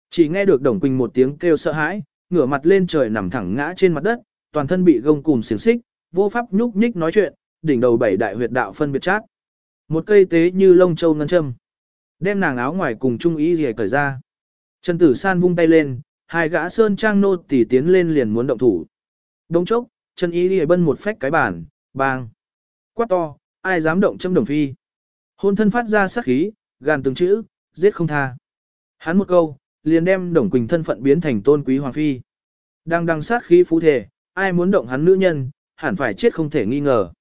Chỉ nghe được Đồng Quỳnh một tiếng kêu sợ hãi, ngửa mặt lên trời nằm thẳng ngã trên mặt đất, toàn thân bị gông cùm xiềng xích, vô pháp nhúc nhích nói chuyện, đỉnh đầu bảy đại huyệt đạo phân biệt chát. Một cây tế như lông châu ngân châm. Đem nàng áo ngoài cùng trung ý rìa cởi ra. Trần Tử San vung tay lên, hai gã sơn trang nô tỉ tiến lên liền muốn động thủ. Đông chốc, Trần Ý rìa bân một phách cái bản, bang. Quát to, ai dám động châm đồng phi. Hôn thân phát ra sát khí, gàn từng chữ, giết không tha. Hắn một câu, liền đem Đồng Quỳnh thân phận biến thành tôn quý hoàng phi. Đang đằng sát khí phú thể, ai muốn động hắn nữ nhân, hẳn phải chết không thể nghi ngờ.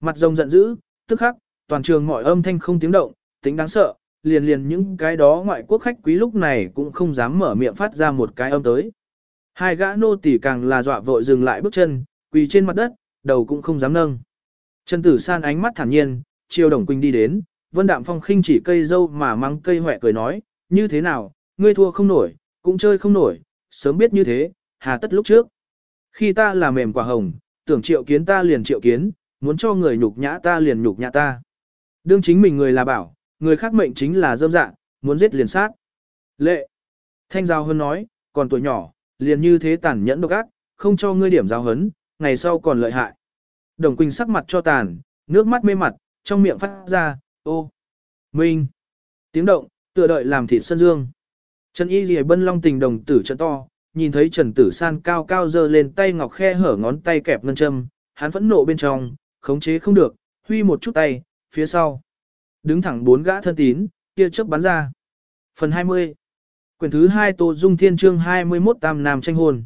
Mặt rồng giận dữ, tức khắc, toàn trường mọi âm thanh không tiếng động, tính đáng sợ, liền liền những cái đó ngoại quốc khách quý lúc này cũng không dám mở miệng phát ra một cái âm tới. Hai gã nô tỳ càng là dọa vội dừng lại bước chân, quỳ trên mặt đất, đầu cũng không dám nâng. Trần Tử San ánh mắt thản nhiên, chiều Đồng Quỳnh đi đến, Vân Đạm Phong khinh chỉ cây dâu mà mang cây hoẹ cười nói, như thế nào, ngươi thua không nổi, cũng chơi không nổi, sớm biết như thế, hà tất lúc trước. Khi ta là mềm quả hồng, tưởng triệu kiến ta liền triệu kiến, muốn cho người nhục nhã ta liền nhục nhã ta. Đương chính mình người là bảo, người khác mệnh chính là dâm dạng, muốn giết liền sát. Lệ. Thanh Giao Hân nói, còn tuổi nhỏ, liền như thế tàn nhẫn độc ác, không cho ngươi điểm giao hấn, ngày sau còn lợi hại. Đồng Quỳnh sắc mặt cho tàn, nước mắt mê mặt, trong miệng phát ra, ô. Minh. Tiếng động, tựa đợi làm thịt sân dương. Trần Y Ghi bân long tình đồng tử trận to, nhìn thấy Trần Tử San cao cao dơ lên tay ngọc khe hở ngón tay kẹp ngân châm, hắn phẫn nộ bên trong, khống chế không được, huy một chút tay, phía sau. Đứng thẳng bốn gã thân tín, kia chớp bắn ra. Phần 20 Quyển thứ 2 Tô Dung Thiên chương 21 Tam Nam tranh hôn.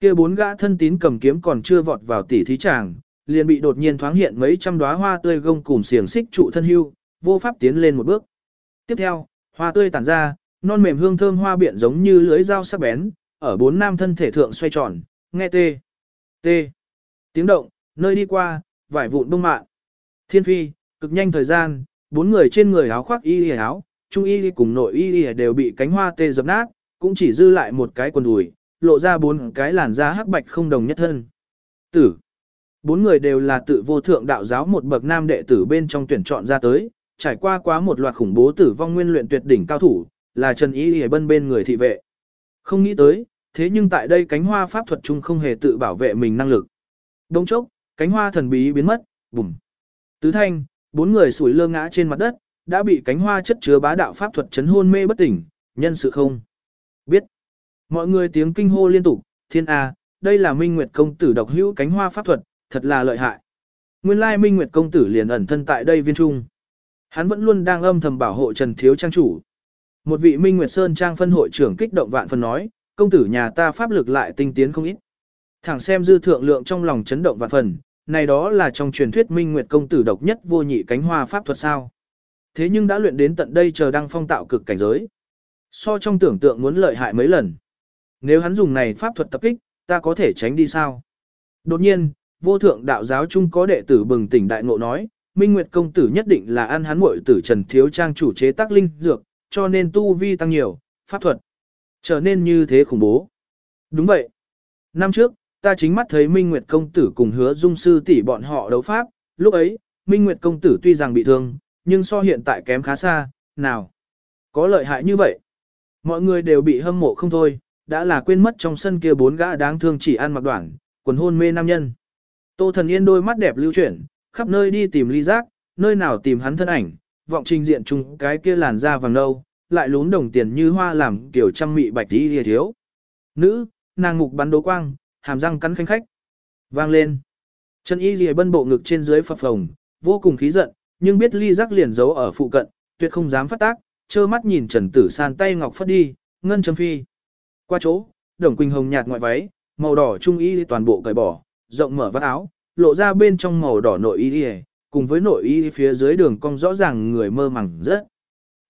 Kia bốn gã thân tín cầm kiếm còn chưa vọt vào tỉ thí tràng, liền bị đột nhiên thoáng hiện mấy trăm đóa hoa tươi gông cùm xiềng xích trụ thân hưu, vô pháp tiến lên một bước. Tiếp theo, hoa tươi tản ra, non mềm hương thơm hoa biện giống như lưới dao sắc bén, ở bốn nam thân thể thượng xoay tròn, nghe tê, tê, tiếng động, nơi đi qua, vải vụn bông mạn. Thiên phi, cực nhanh thời gian, bốn người trên người áo khoác y y áo, trung y cùng nội y y đều bị cánh hoa tê dập nát, cũng chỉ dư lại một cái quần đùi, lộ ra bốn cái làn da hắc bạch không đồng nhất thân. Tử. Bốn người đều là tự vô thượng đạo giáo một bậc nam đệ tử bên trong tuyển chọn ra tới, trải qua quá một loạt khủng bố tử vong nguyên luyện tuyệt đỉnh cao thủ, là Trần Y Y bân bên người thị vệ. Không nghĩ tới, thế nhưng tại đây cánh hoa pháp thuật chung không hề tự bảo vệ mình năng lực. Đông chốc, cánh hoa thần bí biến mất, bùm. Tứ thanh, bốn người sủi lơ ngã trên mặt đất, đã bị cánh hoa chất chứa bá đạo pháp thuật chấn hôn mê bất tỉnh, nhân sự không. Biết. Mọi người tiếng kinh hô liên tục, thiên A, đây là Minh Nguyệt công tử độc hữu cánh hoa pháp thuật, thật là lợi hại. Nguyên lai Minh Nguyệt công tử liền ẩn thân tại đây viên trung. Hắn vẫn luôn đang âm thầm bảo hộ Trần Thiếu Trang chủ. Một vị Minh Nguyệt Sơn Trang phân hội trưởng kích động vạn phần nói, công tử nhà ta pháp lực lại tinh tiến không ít. Thẳng xem dư thượng lượng trong lòng chấn động vạn phần, này đó là trong truyền thuyết Minh Nguyệt công tử độc nhất vô nhị cánh hoa pháp thuật sao. Thế nhưng đã luyện đến tận đây chờ đang phong tạo cực cảnh giới. So trong tưởng tượng muốn lợi hại mấy lần. Nếu hắn dùng này pháp thuật tập kích, ta có thể tránh đi sao? Đột nhiên, vô thượng đạo giáo chung có đệ tử bừng tỉnh đại ngộ nói, Minh Nguyệt công tử nhất định là ăn hắn muội tử Trần Thiếu Trang chủ chế tác linh dược, cho nên tu vi tăng nhiều, pháp thuật trở nên như thế khủng bố. Đúng vậy. Năm trước, ta chính mắt thấy Minh Nguyệt công tử cùng hứa dung sư tỷ bọn họ đấu pháp, lúc ấy, Minh Nguyệt công tử tuy rằng bị thương, nhưng so hiện tại kém khá xa, nào. Có lợi hại như vậy. Mọi người đều bị hâm mộ không thôi, đã là quên mất trong sân kia bốn gã đáng thương chỉ ăn mặc đoạn, quần hôn mê nam nhân. Tô thần yên đôi mắt đẹp lưu chuyển, khắp nơi đi tìm ly giác, nơi nào tìm hắn thân ảnh, vọng trình diện chung cái kia làn da vàng nâu, lại lún đồng tiền như hoa làm kiểu trăm mị bạch tí lìa thiếu. Nữ, nàng mục bắn đố quang, hàm răng cắn khanh khách. Vang lên. Chân y lìa bân bộ ngực trên dưới phập phồng, vô cùng khí giận, nhưng biết ly giác liền giấu ở phụ cận, tuyệt không dám phát tác, trơ mắt nhìn Trần Tử San tay ngọc phất đi, ngân châm phi. Qua chỗ, đồng quỳnh hồng nhạt ngoại váy, màu đỏ trung y toàn bộ cởi bỏ, rộng mở vắt áo, lộ ra bên trong màu đỏ nội y cùng với nội y phía dưới đường cong rõ ràng người mơ màng rất.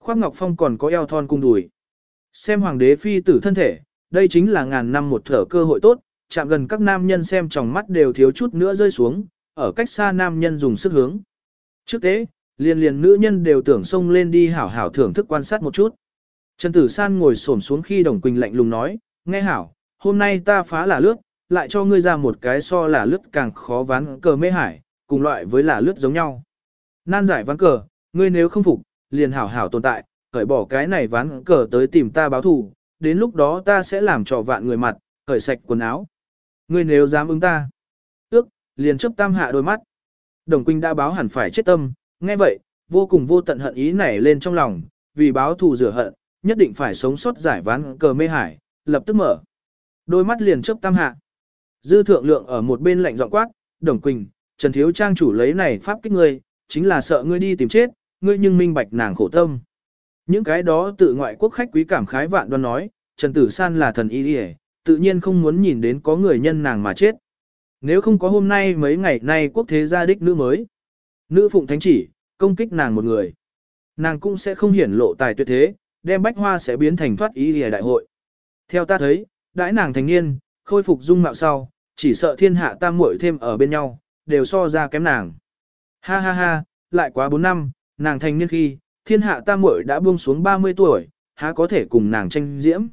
Khoác Ngọc Phong còn có eo thon cung đùi. Xem hoàng đế phi tử thân thể, đây chính là ngàn năm một thở cơ hội tốt, chạm gần các nam nhân xem trong mắt đều thiếu chút nữa rơi xuống, ở cách xa nam nhân dùng sức hướng. Trước tế, liền liền nữ nhân đều tưởng xông lên đi hảo hảo thưởng thức quan sát một chút. Trần Tử San ngồi xổm xuống khi Đồng Quỳnh lạnh lùng nói, nghe hảo, hôm nay ta phá là lướt, lại cho ngươi ra một cái so là lướt càng khó ván cờ mê hải, cùng loại với là lướt giống nhau. Nan giải ván cờ, ngươi nếu không phục, liền hảo hảo tồn tại, cởi bỏ cái này ván cờ tới tìm ta báo thù, đến lúc đó ta sẽ làm cho vạn người mặt, cởi sạch quần áo. Ngươi nếu dám ứng ta, ước, liền chấp tam hạ đôi mắt. Đồng Quỳnh đã báo hẳn phải chết tâm, nghe vậy, vô cùng vô tận hận ý nảy lên trong lòng, vì báo thù rửa hận, nhất định phải sống sót giải ván cờ mê hải, lập tức mở. Đôi mắt liền chấp tam hạ. Dư thượng lượng ở một bên lạnh giọng quát, Đồng Quỳnh, Trần Thiếu Trang chủ lấy này pháp kích ngươi, chính là sợ ngươi đi tìm chết, ngươi nhưng minh bạch nàng khổ tâm. Những cái đó tự ngoại quốc khách quý cảm khái vạn đoan nói, Trần Tử San là thần y đi tự nhiên không muốn nhìn đến có người nhân nàng mà chết. Nếu không có hôm nay mấy ngày nay quốc thế gia đích nữ mới. Nữ phụng thánh chỉ, công kích nàng một người. Nàng cũng sẽ không hiển lộ tài tuyệt thế, đem bách hoa sẽ biến thành thoát ý lìa đại hội. Theo ta thấy, đãi nàng thành niên, khôi phục dung mạo sau, chỉ sợ thiên hạ tam muội thêm ở bên nhau, đều so ra kém nàng. Ha ha ha, lại quá 4 năm, nàng thành niên khi, thiên hạ tam muội đã buông xuống 30 tuổi, há có thể cùng nàng tranh diễm.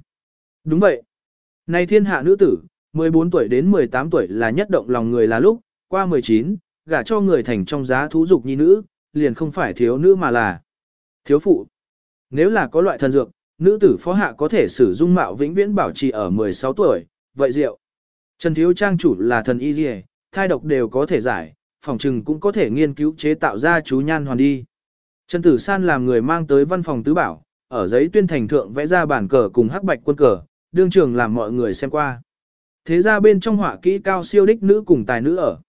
Đúng vậy. Này thiên hạ nữ tử, 14 tuổi đến 18 tuổi là nhất động lòng người là lúc, qua 19, gả cho người thành trong giá thú dục nhi nữ, liền không phải thiếu nữ mà là thiếu phụ. Nếu là có loại thần dược, nữ tử phó hạ có thể sử dung mạo vĩnh viễn bảo trì ở 16 tuổi, vậy rượu. Trần Thiếu Trang chủ là thần y dì thai độc đều có thể giải, phòng trừng cũng có thể nghiên cứu chế tạo ra chú nhan hoàn đi. Trần Tử San làm người mang tới văn phòng tứ bảo, ở giấy tuyên thành thượng vẽ ra bản cờ cùng hắc bạch quân cờ, đương trường làm mọi người xem qua. Thế ra bên trong họa kỹ cao siêu đích nữ cùng tài nữ ở.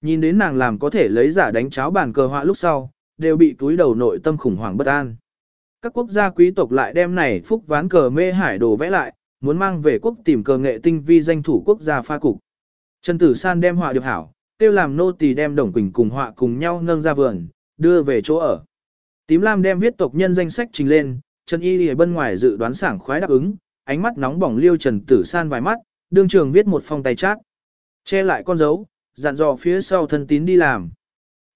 Nhìn đến nàng làm có thể lấy giả đánh cháo bàn cờ họa lúc sau, đều bị túi đầu nội tâm khủng hoảng bất an. Các quốc gia quý tộc lại đem này phúc ván cờ mê hải đồ vẽ lại, muốn mang về quốc tìm cờ nghệ tinh vi danh thủ quốc gia pha cục. Trần Tử San đem họa được hảo, tiêu làm nô tỳ đem Đồng Quỳnh cùng họa cùng nhau nâng ra vườn, đưa về chỗ ở. Tím Lam đem viết tộc nhân danh sách trình lên, Trần Y Lì bên ngoài dự đoán sảng khoái đáp ứng, ánh mắt nóng bỏng liêu Trần Tử San vài mắt, đương trường viết một phong tay chát. Che lại con dấu, dặn dò phía sau thân tín đi làm.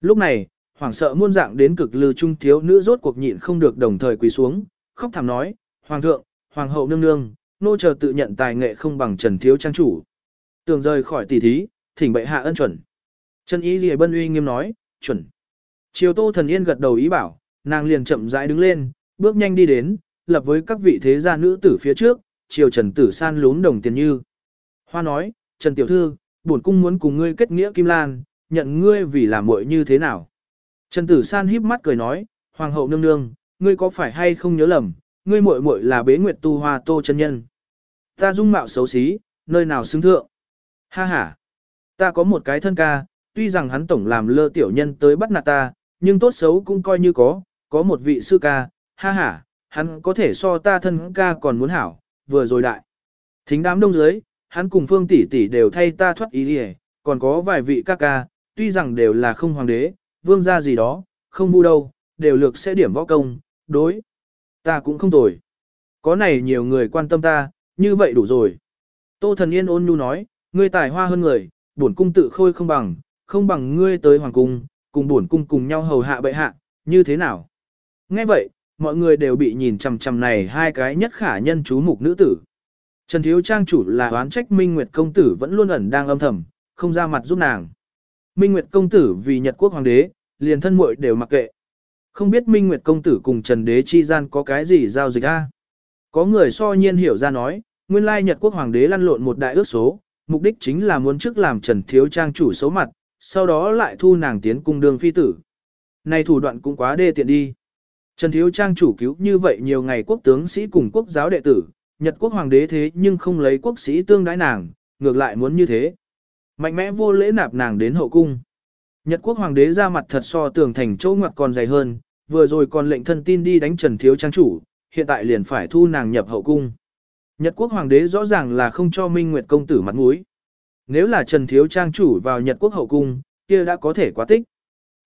Lúc này, hoảng sợ muôn dạng đến cực lư trung thiếu nữ rốt cuộc nhịn không được đồng thời quỳ xuống, khóc thảm nói, Hoàng thượng, Hoàng hậu nương nương, nô chờ tự nhận tài nghệ không bằng Trần Thiếu Trang chủ. Tường rời khỏi tỷ thí, thỉnh bệ hạ ân chuẩn. Trần Ý Lìa Bân uy nghiêm nói, chuẩn. Chiều Tô Thần Yên gật đầu ý bảo, nàng liền chậm rãi đứng lên, bước nhanh đi đến, lập với các vị thế gia nữ tử phía trước, Triều Trần Tử San lún đồng tiền như. Hoa nói, Trần Tiểu Thư, bổn cung muốn cùng ngươi kết nghĩa Kim Lan, nhận ngươi vì làm muội như thế nào. Trần Tử San híp mắt cười nói, Hoàng hậu nương nương, ngươi có phải hay không nhớ lầm, ngươi muội muội là bế nguyệt tu hoa tô chân nhân. Ta dung mạo xấu xí, nơi nào xứng thượng. Ha ha, ta có một cái thân ca, tuy rằng hắn tổng làm lơ tiểu nhân tới bắt nạt ta, nhưng tốt xấu cũng coi như có, có một vị sư ca, ha ha, hắn có thể so ta thân ca còn muốn hảo, vừa rồi đại. Thính đám đông dưới, hắn cùng phương tỷ tỷ đều thay ta thoát ý đi còn có vài vị ca ca, tuy rằng đều là không hoàng đế, vương gia gì đó, không vu đâu, đều lược sẽ điểm võ công, đối. Ta cũng không tồi. Có này nhiều người quan tâm ta, như vậy đủ rồi. Tô thần yên ôn nhu nói, ngươi tài hoa hơn người, bổn cung tự khôi không bằng, không bằng ngươi tới hoàng cung, cùng bổn cung cùng nhau hầu hạ bệ hạ, như thế nào? Nghe vậy, mọi người đều bị nhìn chằm chằm này hai cái nhất khả nhân chú mục nữ tử. Trần Thiếu Trang chủ là oán trách Minh Nguyệt Công Tử vẫn luôn ẩn đang âm thầm, không ra mặt giúp nàng. Minh Nguyệt Công Tử vì Nhật Quốc Hoàng đế, liền thân muội đều mặc kệ. Không biết Minh Nguyệt Công Tử cùng Trần Đế chi gian có cái gì giao dịch a? Có người so nhiên hiểu ra nói, nguyên lai Nhật Quốc Hoàng đế lăn lộn một đại ước số, mục đích chính là muốn trước làm Trần Thiếu Trang chủ xấu mặt, sau đó lại thu nàng tiến cung đường phi tử. Này thủ đoạn cũng quá đê tiện đi. Trần Thiếu Trang chủ cứu như vậy nhiều ngày quốc tướng sĩ cùng quốc giáo đệ tử, Nhật quốc hoàng đế thế nhưng không lấy quốc sĩ tương đái nàng, ngược lại muốn như thế. Mạnh mẽ vô lễ nạp nàng đến hậu cung. Nhật quốc hoàng đế ra mặt thật so tường thành chỗ ngoặt còn dày hơn, vừa rồi còn lệnh thân tin đi đánh Trần Thiếu Trang chủ, hiện tại liền phải thu nàng nhập hậu cung. Nhật quốc hoàng đế rõ ràng là không cho Minh Nguyệt công tử mặt mũi. Nếu là Trần Thiếu Trang chủ vào Nhật quốc hậu cung, kia đã có thể quá tích.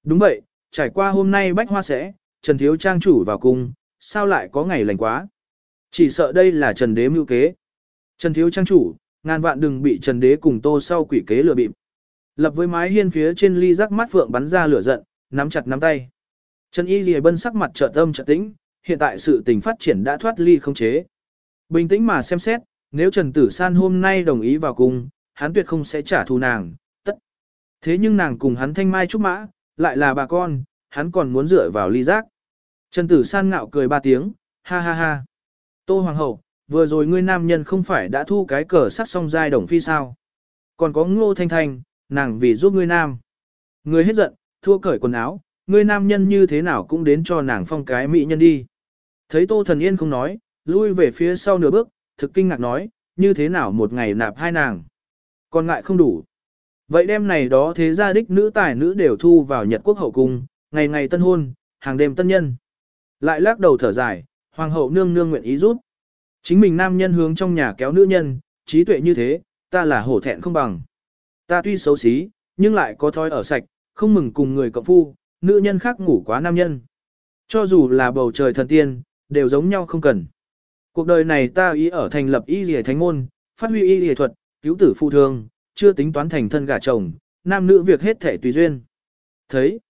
Đúng vậy, trải qua hôm nay bách hoa sẽ, Trần Thiếu Trang chủ vào cung, sao lại có ngày lành quá. Chỉ sợ đây là Trần Đế mưu kế. Trần Thiếu Trang chủ, ngàn vạn đừng bị Trần Đế cùng tô sau quỷ kế lừa bịp. Lập với mái hiên phía trên ly rắc mắt phượng bắn ra lửa giận, nắm chặt nắm tay. Trần Y Lìa Bân sắc mặt trợ tâm trợ tĩnh, hiện tại sự tình phát triển đã thoát ly không chế. Bình tĩnh mà xem xét, nếu Trần Tử San hôm nay đồng ý vào cung, hắn tuyệt không sẽ trả thù nàng, tất. Thế nhưng nàng cùng hắn thanh mai trúc mã, lại là bà con, hắn còn muốn dựa vào ly giác. Trần Tử San ngạo cười ba tiếng, ha ha ha. Tô Hoàng hậu, vừa rồi ngươi nam nhân không phải đã thu cái cờ sắc song giai đồng phi sao. Còn có ngô thanh thanh, nàng vì giúp ngươi nam. Ngươi hết giận, thua cởi quần áo, ngươi nam nhân như thế nào cũng đến cho nàng phong cái mỹ nhân đi. Thấy Tô Thần Yên không nói, lui về phía sau nửa bước, thực kinh ngạc nói, như thế nào một ngày nạp hai nàng. Còn ngại không đủ. Vậy đêm này đó thế gia đích nữ tài nữ đều thu vào Nhật quốc hậu cung, ngày ngày tân hôn, hàng đêm tân nhân. Lại lắc đầu thở dài, hoàng hậu nương nương nguyện ý giúp Chính mình nam nhân hướng trong nhà kéo nữ nhân, trí tuệ như thế, ta là hổ thẹn không bằng. Ta tuy xấu xí, nhưng lại có thói ở sạch, không mừng cùng người cộng phu, nữ nhân khác ngủ quá nam nhân. Cho dù là bầu trời thần tiên, đều giống nhau không cần. Cuộc đời này ta ý ở thành lập y lìa thánh môn, phát huy y lìa thuật, cứu tử phụ thương, chưa tính toán thành thân gả chồng, nam nữ việc hết thể tùy duyên. Thấy,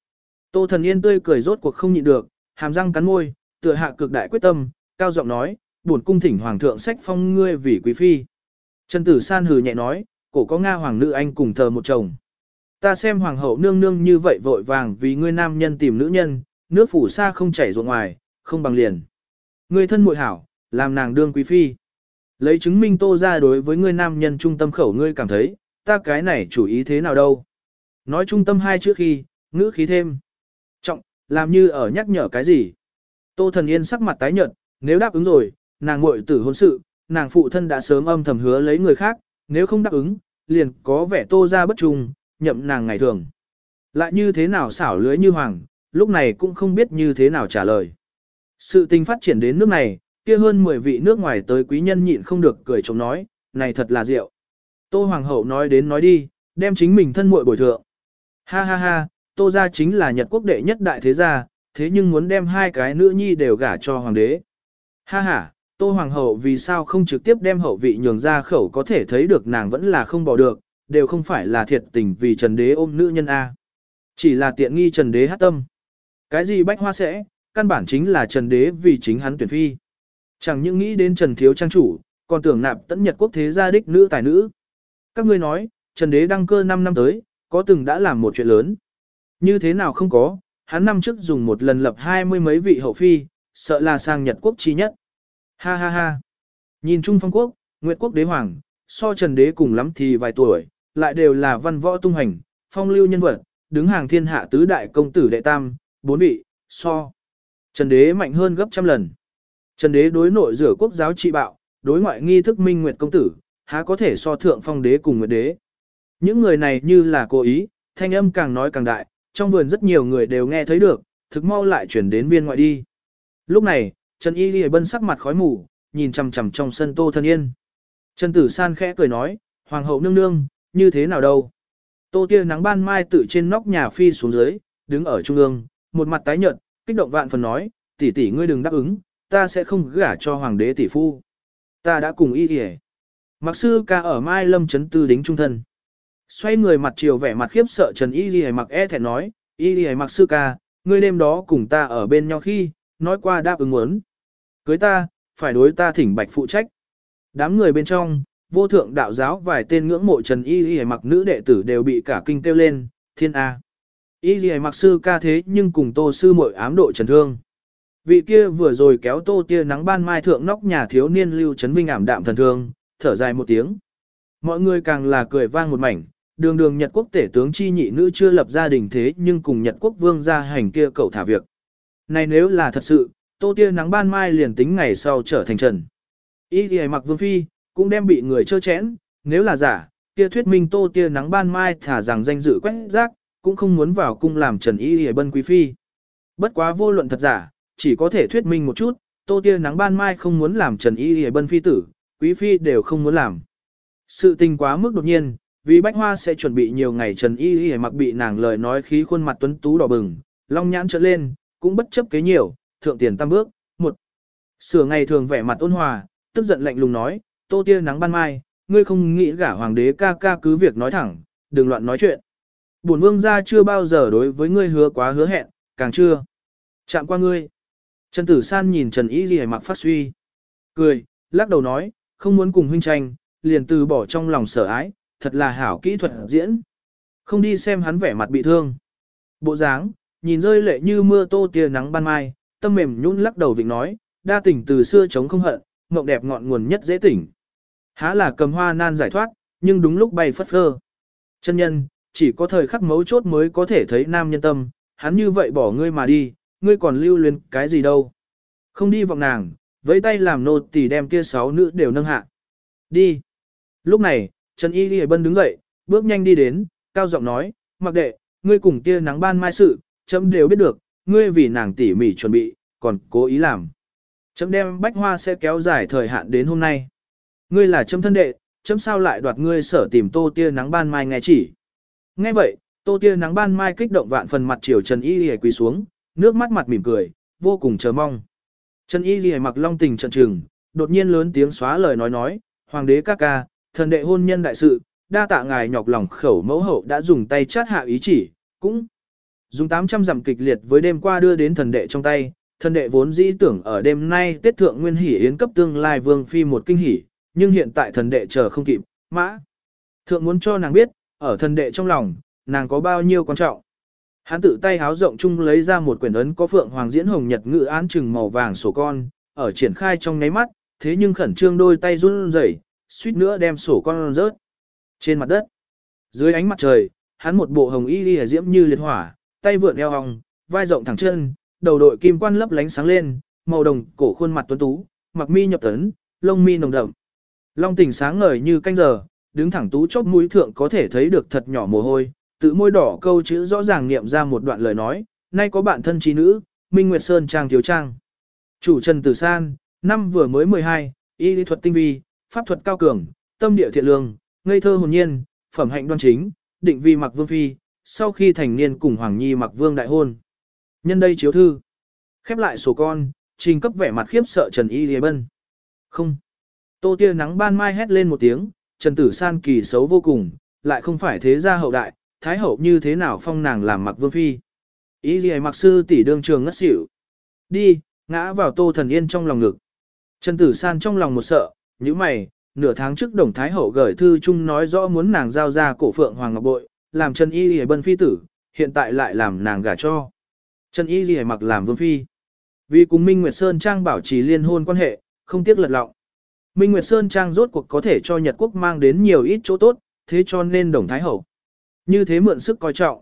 tô thần yên tươi cười rốt cuộc không nhịn được, hàm răng cắn môi, tựa hạ cực đại quyết tâm, cao giọng nói, buồn cung thỉnh hoàng thượng sách phong ngươi vì quý phi. Trần tử san hừ nhẹ nói, cổ có Nga hoàng nữ anh cùng thờ một chồng. Ta xem hoàng hậu nương nương như vậy vội vàng vì ngươi nam nhân tìm nữ nhân, nước phủ xa không chảy ruộng ngoài, không bằng liền. Ngươi thân muội hảo, làm nàng đương quý phi. Lấy chứng minh tô ra đối với ngươi nam nhân trung tâm khẩu ngươi cảm thấy, ta cái này chủ ý thế nào đâu. Nói trung tâm hai trước khi, ngữ khí thêm. Trọng, làm như ở nhắc nhở cái gì. Tô thần yên sắc mặt tái nhợt, nếu đáp ứng rồi, nàng muội tử hôn sự, nàng phụ thân đã sớm âm thầm hứa lấy người khác, nếu không đáp ứng, liền có vẻ tô ra bất trung, nhậm nàng ngày thường. Lại như thế nào xảo lưới như hoàng, lúc này cũng không biết như thế nào trả lời. Sự tình phát triển đến nước này, kia hơn 10 vị nước ngoài tới quý nhân nhịn không được cười chống nói, này thật là rượu. Tô Hoàng hậu nói đến nói đi, đem chính mình thân muội bồi thượng. Ha ha ha, Tô gia chính là Nhật quốc đệ nhất đại thế gia, thế nhưng muốn đem hai cái nữ nhi đều gả cho hoàng đế. Ha ha, Tô Hoàng hậu vì sao không trực tiếp đem hậu vị nhường ra khẩu có thể thấy được nàng vẫn là không bỏ được, đều không phải là thiệt tình vì Trần Đế ôm nữ nhân A. Chỉ là tiện nghi Trần Đế hát tâm. Cái gì bách hoa sẽ, căn bản chính là Trần Đế vì chính hắn tuyển phi. Chẳng những nghĩ đến Trần Thiếu Trang chủ, còn tưởng nạp tẫn nhật quốc thế gia đích nữ tài nữ. Các ngươi nói, Trần Đế đăng cơ 5 năm tới, có từng đã làm một chuyện lớn. Như thế nào không có, hắn năm trước dùng một lần lập hai mươi mấy vị hậu phi, sợ là sang Nhật quốc chi nhất. Ha ha ha. Nhìn Trung Phong Quốc, Nguyệt Quốc Đế Hoàng, so Trần Đế cùng lắm thì vài tuổi, lại đều là văn võ tung hành, phong lưu nhân vật, đứng hàng thiên hạ tứ đại công tử đệ tam, bốn vị, so. Trần Đế mạnh hơn gấp trăm lần. Trần Đế đối nội rửa quốc giáo trị bạo, đối ngoại nghi thức minh nguyệt công tử, há có thể so thượng phong đế cùng nguyệt đế. Những người này như là cố ý, thanh âm càng nói càng đại, trong vườn rất nhiều người đều nghe thấy được, thực mau lại chuyển đến viên ngoại đi. Lúc này, Trần Y Ghi bân sắc mặt khói mù, nhìn chằm chằm trong sân Tô Thân Yên. Trần Tử San khẽ cười nói, Hoàng hậu nương nương, như thế nào đâu. Tô tia nắng ban mai tự trên nóc nhà phi xuống dưới, đứng ở trung ương, một mặt tái nhợt, kích động vạn phần nói, tỷ tỷ ngươi đừng đáp ứng, ta sẽ không gả cho hoàng đế tỷ phu. Ta đã cùng y kìa. Mặc sư ca ở Mai Lâm chấn tư đính trung thân. Xoay người mặt chiều vẻ mặt khiếp sợ Trần Y Ghi mặc e thẹn nói, Y Ghi mặc sư ca, ngươi đêm đó cùng ta ở bên nhau khi, nói qua đáp ứng muốn. Cưới ta, phải đối ta thỉnh bạch phụ trách. Đám người bên trong, vô thượng đạo giáo vài tên ngưỡng mộ Trần Y Y mặc nữ đệ tử đều bị cả kinh kêu lên, thiên A. Y Y mặc sư ca thế nhưng cùng tô sư muội ám độ trần thương. Vị kia vừa rồi kéo tô tia nắng ban mai thượng nóc nhà thiếu niên lưu trấn vinh ảm đạm thần thương, thở dài một tiếng. Mọi người càng là cười vang một mảnh, đường đường Nhật quốc tể tướng chi nhị nữ chưa lập gia đình thế nhưng cùng Nhật quốc vương gia hành kia cậu thả việc. Này nếu là thật sự, tô tia nắng ban mai liền tính ngày sau trở thành trần. Y thì mặc vương phi, cũng đem bị người chơ chẽn, nếu là giả, kia thuyết minh tô tia nắng ban mai thả rằng danh dự quét rác, cũng không muốn vào cung làm trần y thì bân quý phi. Bất quá vô luận thật giả, chỉ có thể thuyết minh một chút, tô tia nắng ban mai không muốn làm trần y thì bân phi tử, quý phi đều không muốn làm. Sự tình quá mức đột nhiên, vì bách hoa sẽ chuẩn bị nhiều ngày trần y y mặc bị nàng lời nói khí khuôn mặt tuấn tú đỏ bừng, long nhãn trợn lên, cũng bất chấp kế nhiều, thượng tiền tam bước, một. Sửa ngày thường vẻ mặt ôn hòa, tức giận lạnh lùng nói, tô tia nắng ban mai, ngươi không nghĩ gả hoàng đế ca ca cứ việc nói thẳng, đừng loạn nói chuyện. Bổn vương gia chưa bao giờ đối với ngươi hứa quá hứa hẹn, càng chưa. Chạm qua ngươi. Trần Tử San nhìn Trần Y y mặc phát suy. Cười, lắc đầu nói, không muốn cùng huynh tranh, liền từ bỏ trong lòng sợ ái, thật là hảo kỹ thuật diễn. Không đi xem hắn vẻ mặt bị thương. Bộ dáng, nhìn rơi lệ như mưa tô tia nắng ban mai, tâm mềm nhún lắc đầu vịnh nói, đa tình từ xưa chống không hận, mộng đẹp ngọn nguồn nhất dễ tỉnh. Há là cầm hoa nan giải thoát, nhưng đúng lúc bay phất phơ. Chân nhân, chỉ có thời khắc mấu chốt mới có thể thấy nam nhân tâm, hắn như vậy bỏ ngươi mà đi, ngươi còn lưu luyến cái gì đâu. Không đi vọng nàng, với tay làm nô tỳ đem kia sáu nữ đều nâng hạ. Đi. Lúc này, Trần Y Ghi Bân đứng dậy, bước nhanh đi đến, cao giọng nói, mặc đệ, ngươi cùng kia nắng ban mai sự, chấm đều biết được, ngươi vì nàng tỉ mỉ chuẩn bị, còn cố ý làm. Chấm đem bách hoa sẽ kéo dài thời hạn đến hôm nay. Ngươi là chấm thân đệ, chấm sao lại đoạt ngươi sở tìm tô tia nắng ban mai nghe chỉ. Nghe vậy, tô tia nắng ban mai kích động vạn phần mặt chiều Trần Y Ghi quỳ xuống, nước mắt mặt mỉm cười, vô cùng chờ mong. Trần Y Ghi mặc long tình trận trừng, đột nhiên lớn tiếng xóa lời nói nói, Hoàng đế ca ca, thần đệ hôn nhân đại sự, đa tạ ngài nhọc lòng khẩu mẫu hậu đã dùng tay chát hạ ý chỉ, cũng dùng 800 dặm kịch liệt với đêm qua đưa đến thần đệ trong tay, thần đệ vốn dĩ tưởng ở đêm nay tiết thượng nguyên hỉ yến cấp tương lai vương phi một kinh hỉ, nhưng hiện tại thần đệ chờ không kịp, mã. Thượng muốn cho nàng biết, ở thần đệ trong lòng, nàng có bao nhiêu quan trọng. Hắn tự tay háo rộng chung lấy ra một quyển ấn có phượng hoàng diễn hồng nhật ngự án trừng màu vàng sổ con, ở triển khai trong nháy mắt, thế nhưng khẩn trương đôi tay run rẩy, suýt nữa đem sổ con rớt. Trên mặt đất, dưới ánh mặt trời, hắn một bộ hồng y liễu diễm như liệt hỏa, tay vượn eo hồng, vai rộng thẳng chân, đầu đội kim quan lấp lánh sáng lên, màu đồng cổ khuôn mặt tuấn tú, mặc mi nhập tấn, lông mi nồng đậm. Long tình sáng ngời như canh giờ, đứng thẳng tú chóp mũi thượng có thể thấy được thật nhỏ mồ hôi, tự môi đỏ câu chữ rõ ràng niệm ra một đoạn lời nói, nay có bạn thân trí nữ, Minh Nguyệt Sơn Trang Thiếu Trang. Chủ Trần Tử San, năm vừa mới 12, y lý thuật tinh vi, pháp thuật cao cường, tâm địa thiện lương, ngây thơ hồn nhiên, phẩm hạnh đoan chính, định vi mặc vương phi, sau khi thành niên cùng Hoàng Nhi mặc vương đại hôn. Nhân đây chiếu thư. Khép lại sổ con, trình cấp vẻ mặt khiếp sợ Trần Y Lê Bân. Không. Tô tia nắng ban mai hét lên một tiếng, Trần Tử San kỳ xấu vô cùng, lại không phải thế gia hậu đại, thái hậu như thế nào phong nàng làm mặc vương phi. Y Lê mặc sư tỷ đương trường ngất xỉu. Đi, ngã vào Tô Thần Yên trong lòng ngực. Trần Tử San trong lòng một sợ, như mày, nửa tháng trước Đồng Thái Hậu gửi thư chung nói rõ muốn nàng giao ra cổ phượng Hoàng Ngọc Bội, làm Trần Y Lì Bân Phi tử, hiện tại lại làm nàng gả cho. Trần Y Lì mặc làm vương phi. Vì cùng Minh Nguyệt Sơn Trang bảo trì liên hôn quan hệ, không tiếc lật lọng. Minh Nguyệt Sơn Trang rốt cuộc có thể cho Nhật Quốc mang đến nhiều ít chỗ tốt, thế cho nên Đồng Thái Hậu. Như thế mượn sức coi trọng.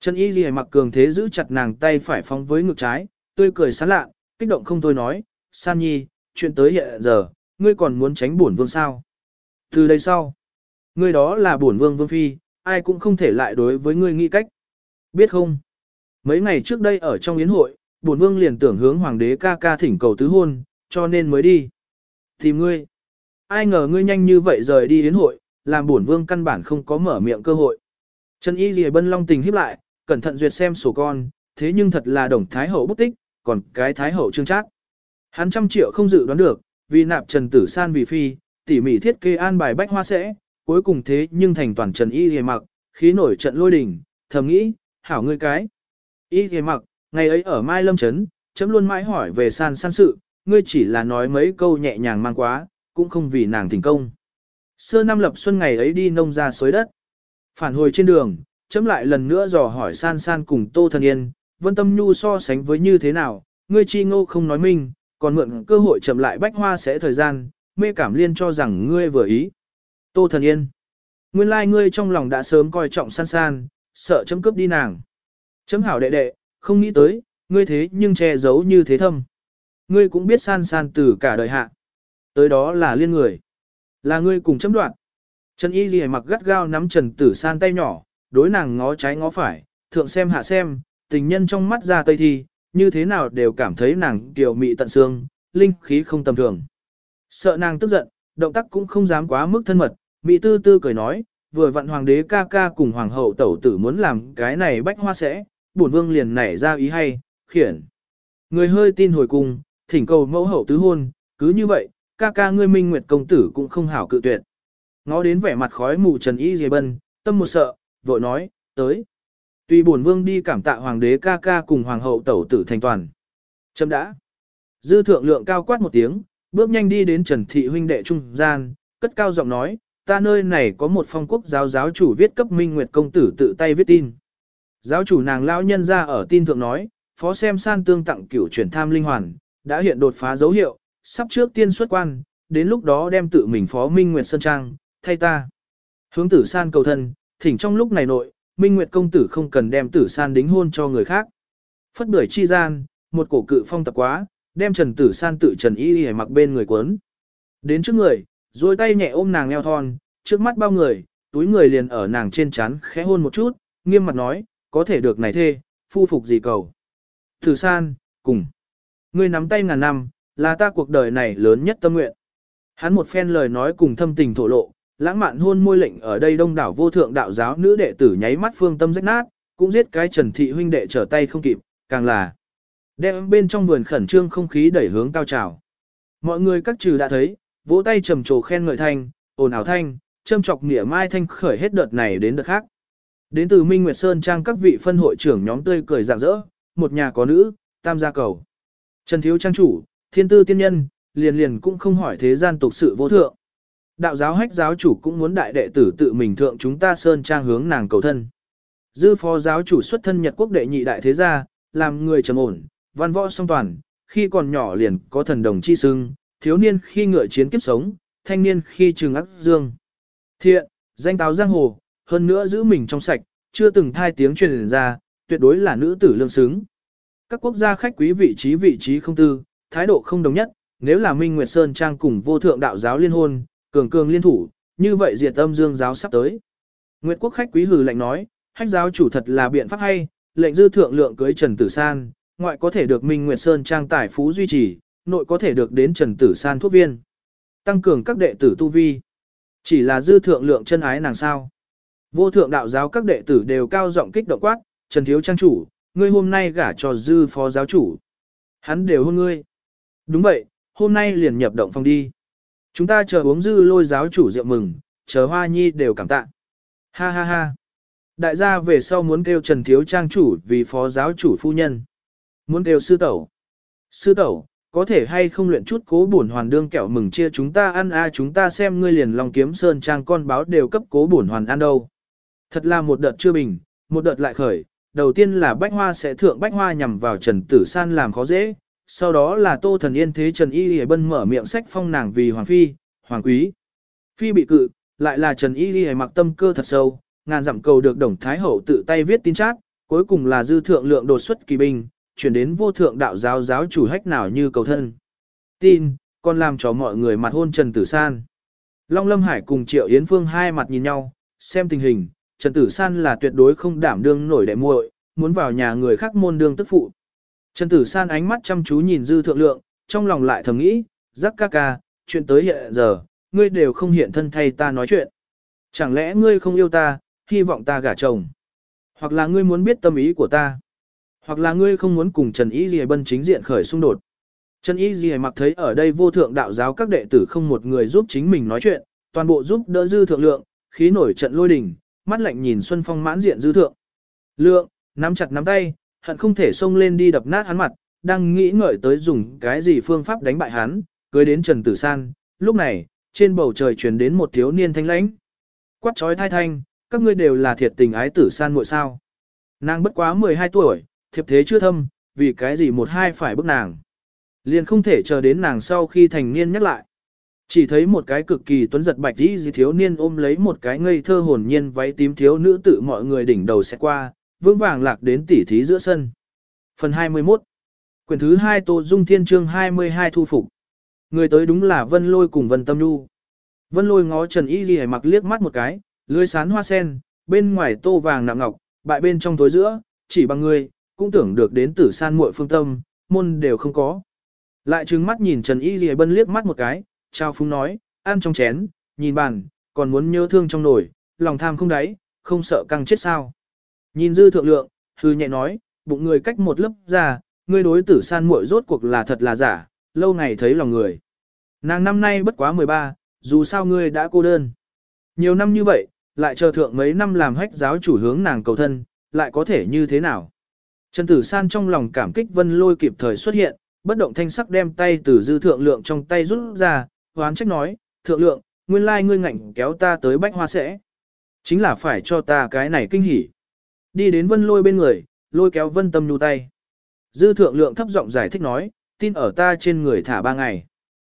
Trần Y Ghi mặc cường thế giữ chặt nàng tay phải phóng với ngực trái, tươi cười sán lạ, kích động không thôi nói, San Nhi, chuyện tới hiện giờ, ngươi còn muốn tránh bổn vương sao? Từ đây sau, ngươi đó là bổn vương vương phi, ai cũng không thể lại đối với ngươi nghĩ cách. Biết không? Mấy ngày trước đây ở trong yến hội, bổn vương liền tưởng hướng hoàng đế ca ca thỉnh cầu tứ hôn, cho nên mới đi. Tìm ngươi. Ai ngờ ngươi nhanh như vậy rời đi yến hội, làm bổn vương căn bản không có mở miệng cơ hội. Trần Y Lì Bân Long tình hiếp lại, cẩn thận duyệt xem sổ con, thế nhưng thật là đồng thái hậu bút tích, còn cái thái hậu trương trác. Hắn trăm triệu không dự đoán được, vì nạp Trần Tử San vì phi, tỉ mỉ thiết kế an bài bách hoa sẽ, cuối cùng thế nhưng thành toàn Trần Y hề mặc, khí nổi trận lôi đình, thầm nghĩ, hảo ngươi cái. Y hề mặc, ngày ấy ở Mai Lâm Trấn, chấm luôn mãi hỏi về san san sự, ngươi chỉ là nói mấy câu nhẹ nhàng mang quá, cũng không vì nàng thành công. Sơ năm lập xuân ngày ấy đi nông ra xới đất. Phản hồi trên đường, chấm lại lần nữa dò hỏi san san cùng Tô Thần Yên, Vân Tâm Nhu so sánh với như thế nào, ngươi chi ngô không nói minh, còn mượn cơ hội chậm lại bách hoa sẽ thời gian, mê cảm liên cho rằng ngươi vừa ý. Tô thần yên. Nguyên lai like ngươi trong lòng đã sớm coi trọng san san, sợ chấm cướp đi nàng. Chấm hảo đệ đệ, không nghĩ tới, ngươi thế nhưng che giấu như thế thâm. Ngươi cũng biết san san từ cả đời hạ. Tới đó là liên người. Là ngươi cùng chấm đoạn. Trần Y Ghi mặc gắt gao nắm Trần Tử San tay nhỏ, đối nàng ngó trái ngó phải, thượng xem hạ xem, tình nhân trong mắt ra tây thi, như thế nào đều cảm thấy nàng kiều mị tận xương, linh khí không tầm thường. Sợ nàng tức giận, động tác cũng không dám quá mức thân mật, mị tư tư cười nói, vừa vặn hoàng đế ca ca cùng hoàng hậu tẩu tử muốn làm cái này bách hoa sẽ, bổn vương liền nảy ra ý hay, khiển. Người hơi tin hồi cùng, thỉnh cầu mẫu hậu tứ hôn, cứ như vậy, ca ca ngươi minh nguyệt công tử cũng không hảo cự tuyệt. Ngó đến vẻ mặt khói mù trần y dề bân, tâm một sợ, vội nói, tới. Tùy bổn vương đi cảm tạ hoàng đế ca ca cùng hoàng hậu tẩu tử thành toàn. Chấm đã. Dư thượng lượng cao quát một tiếng, bước nhanh đi đến Trần Thị huynh đệ trung gian, cất cao giọng nói, ta nơi này có một phong quốc giáo giáo chủ viết cấp Minh Nguyệt công tử tự tay viết tin. Giáo chủ nàng lão nhân ra ở tin thượng nói, phó xem san tương tặng cửu chuyển tham linh hoàn, đã hiện đột phá dấu hiệu, sắp trước tiên xuất quan, đến lúc đó đem tự mình phó Minh Nguyệt Sơn Trang, thay ta. Hướng tử san cầu thân, thỉnh trong lúc này nội, Minh Nguyệt công tử không cần đem tử san đính hôn cho người khác. Phất bưởi chi gian, một cổ cự phong tập quá, đem Trần Tử San tự Trần Y Y mặc bên người quấn. Đến trước người, duỗi tay nhẹ ôm nàng eo thon, trước mắt bao người, túi người liền ở nàng trên chán khẽ hôn một chút, nghiêm mặt nói, có thể được này thê, phu phục gì cầu. Tử San, cùng. Ngươi nắm tay ngàn năm, là ta cuộc đời này lớn nhất tâm nguyện. Hắn một phen lời nói cùng thâm tình thổ lộ, lãng mạn hôn môi lệnh ở đây đông đảo vô thượng đạo giáo nữ đệ tử nháy mắt phương tâm rách nát, cũng giết cái Trần Thị huynh đệ trở tay không kịp, càng là đem bên trong vườn khẩn trương không khí đẩy hướng cao trào. Mọi người các trừ đã thấy, vỗ tay trầm trồ khen ngợi thanh, ồn ào thanh, châm chọc nghĩa mai thanh khởi hết đợt này đến đợt khác. Đến từ Minh Nguyệt Sơn trang các vị phân hội trưởng nhóm tươi cười rạng rỡ, một nhà có nữ, tam gia cầu. Trần Thiếu Trang chủ, thiên tư tiên nhân, liền liền cũng không hỏi thế gian tục sự vô thượng. Đạo giáo hách giáo chủ cũng muốn đại đệ tử tự mình thượng chúng ta Sơn Trang hướng nàng cầu thân. Dư phó giáo chủ xuất thân Nhật quốc đệ nhị đại thế gia, làm người trầm ổn, văn võ song toàn, khi còn nhỏ liền có thần đồng chi sưng, thiếu niên khi ngựa chiến kiếp sống, thanh niên khi trừng ác dương. Thiện, danh táo giang hồ, hơn nữa giữ mình trong sạch, chưa từng thai tiếng truyền ra, tuyệt đối là nữ tử lương xứng. Các quốc gia khách quý vị trí vị trí không tư, thái độ không đồng nhất, nếu là Minh Nguyệt Sơn Trang cùng vô thượng đạo giáo liên hôn, cường cường liên thủ, như vậy diệt âm dương giáo sắp tới. Nguyệt quốc khách quý hừ lạnh nói, hách giáo chủ thật là biện pháp hay, lệnh dư thượng lượng cưới Trần Tử San, ngoại có thể được Minh Nguyệt Sơn Trang tài phú duy trì, nội có thể được đến Trần Tử San thuốc viên. Tăng cường các đệ tử tu vi. Chỉ là dư thượng lượng chân ái nàng sao. Vô thượng đạo giáo các đệ tử đều cao giọng kích động quát, Trần Thiếu Trang chủ, ngươi hôm nay gả cho dư phó giáo chủ. Hắn đều hôn ngươi. Đúng vậy, hôm nay liền nhập động phòng đi. Chúng ta chờ uống dư lôi giáo chủ rượu mừng, chờ hoa nhi đều cảm tạ. Ha ha ha. Đại gia về sau muốn kêu Trần Thiếu Trang chủ vì phó giáo chủ phu nhân. Muốn kêu sư tẩu. Sư tẩu, có thể hay không luyện chút cố bổn hoàn đương kẹo mừng chia chúng ta ăn a chúng ta xem ngươi liền lòng kiếm sơn trang con báo đều cấp cố bổn hoàn ăn đâu. Thật là một đợt chưa bình, một đợt lại khởi, đầu tiên là bách hoa sẽ thượng bách hoa nhằm vào Trần Tử San làm khó dễ, sau đó là Tô Thần Yên thế Trần Y Lì Bân mở miệng sách phong nàng vì Hoàng Phi, Hoàng Quý. Phi bị cự, lại là Trần Y Lì mặc tâm cơ thật sâu, ngàn dặm cầu được Đồng Thái Hậu tự tay viết tin chát, cuối cùng là dư thượng lượng đột xuất kỳ binh, chuyển đến vô thượng đạo giáo giáo chủ hách nào như cầu thân. Tin, còn làm cho mọi người mặt hôn Trần Tử San. Long Lâm Hải cùng Triệu Yến Phương hai mặt nhìn nhau, xem tình hình, Trần Tử San là tuyệt đối không đảm đương nổi đệ muội, muốn vào nhà người khác môn đương tức phụ. Trần Tử San ánh mắt chăm chú nhìn dư thượng lượng, trong lòng lại thầm nghĩ, giác ca ca, chuyện tới hiện giờ, ngươi đều không hiện thân thay ta nói chuyện. Chẳng lẽ ngươi không yêu ta, hy vọng ta gả chồng? Hoặc là ngươi muốn biết tâm ý của ta? Hoặc là ngươi không muốn cùng Trần Ý Dì Bân chính diện khởi xung đột? Trần Y Dì mặc thấy ở đây vô thượng đạo giáo các đệ tử không một người giúp chính mình nói chuyện, toàn bộ giúp đỡ dư thượng lượng, khí nổi trận lôi đình, mắt lạnh nhìn Xuân Phong mãn diện dư thượng. Lượng, nắm chặt nắm tay, hận không thể xông lên đi đập nát hắn mặt, đang nghĩ ngợi tới dùng cái gì phương pháp đánh bại hắn, cưới đến Trần Tử San. Lúc này, trên bầu trời truyền đến một thiếu niên thanh lãnh. Quát trói thai thanh, các ngươi đều là thiệt tình ái Tử San muội sao. Nàng bất quá 12 tuổi, thiệp thế chưa thâm, vì cái gì một hai phải bức nàng. Liền không thể chờ đến nàng sau khi thành niên nhắc lại. Chỉ thấy một cái cực kỳ tuấn giật bạch đi gì thiếu niên ôm lấy một cái ngây thơ hồn nhiên váy tím thiếu nữ tự mọi người đỉnh đầu sẽ qua, vững vàng lạc đến tỉ thí giữa sân. Phần 21 Quyển thứ 2 Tô Dung Thiên chương 22 thu phục. Người tới đúng là Vân Lôi cùng Vân Tâm Nhu. Vân Lôi ngó Trần Y Ghi mặc liếc mắt một cái, lưới sán hoa sen, bên ngoài tô vàng nạm ngọc, bại bên trong tối giữa, chỉ bằng người, cũng tưởng được đến tử san muội phương tâm, môn đều không có. Lại trừng mắt nhìn Trần Y Ghi Bân liếc mắt một cái, trao phúng nói, ăn trong chén, nhìn bàn, còn muốn nhớ thương trong nồi, lòng tham không đáy, không sợ căng chết sao. Nhìn dư thượng lượng, hư nhẹ nói, bụng người cách một lớp ra, ngươi đối tử san muội rốt cuộc là thật là giả, lâu ngày thấy lòng người. Nàng năm nay bất quá 13, dù sao ngươi đã cô đơn. Nhiều năm như vậy, lại chờ thượng mấy năm làm hách giáo chủ hướng nàng cầu thân, lại có thể như thế nào? Trần Tử San trong lòng cảm kích Vân Lôi kịp thời xuất hiện, bất động thanh sắc đem tay từ dư thượng lượng trong tay rút ra, hoán trách nói, thượng lượng, nguyên lai ngươi ngạnh kéo ta tới bách hoa sẽ. Chính là phải cho ta cái này kinh hỉ. Đi đến vân lôi bên người, lôi kéo vân tâm nhu tay. Dư thượng lượng thấp giọng giải thích nói, tin ở ta trên người thả ba ngày.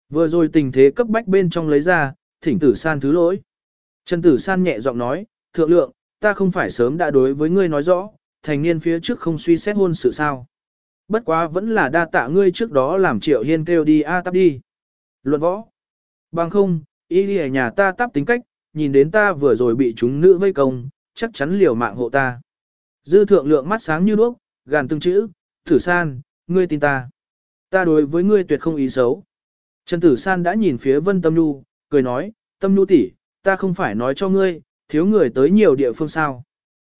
Vừa rồi tình thế cấp bách bên trong lấy ra, thỉnh tử san thứ lỗi. Trần tử san nhẹ giọng nói, thượng lượng, ta không phải sớm đã đối với ngươi nói rõ, thành niên phía trước không suy xét hôn sự sao. Bất quá vẫn là đa tạ ngươi trước đó làm triệu hiên kêu đi a à tắp đi. Luận võ. Bằng không, ý đi ở nhà ta tắp tính cách, nhìn đến ta vừa rồi bị chúng nữ vây công, chắc chắn liều mạng hộ ta. Dư thượng lượng mắt sáng như đuốc, gàn từng chữ, Thử san, ngươi tin ta. Ta đối với ngươi tuyệt không ý xấu. Trần tử san đã nhìn phía vân tâm nhu, cười nói, tâm nhu tỷ, ta không phải nói cho ngươi, thiếu người tới nhiều địa phương sao.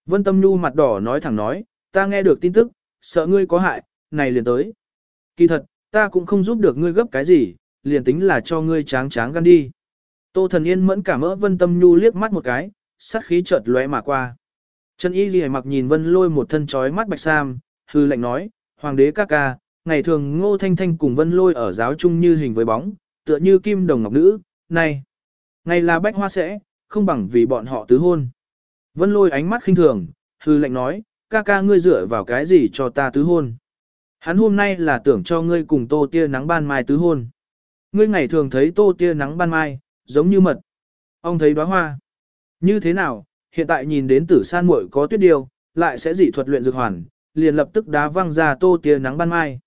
Vân tâm nhu mặt đỏ nói thẳng nói, ta nghe được tin tức, sợ ngươi có hại, này liền tới. Kỳ thật, ta cũng không giúp được ngươi gấp cái gì, liền tính là cho ngươi tráng tráng gan đi. Tô thần yên mẫn cảm ỡ vân tâm nhu liếc mắt một cái, sát khí chợt lóe mà qua. Trần y ghi mặc nhìn vân lôi một thân trói mắt bạch sam, hư lệnh nói, hoàng đế ca ca, ngày thường ngô thanh thanh cùng vân lôi ở giáo chung như hình với bóng, tựa như kim đồng ngọc nữ, này. Ngày là bách hoa sẽ, không bằng vì bọn họ tứ hôn. Vân lôi ánh mắt khinh thường, hư lệnh nói, ca ca ngươi dựa vào cái gì cho ta tứ hôn. Hắn hôm nay là tưởng cho ngươi cùng tô tia nắng ban mai tứ hôn. Ngươi ngày thường thấy tô tia nắng ban mai, giống như mật. Ông thấy đóa hoa. Như thế nào, hiện tại nhìn đến tử san muội có tuyết điều, lại sẽ dị thuật luyện dược hoàn, liền lập tức đá văng ra tô tia nắng ban mai.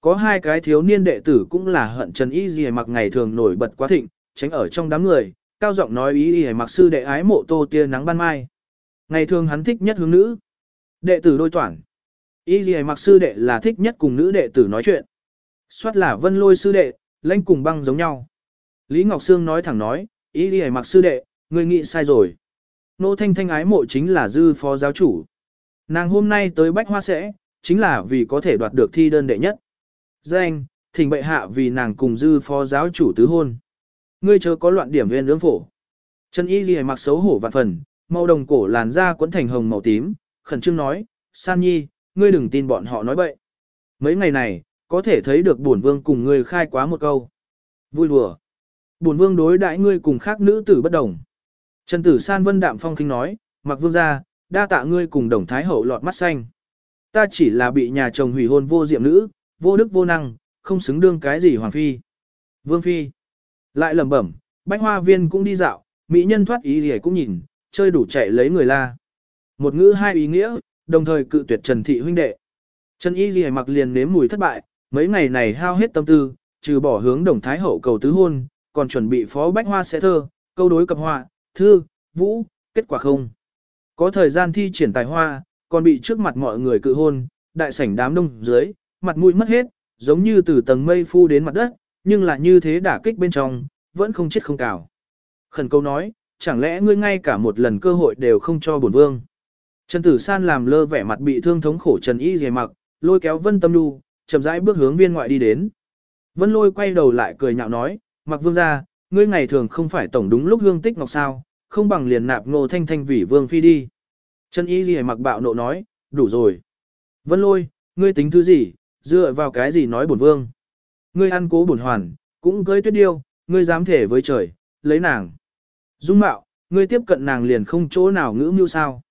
Có hai cái thiếu niên đệ tử cũng là hận Trần Y Dì mặc ngày thường nổi bật quá thịnh, tránh ở trong đám người, cao giọng nói ý Y mặc sư đệ ái mộ tô tia nắng ban mai. Ngày thường hắn thích nhất hướng nữ. Đệ tử đôi toản. Y Dì mặc sư đệ là thích nhất cùng nữ đệ tử nói chuyện. Xoát là vân lôi sư đệ, lãnh cùng băng giống nhau. Lý Ngọc Sương nói thẳng nói, ý Dì mặc sư đệ, người nghĩ sai rồi. Nô thanh thanh ái mộ chính là dư phó giáo chủ. Nàng hôm nay tới Bách Hoa sẽ, chính là vì có thể đoạt được thi đơn đệ nhất. Danh, thỉnh bệ hạ vì nàng cùng dư phó giáo chủ tứ hôn. Ngươi chớ có loạn điểm nguyên ương phổ. Trần Y Ghi mặc xấu hổ vạn phần, màu đồng cổ làn da quấn thành hồng màu tím, khẩn trương nói, San Nhi, ngươi đừng tin bọn họ nói bậy. Mấy ngày này, có thể thấy được bổn vương cùng ngươi khai quá một câu. Vui đùa. Bổn vương đối đãi ngươi cùng khác nữ tử bất đồng. Trần tử san vân đạm phong kinh nói, mặc vương gia đa tạ ngươi cùng đồng thái hậu lọt mắt xanh. Ta chỉ là bị nhà chồng hủy hôn vô diệm nữ, vô đức vô năng, không xứng đương cái gì hoàng phi. Vương phi. Lại lẩm bẩm, bách hoa viên cũng đi dạo, mỹ nhân thoát ý gì cũng nhìn, chơi đủ chạy lấy người la. Một ngữ hai ý nghĩa, đồng thời cự tuyệt Trần Thị huynh đệ. Trần Y Ghi mặc liền nếm mùi thất bại, mấy ngày này hao hết tâm tư, trừ bỏ hướng đồng thái hậu cầu tứ hôn, còn chuẩn bị phó bách hoa sẽ thơ, câu đối cập họa, thư, vũ, kết quả không. Có thời gian thi triển tài hoa, còn bị trước mặt mọi người cự hôn, đại sảnh đám đông dưới, mặt mũi mất hết, giống như từ tầng mây phu đến mặt đất, nhưng là như thế đả kích bên trong, vẫn không chết không cào. Khẩn câu nói, chẳng lẽ ngươi ngay cả một lần cơ hội đều không cho bổn vương. Trần Tử San làm lơ vẻ mặt bị thương thống khổ Trần Y dề mặc, lôi kéo Vân Tâm Nhu, chậm rãi bước hướng viên ngoại đi đến. Vân lôi quay đầu lại cười nhạo nói, mặc vương ra, ngươi ngày thường không phải tổng đúng lúc hương tích ngọc sao, không bằng liền nạp ngô thanh thanh vì vương phi đi. Trần Y dề mặc bạo nộ nói, đủ rồi. Vân lôi, ngươi tính thứ gì, dựa vào cái gì nói bổn vương. Ngươi ăn cố bổn hoàn, cũng cưới tuyết điêu, ngươi dám thể với trời, lấy nàng. Dung mạo, ngươi tiếp cận nàng liền không chỗ nào ngữ mưu sao.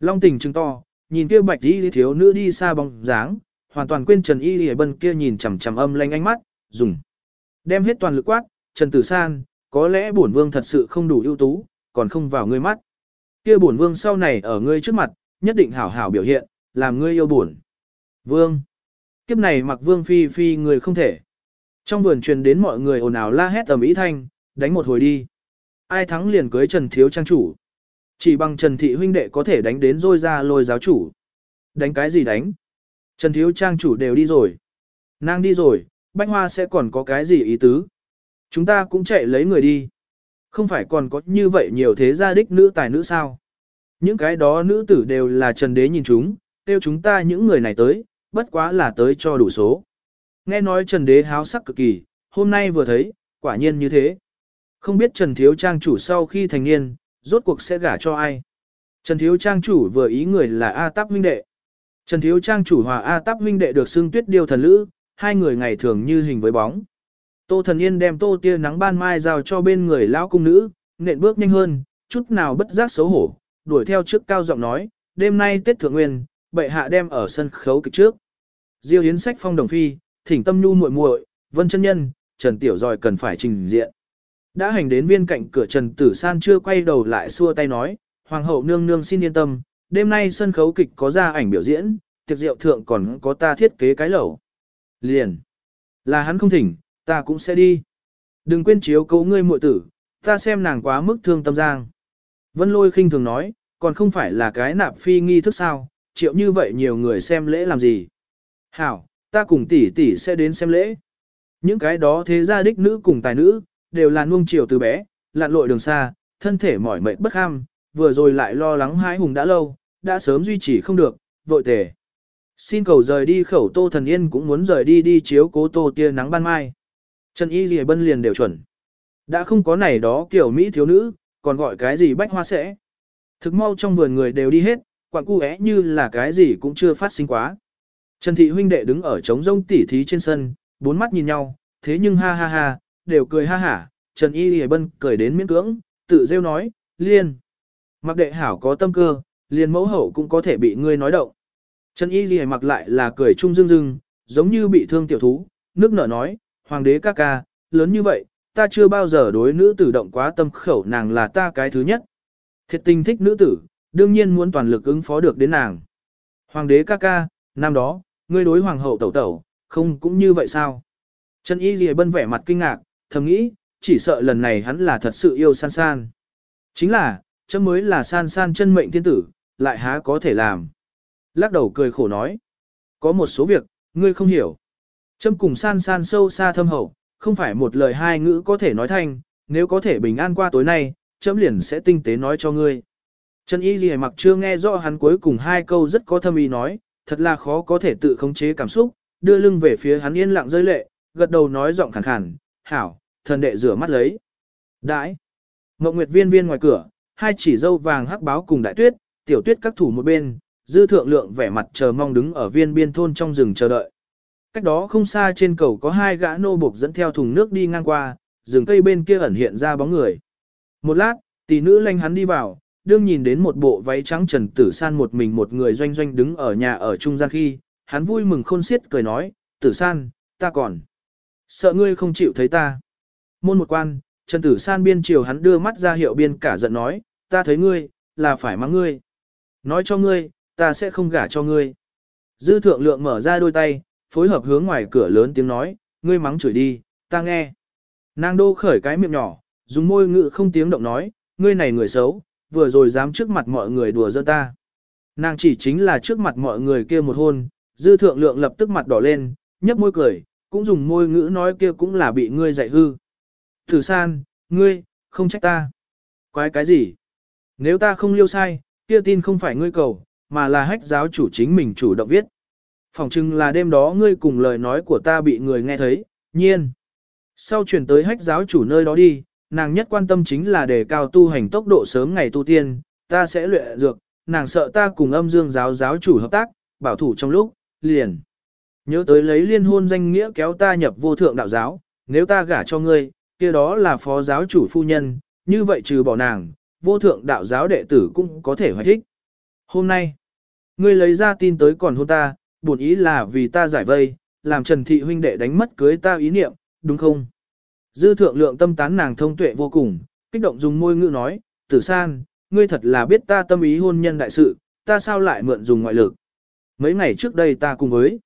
Long tình chứng to, nhìn kia bạch y thiếu nữ đi xa bóng dáng, hoàn toàn quên Trần Y Lì Bân kia nhìn chằm chằm âm lanh ánh mắt, dùng. Đem hết toàn lực quát, Trần Tử San, có lẽ bổn vương thật sự không đủ ưu tú, còn không vào ngươi mắt. Kia bổn vương sau này ở ngươi trước mặt, nhất định hảo hảo biểu hiện, làm ngươi yêu bổn. Vương. Kiếp này mặc vương phi phi người không thể. Trong vườn truyền đến mọi người ồn ào la hét tầm ý thanh, đánh một hồi đi. Ai thắng liền cưới Trần Thiếu Trang chủ. Chỉ bằng Trần Thị huynh đệ có thể đánh đến rôi ra lôi giáo chủ. Đánh cái gì đánh? Trần Thiếu Trang chủ đều đi rồi. Nàng đi rồi, Bách Hoa sẽ còn có cái gì ý tứ? Chúng ta cũng chạy lấy người đi. Không phải còn có như vậy nhiều thế gia đích nữ tài nữ sao? Những cái đó nữ tử đều là Trần Đế nhìn chúng, tiêu chúng ta những người này tới, bất quá là tới cho đủ số. Nghe nói Trần Đế háo sắc cực kỳ, hôm nay vừa thấy, quả nhiên như thế. Không biết Trần Thiếu Trang chủ sau khi thành niên, rốt cuộc sẽ gả cho ai. Trần Thiếu Trang chủ vừa ý người là A Táp huynh đệ. Trần Thiếu Trang chủ hòa A Táp huynh đệ được xưng tuyết điêu thần lữ, hai người ngày thường như hình với bóng. Tô Thần Yên đem tô tia nắng ban mai giao cho bên người lão cung nữ, nện bước nhanh hơn, chút nào bất giác xấu hổ, đuổi theo trước cao giọng nói, đêm nay Tết Thượng Nguyên, bệ hạ đem ở sân khấu kịch trước. Diêu Yến sách phong đồng phi, thỉnh tâm nhu muội muội, vân chân nhân, Trần Tiểu Giỏi cần phải trình diện. Đã hành đến viên cạnh cửa Trần Tử San chưa quay đầu lại xua tay nói, Hoàng hậu nương nương xin yên tâm, đêm nay sân khấu kịch có ra ảnh biểu diễn, tiệc rượu thượng còn có ta thiết kế cái lẩu. Liền. Là hắn không thỉnh, ta cũng sẽ đi. Đừng quên chiếu cố ngươi muội tử, ta xem nàng quá mức thương tâm giang. Vân lôi khinh thường nói, còn không phải là cái nạp phi nghi thức sao, triệu như vậy nhiều người xem lễ làm gì. Hảo, ta cùng tỷ tỷ sẽ đến xem lễ. Những cái đó thế gia đích nữ cùng tài nữ, đều là nuông chiều từ bé, lặn lội đường xa, thân thể mỏi mệt bất ham, vừa rồi lại lo lắng hái hùng đã lâu, đã sớm duy trì không được, vội tề. Xin cầu rời đi khẩu tô thần yên cũng muốn rời đi đi chiếu cố tô tia nắng ban mai. Trần Y Ghi Bân liền đều chuẩn. Đã không có này đó kiểu Mỹ thiếu nữ, còn gọi cái gì bách hoa sẽ. Thực mau trong vườn người đều đi hết, quặng cu é như là cái gì cũng chưa phát sinh quá. Trần Thị huynh đệ đứng ở trống rông tỉ thí trên sân, bốn mắt nhìn nhau, thế nhưng ha ha ha, đều cười ha hả, Trần Y Ghi Bân cười đến miễn cưỡng, tự rêu nói, liên. Mặc đệ hảo có tâm cơ, liền mẫu hậu cũng có thể bị ngươi nói động. Trần Y Ghi mặc lại là cười trung dương dưng, giống như bị thương tiểu thú, nước nở nói, hoàng đế ca ca, lớn như vậy, ta chưa bao giờ đối nữ tử động quá tâm khẩu nàng là ta cái thứ nhất. Thiệt tình thích nữ tử, đương nhiên muốn toàn lực ứng phó được đến nàng. Hoàng đế ca ca, năm đó, ngươi đối hoàng hậu tẩu tẩu, không cũng như vậy sao? Trần Y Lì Bân vẻ mặt kinh ngạc, thầm nghĩ, chỉ sợ lần này hắn là thật sự yêu san san. Chính là, chấm mới là san san chân mệnh thiên tử, lại há có thể làm. Lắc đầu cười khổ nói. Có một số việc, ngươi không hiểu. Châm cùng san san sâu xa thâm hậu, không phải một lời hai ngữ có thể nói thành, nếu có thể bình an qua tối nay, chấm liền sẽ tinh tế nói cho ngươi. Trần Y Ghi mặc chưa nghe rõ hắn cuối cùng hai câu rất có thâm ý nói, thật là khó có thể tự khống chế cảm xúc, đưa lưng về phía hắn yên lặng rơi lệ, gật đầu nói giọng khàn khàn, hảo, thần đệ rửa mắt lấy. Đãi. Ngọc Nguyệt viên viên ngoài cửa, hai chỉ dâu vàng hắc báo cùng đại tuyết, tiểu tuyết các thủ một bên, dư thượng lượng vẻ mặt chờ mong đứng ở viên biên thôn trong rừng chờ đợi. Cách đó không xa trên cầu có hai gã nô buộc dẫn theo thùng nước đi ngang qua, rừng cây bên kia ẩn hiện ra bóng người. Một lát, tỷ nữ lanh hắn đi vào, đương nhìn đến một bộ váy trắng trần tử san một mình một người doanh doanh đứng ở nhà ở trung gian khi, hắn vui mừng khôn xiết cười nói, tử san, ta còn. Sợ ngươi không chịu thấy ta. Môn một quan, Trần Tử San biên chiều hắn đưa mắt ra hiệu biên cả giận nói, ta thấy ngươi, là phải mắng ngươi. Nói cho ngươi, ta sẽ không gả cho ngươi. Dư thượng lượng mở ra đôi tay, phối hợp hướng ngoài cửa lớn tiếng nói, ngươi mắng chửi đi, ta nghe. Nàng đô khởi cái miệng nhỏ, dùng môi ngự không tiếng động nói, ngươi này người xấu, vừa rồi dám trước mặt mọi người đùa giỡn ta. Nàng chỉ chính là trước mặt mọi người kia một hôn, dư thượng lượng lập tức mặt đỏ lên, nhấp môi cười, cũng dùng môi ngữ nói kia cũng là bị ngươi dạy hư. Thử san, ngươi, không trách ta. Quái cái gì? Nếu ta không liêu sai, kia tin không phải ngươi cầu, mà là hách giáo chủ chính mình chủ động viết phỏng chừng là đêm đó ngươi cùng lời nói của ta bị người nghe thấy, nhiên. Sau chuyển tới hách giáo chủ nơi đó đi, nàng nhất quan tâm chính là đề cao tu hành tốc độ sớm ngày tu tiên, ta sẽ luyện dược, nàng sợ ta cùng âm dương giáo giáo chủ hợp tác, bảo thủ trong lúc, liền. Nhớ tới lấy liên hôn danh nghĩa kéo ta nhập vô thượng đạo giáo, nếu ta gả cho ngươi, kia đó là phó giáo chủ phu nhân, như vậy trừ bỏ nàng, vô thượng đạo giáo đệ tử cũng có thể hoài thích. Hôm nay, ngươi lấy ra tin tới còn hôn ta, buồn ý là vì ta giải vây, làm Trần Thị huynh đệ đánh mất cưới ta ý niệm, đúng không? Dư thượng lượng tâm tán nàng thông tuệ vô cùng, kích động dùng môi ngữ nói, tử san, ngươi thật là biết ta tâm ý hôn nhân đại sự, ta sao lại mượn dùng ngoại lực. Mấy ngày trước đây ta cùng với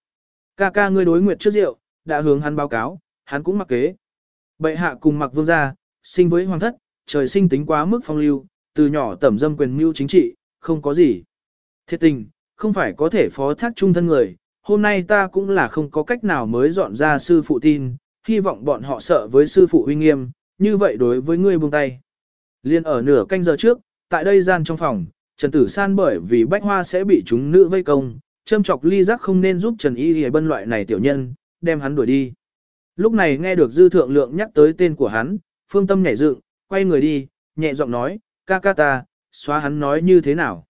ca ca ngươi đối nguyệt trước rượu, đã hướng hắn báo cáo, hắn cũng mặc kế. Bệ hạ cùng mặc vương gia, sinh với hoàng thất, trời sinh tính quá mức phong lưu, từ nhỏ tẩm dâm quyền mưu chính trị, không có gì. Thiệt tình, không phải có thể phó thác trung thân người, hôm nay ta cũng là không có cách nào mới dọn ra sư phụ tin, hy vọng bọn họ sợ với sư phụ uy nghiêm, như vậy đối với ngươi buông tay. Liên ở nửa canh giờ trước, tại đây gian trong phòng, Trần Tử San bởi vì bách hoa sẽ bị chúng nữ vây công, châm chọc ly giác không nên giúp Trần Y hề Bân loại này tiểu nhân, đem hắn đuổi đi. Lúc này nghe được dư thượng lượng nhắc tới tên của hắn, phương tâm nhảy dựng, quay người đi, nhẹ giọng nói, ca ca ta, xóa hắn nói như thế nào.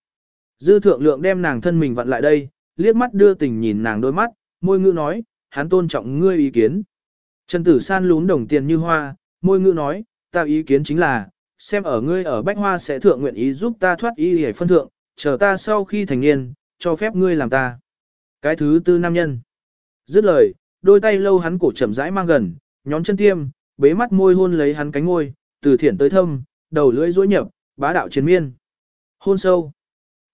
Dư thượng lượng đem nàng thân mình vặn lại đây, liếc mắt đưa tình nhìn nàng đôi mắt, môi ngữ nói, hắn tôn trọng ngươi ý kiến. Trần Tử San lún đồng tiền như hoa, môi ngữ nói, ta ý kiến chính là, xem ở ngươi ở Bách Hoa sẽ thượng nguyện ý giúp ta thoát y hề phân thượng, chờ ta sau khi thành niên, cho phép ngươi làm ta. Cái thứ tư nam nhân. Dứt lời, đôi tay lâu hắn cổ chậm rãi mang gần, nhón chân tiêm, bế mắt môi hôn lấy hắn cánh môi, từ thiển tới thâm, đầu lưỡi duỗi nhập, bá đạo chiến miên. Hôn sâu.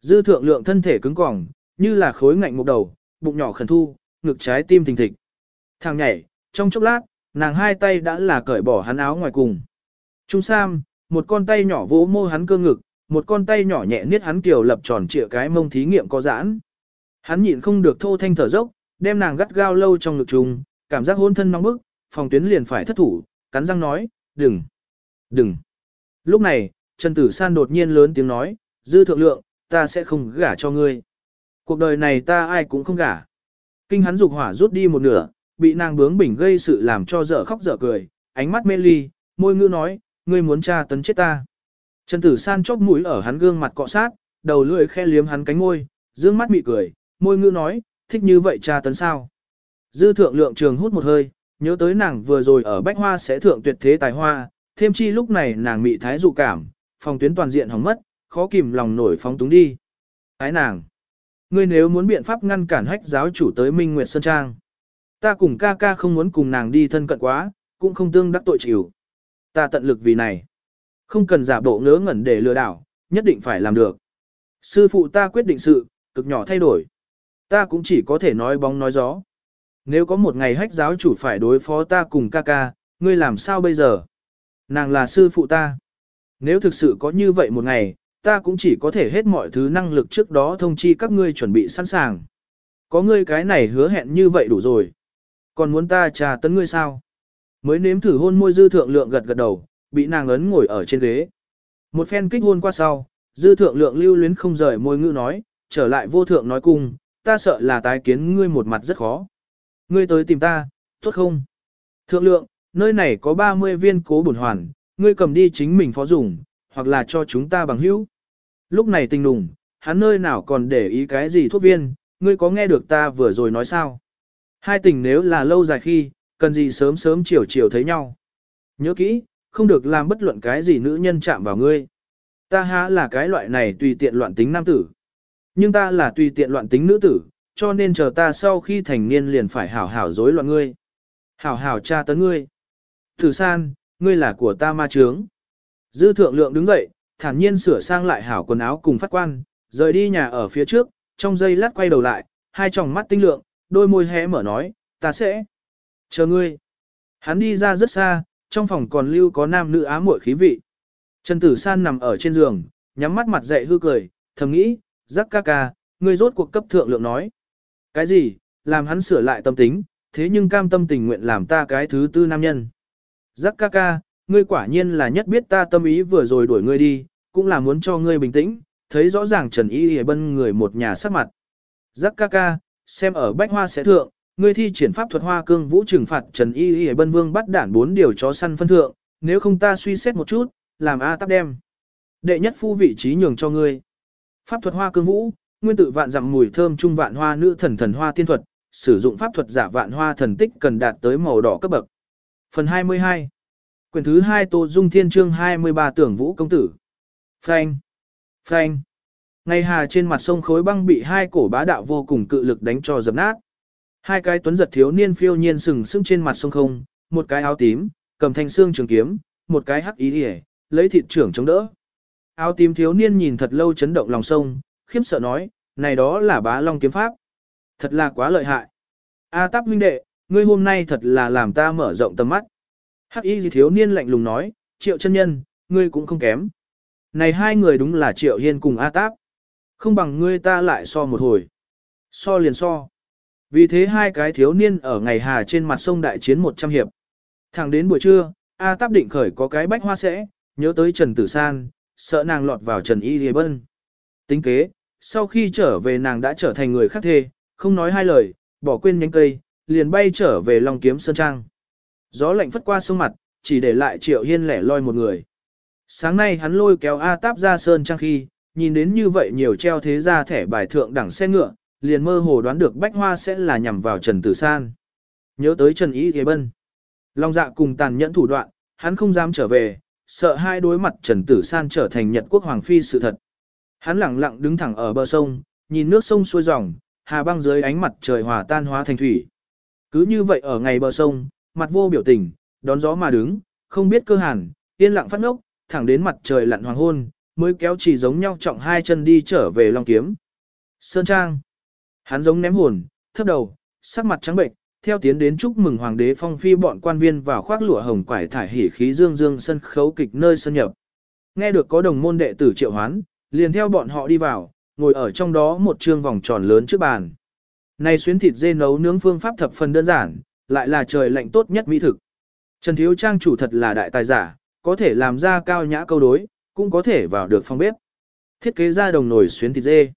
Dư thượng lượng thân thể cứng cỏng, như là khối ngạnh một đầu, bụng nhỏ khẩn thu, ngực trái tim thình thịch. Thằng nhảy, trong chốc lát, nàng hai tay đã là cởi bỏ hắn áo ngoài cùng. Trung Sam, một con tay nhỏ vỗ mô hắn cơ ngực, một con tay nhỏ nhẹ niết hắn kiều lập tròn trịa cái mông thí nghiệm có giãn. Hắn nhịn không được thô thanh thở dốc, đem nàng gắt gao lâu trong ngực trùng, cảm giác hôn thân nóng bức, phòng tuyến liền phải thất thủ, cắn răng nói, đừng, đừng. Lúc này, Trần Tử San đột nhiên lớn tiếng nói, dư thượng lượng, ta sẽ không gả cho ngươi. Cuộc đời này ta ai cũng không gả. Kinh hắn dục hỏa rút đi một nửa, bị nàng bướng bỉnh gây sự làm cho dở khóc dở cười, ánh mắt mê ly, môi ngữ nói, ngươi muốn tra tấn chết ta. Trần Tử San chóp mũi ở hắn gương mặt cọ sát, đầu lưỡi khe liếm hắn cánh môi, dương mắt mị cười, môi ngữ nói, thích như vậy tra tấn sao. Dư thượng lượng trường hút một hơi, nhớ tới nàng vừa rồi ở bách hoa sẽ thượng tuyệt thế tài hoa, thêm chi lúc này nàng mị thái dụ cảm, phòng tuyến toàn diện hỏng mất, khó kìm lòng nổi phóng túng đi. Ái nàng, ngươi nếu muốn biện pháp ngăn cản hách giáo chủ tới Minh Nguyệt Sơn Trang, ta cùng ca ca không muốn cùng nàng đi thân cận quá, cũng không tương đắc tội chịu. Ta tận lực vì này. Không cần giả bộ ngớ ngẩn để lừa đảo, nhất định phải làm được. Sư phụ ta quyết định sự, cực nhỏ thay đổi. Ta cũng chỉ có thể nói bóng nói gió. Nếu có một ngày hách giáo chủ phải đối phó ta cùng ca ca, ngươi làm sao bây giờ? Nàng là sư phụ ta. Nếu thực sự có như vậy một ngày, ta cũng chỉ có thể hết mọi thứ năng lực trước đó thông chi các ngươi chuẩn bị sẵn sàng. Có ngươi cái này hứa hẹn như vậy đủ rồi. Còn muốn ta trà tấn ngươi sao? Mới nếm thử hôn môi dư thượng lượng gật gật đầu, bị nàng ấn ngồi ở trên ghế. Một phen kích hôn qua sau, dư thượng lượng lưu luyến không rời môi ngữ nói, trở lại vô thượng nói cùng, ta sợ là tái kiến ngươi một mặt rất khó. Ngươi tới tìm ta, tốt không? Thượng lượng, nơi này có 30 viên cố bổn hoàn, ngươi cầm đi chính mình phó dùng, hoặc là cho chúng ta bằng hữu. Lúc này tình nùng, hắn nơi nào còn để ý cái gì thuốc viên, ngươi có nghe được ta vừa rồi nói sao? Hai tình nếu là lâu dài khi, cần gì sớm sớm chiều chiều thấy nhau. Nhớ kỹ, không được làm bất luận cái gì nữ nhân chạm vào ngươi. Ta há là cái loại này tùy tiện loạn tính nam tử. Nhưng ta là tùy tiện loạn tính nữ tử, cho nên chờ ta sau khi thành niên liền phải hảo hảo dối loạn ngươi. Hảo hảo tra tấn ngươi. Thử san, ngươi là của ta ma trướng. Dư thượng lượng đứng dậy, thản nhiên sửa sang lại hảo quần áo cùng phát quan, rời đi nhà ở phía trước, trong giây lát quay đầu lại, hai tròng mắt tinh lượng, đôi môi hé mở nói, ta sẽ chờ ngươi. Hắn đi ra rất xa, trong phòng còn lưu có nam nữ ám muội khí vị. Trần Tử San nằm ở trên giường, nhắm mắt mặt dậy hư cười, thầm nghĩ, giác ca ca, ngươi rốt cuộc cấp thượng lượng nói. Cái gì, làm hắn sửa lại tâm tính, thế nhưng cam tâm tình nguyện làm ta cái thứ tư nam nhân. Giác ca ca, ngươi quả nhiên là nhất biết ta tâm ý vừa rồi đuổi ngươi đi, cũng là muốn cho ngươi bình tĩnh, thấy rõ ràng Trần Y Y bân người một nhà sắc mặt. Giác ca ca, xem ở bách hoa sẽ thượng, ngươi thi triển pháp thuật hoa cương vũ trừng phạt Trần Y Y bân vương bắt đản bốn điều chó săn phân thượng, nếu không ta suy xét một chút, làm A tắp đem. Đệ nhất phu vị trí nhường cho ngươi. Pháp thuật hoa cương vũ, nguyên tự vạn dặm mùi thơm trung vạn hoa nữ thần thần hoa tiên thuật, sử dụng pháp thuật giả vạn hoa thần tích cần đạt tới màu đỏ cấp bậc. Phần 22 Quyển thứ 2 Tô Dung Thiên Chương 23 Tưởng Vũ Công Tử Phanh Phanh Ngày hà trên mặt sông khối băng bị hai cổ bá đạo vô cùng cự lực đánh cho dập nát. Hai cái tuấn giật thiếu niên phiêu nhiên sừng sững trên mặt sông không, một cái áo tím, cầm thanh xương trường kiếm, một cái hắc ý điề, lấy thịt trưởng chống đỡ. Áo tím thiếu niên nhìn thật lâu chấn động lòng sông, khiếp sợ nói, này đó là bá long kiếm pháp. Thật là quá lợi hại. A táp huynh đệ, ngươi hôm nay thật là làm ta mở rộng tầm mắt. Hắc y gì thiếu niên lạnh lùng nói, triệu chân nhân, ngươi cũng không kém. Này hai người đúng là triệu hiên cùng A táp. Không bằng ngươi ta lại so một hồi. So liền so. Vì thế hai cái thiếu niên ở ngày hà trên mặt sông đại chiến 100 hiệp. Thẳng đến buổi trưa, A táp định khởi có cái bách hoa sẽ, nhớ tới Trần Tử San, sợ nàng lọt vào Trần Y Lê Bân. Tính kế, sau khi trở về nàng đã trở thành người khác thê, không nói hai lời, bỏ quên nhánh cây, liền bay trở về Long Kiếm Sơn Trang. Gió lạnh phất qua sông mặt, chỉ để lại Triệu Hiên lẻ loi một người. Sáng nay hắn lôi kéo A Táp ra Sơn Trang khi, nhìn đến như vậy nhiều treo thế ra thẻ bài thượng đẳng xe ngựa, liền mơ hồ đoán được Bách Hoa sẽ là nhằm vào Trần Tử San. Nhớ tới Trần ý Thế Bân. Long dạ cùng tàn nhẫn thủ đoạn, hắn không dám trở về, sợ hai đối mặt Trần Tử San trở thành Nhật quốc hoàng phi sự thật. Hắn lặng lặng đứng thẳng ở bờ sông, nhìn nước sông xuôi dòng, hà băng dưới ánh mặt trời hòa tan hóa thành thủy. Cứ như vậy ở ngày bờ sông, mặt vô biểu tình, đón gió mà đứng, không biết cơ hàn, yên lặng phát ngốc, thẳng đến mặt trời lặn hoàng hôn, mới kéo chỉ giống nhau trọng hai chân đi trở về Long Kiếm. Sơn Trang. Hắn giống ném hồn, thấp đầu, sắc mặt trắng bệnh, theo tiến đến chúc mừng hoàng đế phong phi bọn quan viên vào khoác lụa hồng quải thải hỉ khí dương dương sân khấu kịch nơi sân nhập. Nghe được có đồng môn đệ tử triệu hoán, liền theo bọn họ đi vào, ngồi ở trong đó một trương vòng tròn lớn trước bàn. Này xuyến thịt dê nấu nướng phương pháp thập phần đơn giản, lại là trời lạnh tốt nhất mỹ thực. Trần Thiếu Trang chủ thật là đại tài giả, có thể làm ra cao nhã câu đối, cũng có thể vào được phòng bếp. Thiết kế ra đồng nồi xuyến thịt dê.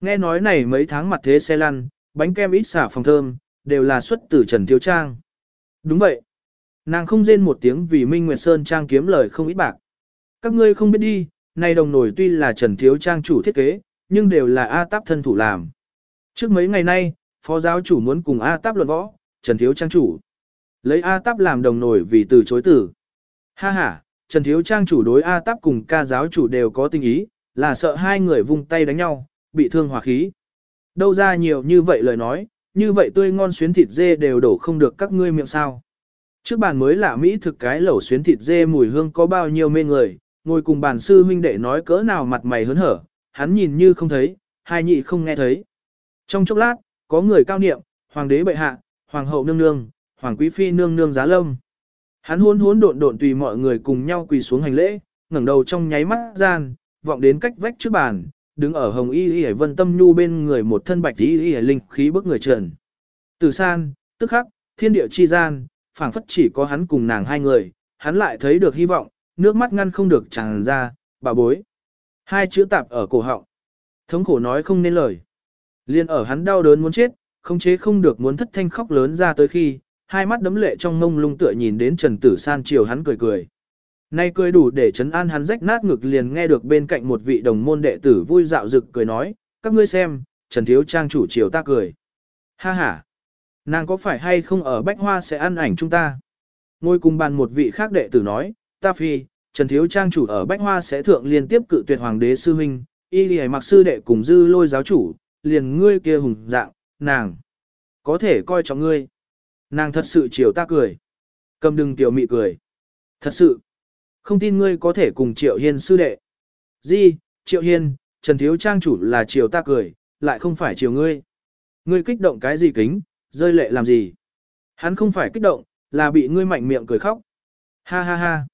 Nghe nói này mấy tháng mặt thế xe lăn, bánh kem ít xả phòng thơm, đều là xuất từ Trần Thiếu Trang. Đúng vậy. Nàng không rên một tiếng vì Minh Nguyệt Sơn Trang kiếm lời không ít bạc. Các ngươi không biết đi, này đồng nổi tuy là Trần Thiếu Trang chủ thiết kế, nhưng đều là A Táp thân thủ làm. Trước mấy ngày nay, phó giáo chủ muốn cùng A Táp luận võ, Trần Thiếu Trang chủ. Lấy A Táp làm đồng nổi vì từ chối tử. Ha ha, Trần Thiếu Trang chủ đối A Táp cùng ca giáo chủ đều có tình ý, là sợ hai người vung tay đánh nhau, bị thương hòa khí. Đâu ra nhiều như vậy lời nói, như vậy tươi ngon xuyến thịt dê đều đổ không được các ngươi miệng sao. Trước bàn mới lạ Mỹ thực cái lẩu xuyến thịt dê mùi hương có bao nhiêu mê người, ngồi cùng bàn sư huynh đệ nói cỡ nào mặt mày hớn hở, hắn nhìn như không thấy, hai nhị không nghe thấy. Trong chốc lát, có người cao niệm, hoàng đế bệ hạ, hoàng hậu nương nương, hoàng quý phi nương nương giá lâm. Hắn hôn hôn độn độn tùy mọi người cùng nhau quỳ xuống hành lễ, ngẩng đầu trong nháy mắt gian, vọng đến cách vách trước bàn, đứng ở hồng y y vân tâm nhu bên người một thân bạch y y linh khí bức người trần. Từ san, tức khắc, thiên địa chi gian, phảng phất chỉ có hắn cùng nàng hai người, hắn lại thấy được hy vọng, nước mắt ngăn không được tràn ra, bà bối. Hai chữ tạp ở cổ họng. Thống khổ nói không nên lời. Liên ở hắn đau đớn muốn chết, không chế không được muốn thất thanh khóc lớn ra tới khi, hai mắt đấm lệ trong ngông lung tựa nhìn đến Trần Tử San chiều hắn cười cười. Nay cười đủ để chấn an hắn rách nát ngực liền nghe được bên cạnh một vị đồng môn đệ tử vui dạo rực cười nói, các ngươi xem, Trần Thiếu Trang chủ chiều ta cười. Ha ha, nàng có phải hay không ở Bách Hoa sẽ ăn ảnh chúng ta? Ngồi cùng bàn một vị khác đệ tử nói, ta phi, Trần Thiếu Trang chủ ở Bách Hoa sẽ thượng liên tiếp cự tuyệt hoàng đế sư huynh, y lì mặc sư đệ cùng dư lôi giáo chủ, liền ngươi kia hùng dạng, nàng, có thể coi trọng ngươi. Nàng thật sự chiều ta cười. Cầm đừng tiểu mị cười. Thật sự. Không tin ngươi có thể cùng Triệu Hiên sư đệ. Di, Triệu Hiên, Trần Thiếu Trang chủ là chiều ta cười, lại không phải chiều ngươi. Ngươi kích động cái gì kính, rơi lệ làm gì. Hắn không phải kích động, là bị ngươi mạnh miệng cười khóc. Ha ha ha.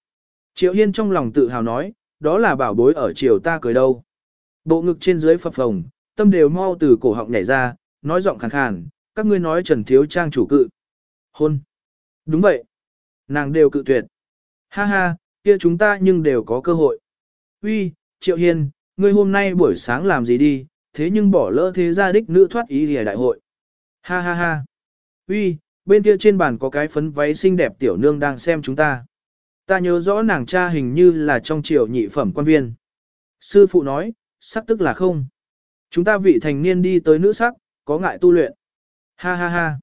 Triệu Hiên trong lòng tự hào nói, đó là bảo bối ở chiều ta cười đâu. Bộ ngực trên dưới phập phồng, tâm đều mau từ cổ họng nhảy ra, nói giọng khàn khàn, các ngươi nói Trần Thiếu Trang chủ cự. Hôn. Đúng vậy. Nàng đều cự tuyệt. Ha ha, kia chúng ta nhưng đều có cơ hội. Uy, Triệu Hiên, ngươi hôm nay buổi sáng làm gì đi, thế nhưng bỏ lỡ thế gia đích nữ thoát ý lìa đại hội. Ha ha ha. Uy, bên kia trên bàn có cái phấn váy xinh đẹp tiểu nương đang xem chúng ta. Ta nhớ rõ nàng cha hình như là trong triều nhị phẩm quan viên. Sư phụ nói, sắc tức là không. Chúng ta vị thành niên đi tới nữ sắc, có ngại tu luyện. Ha ha ha.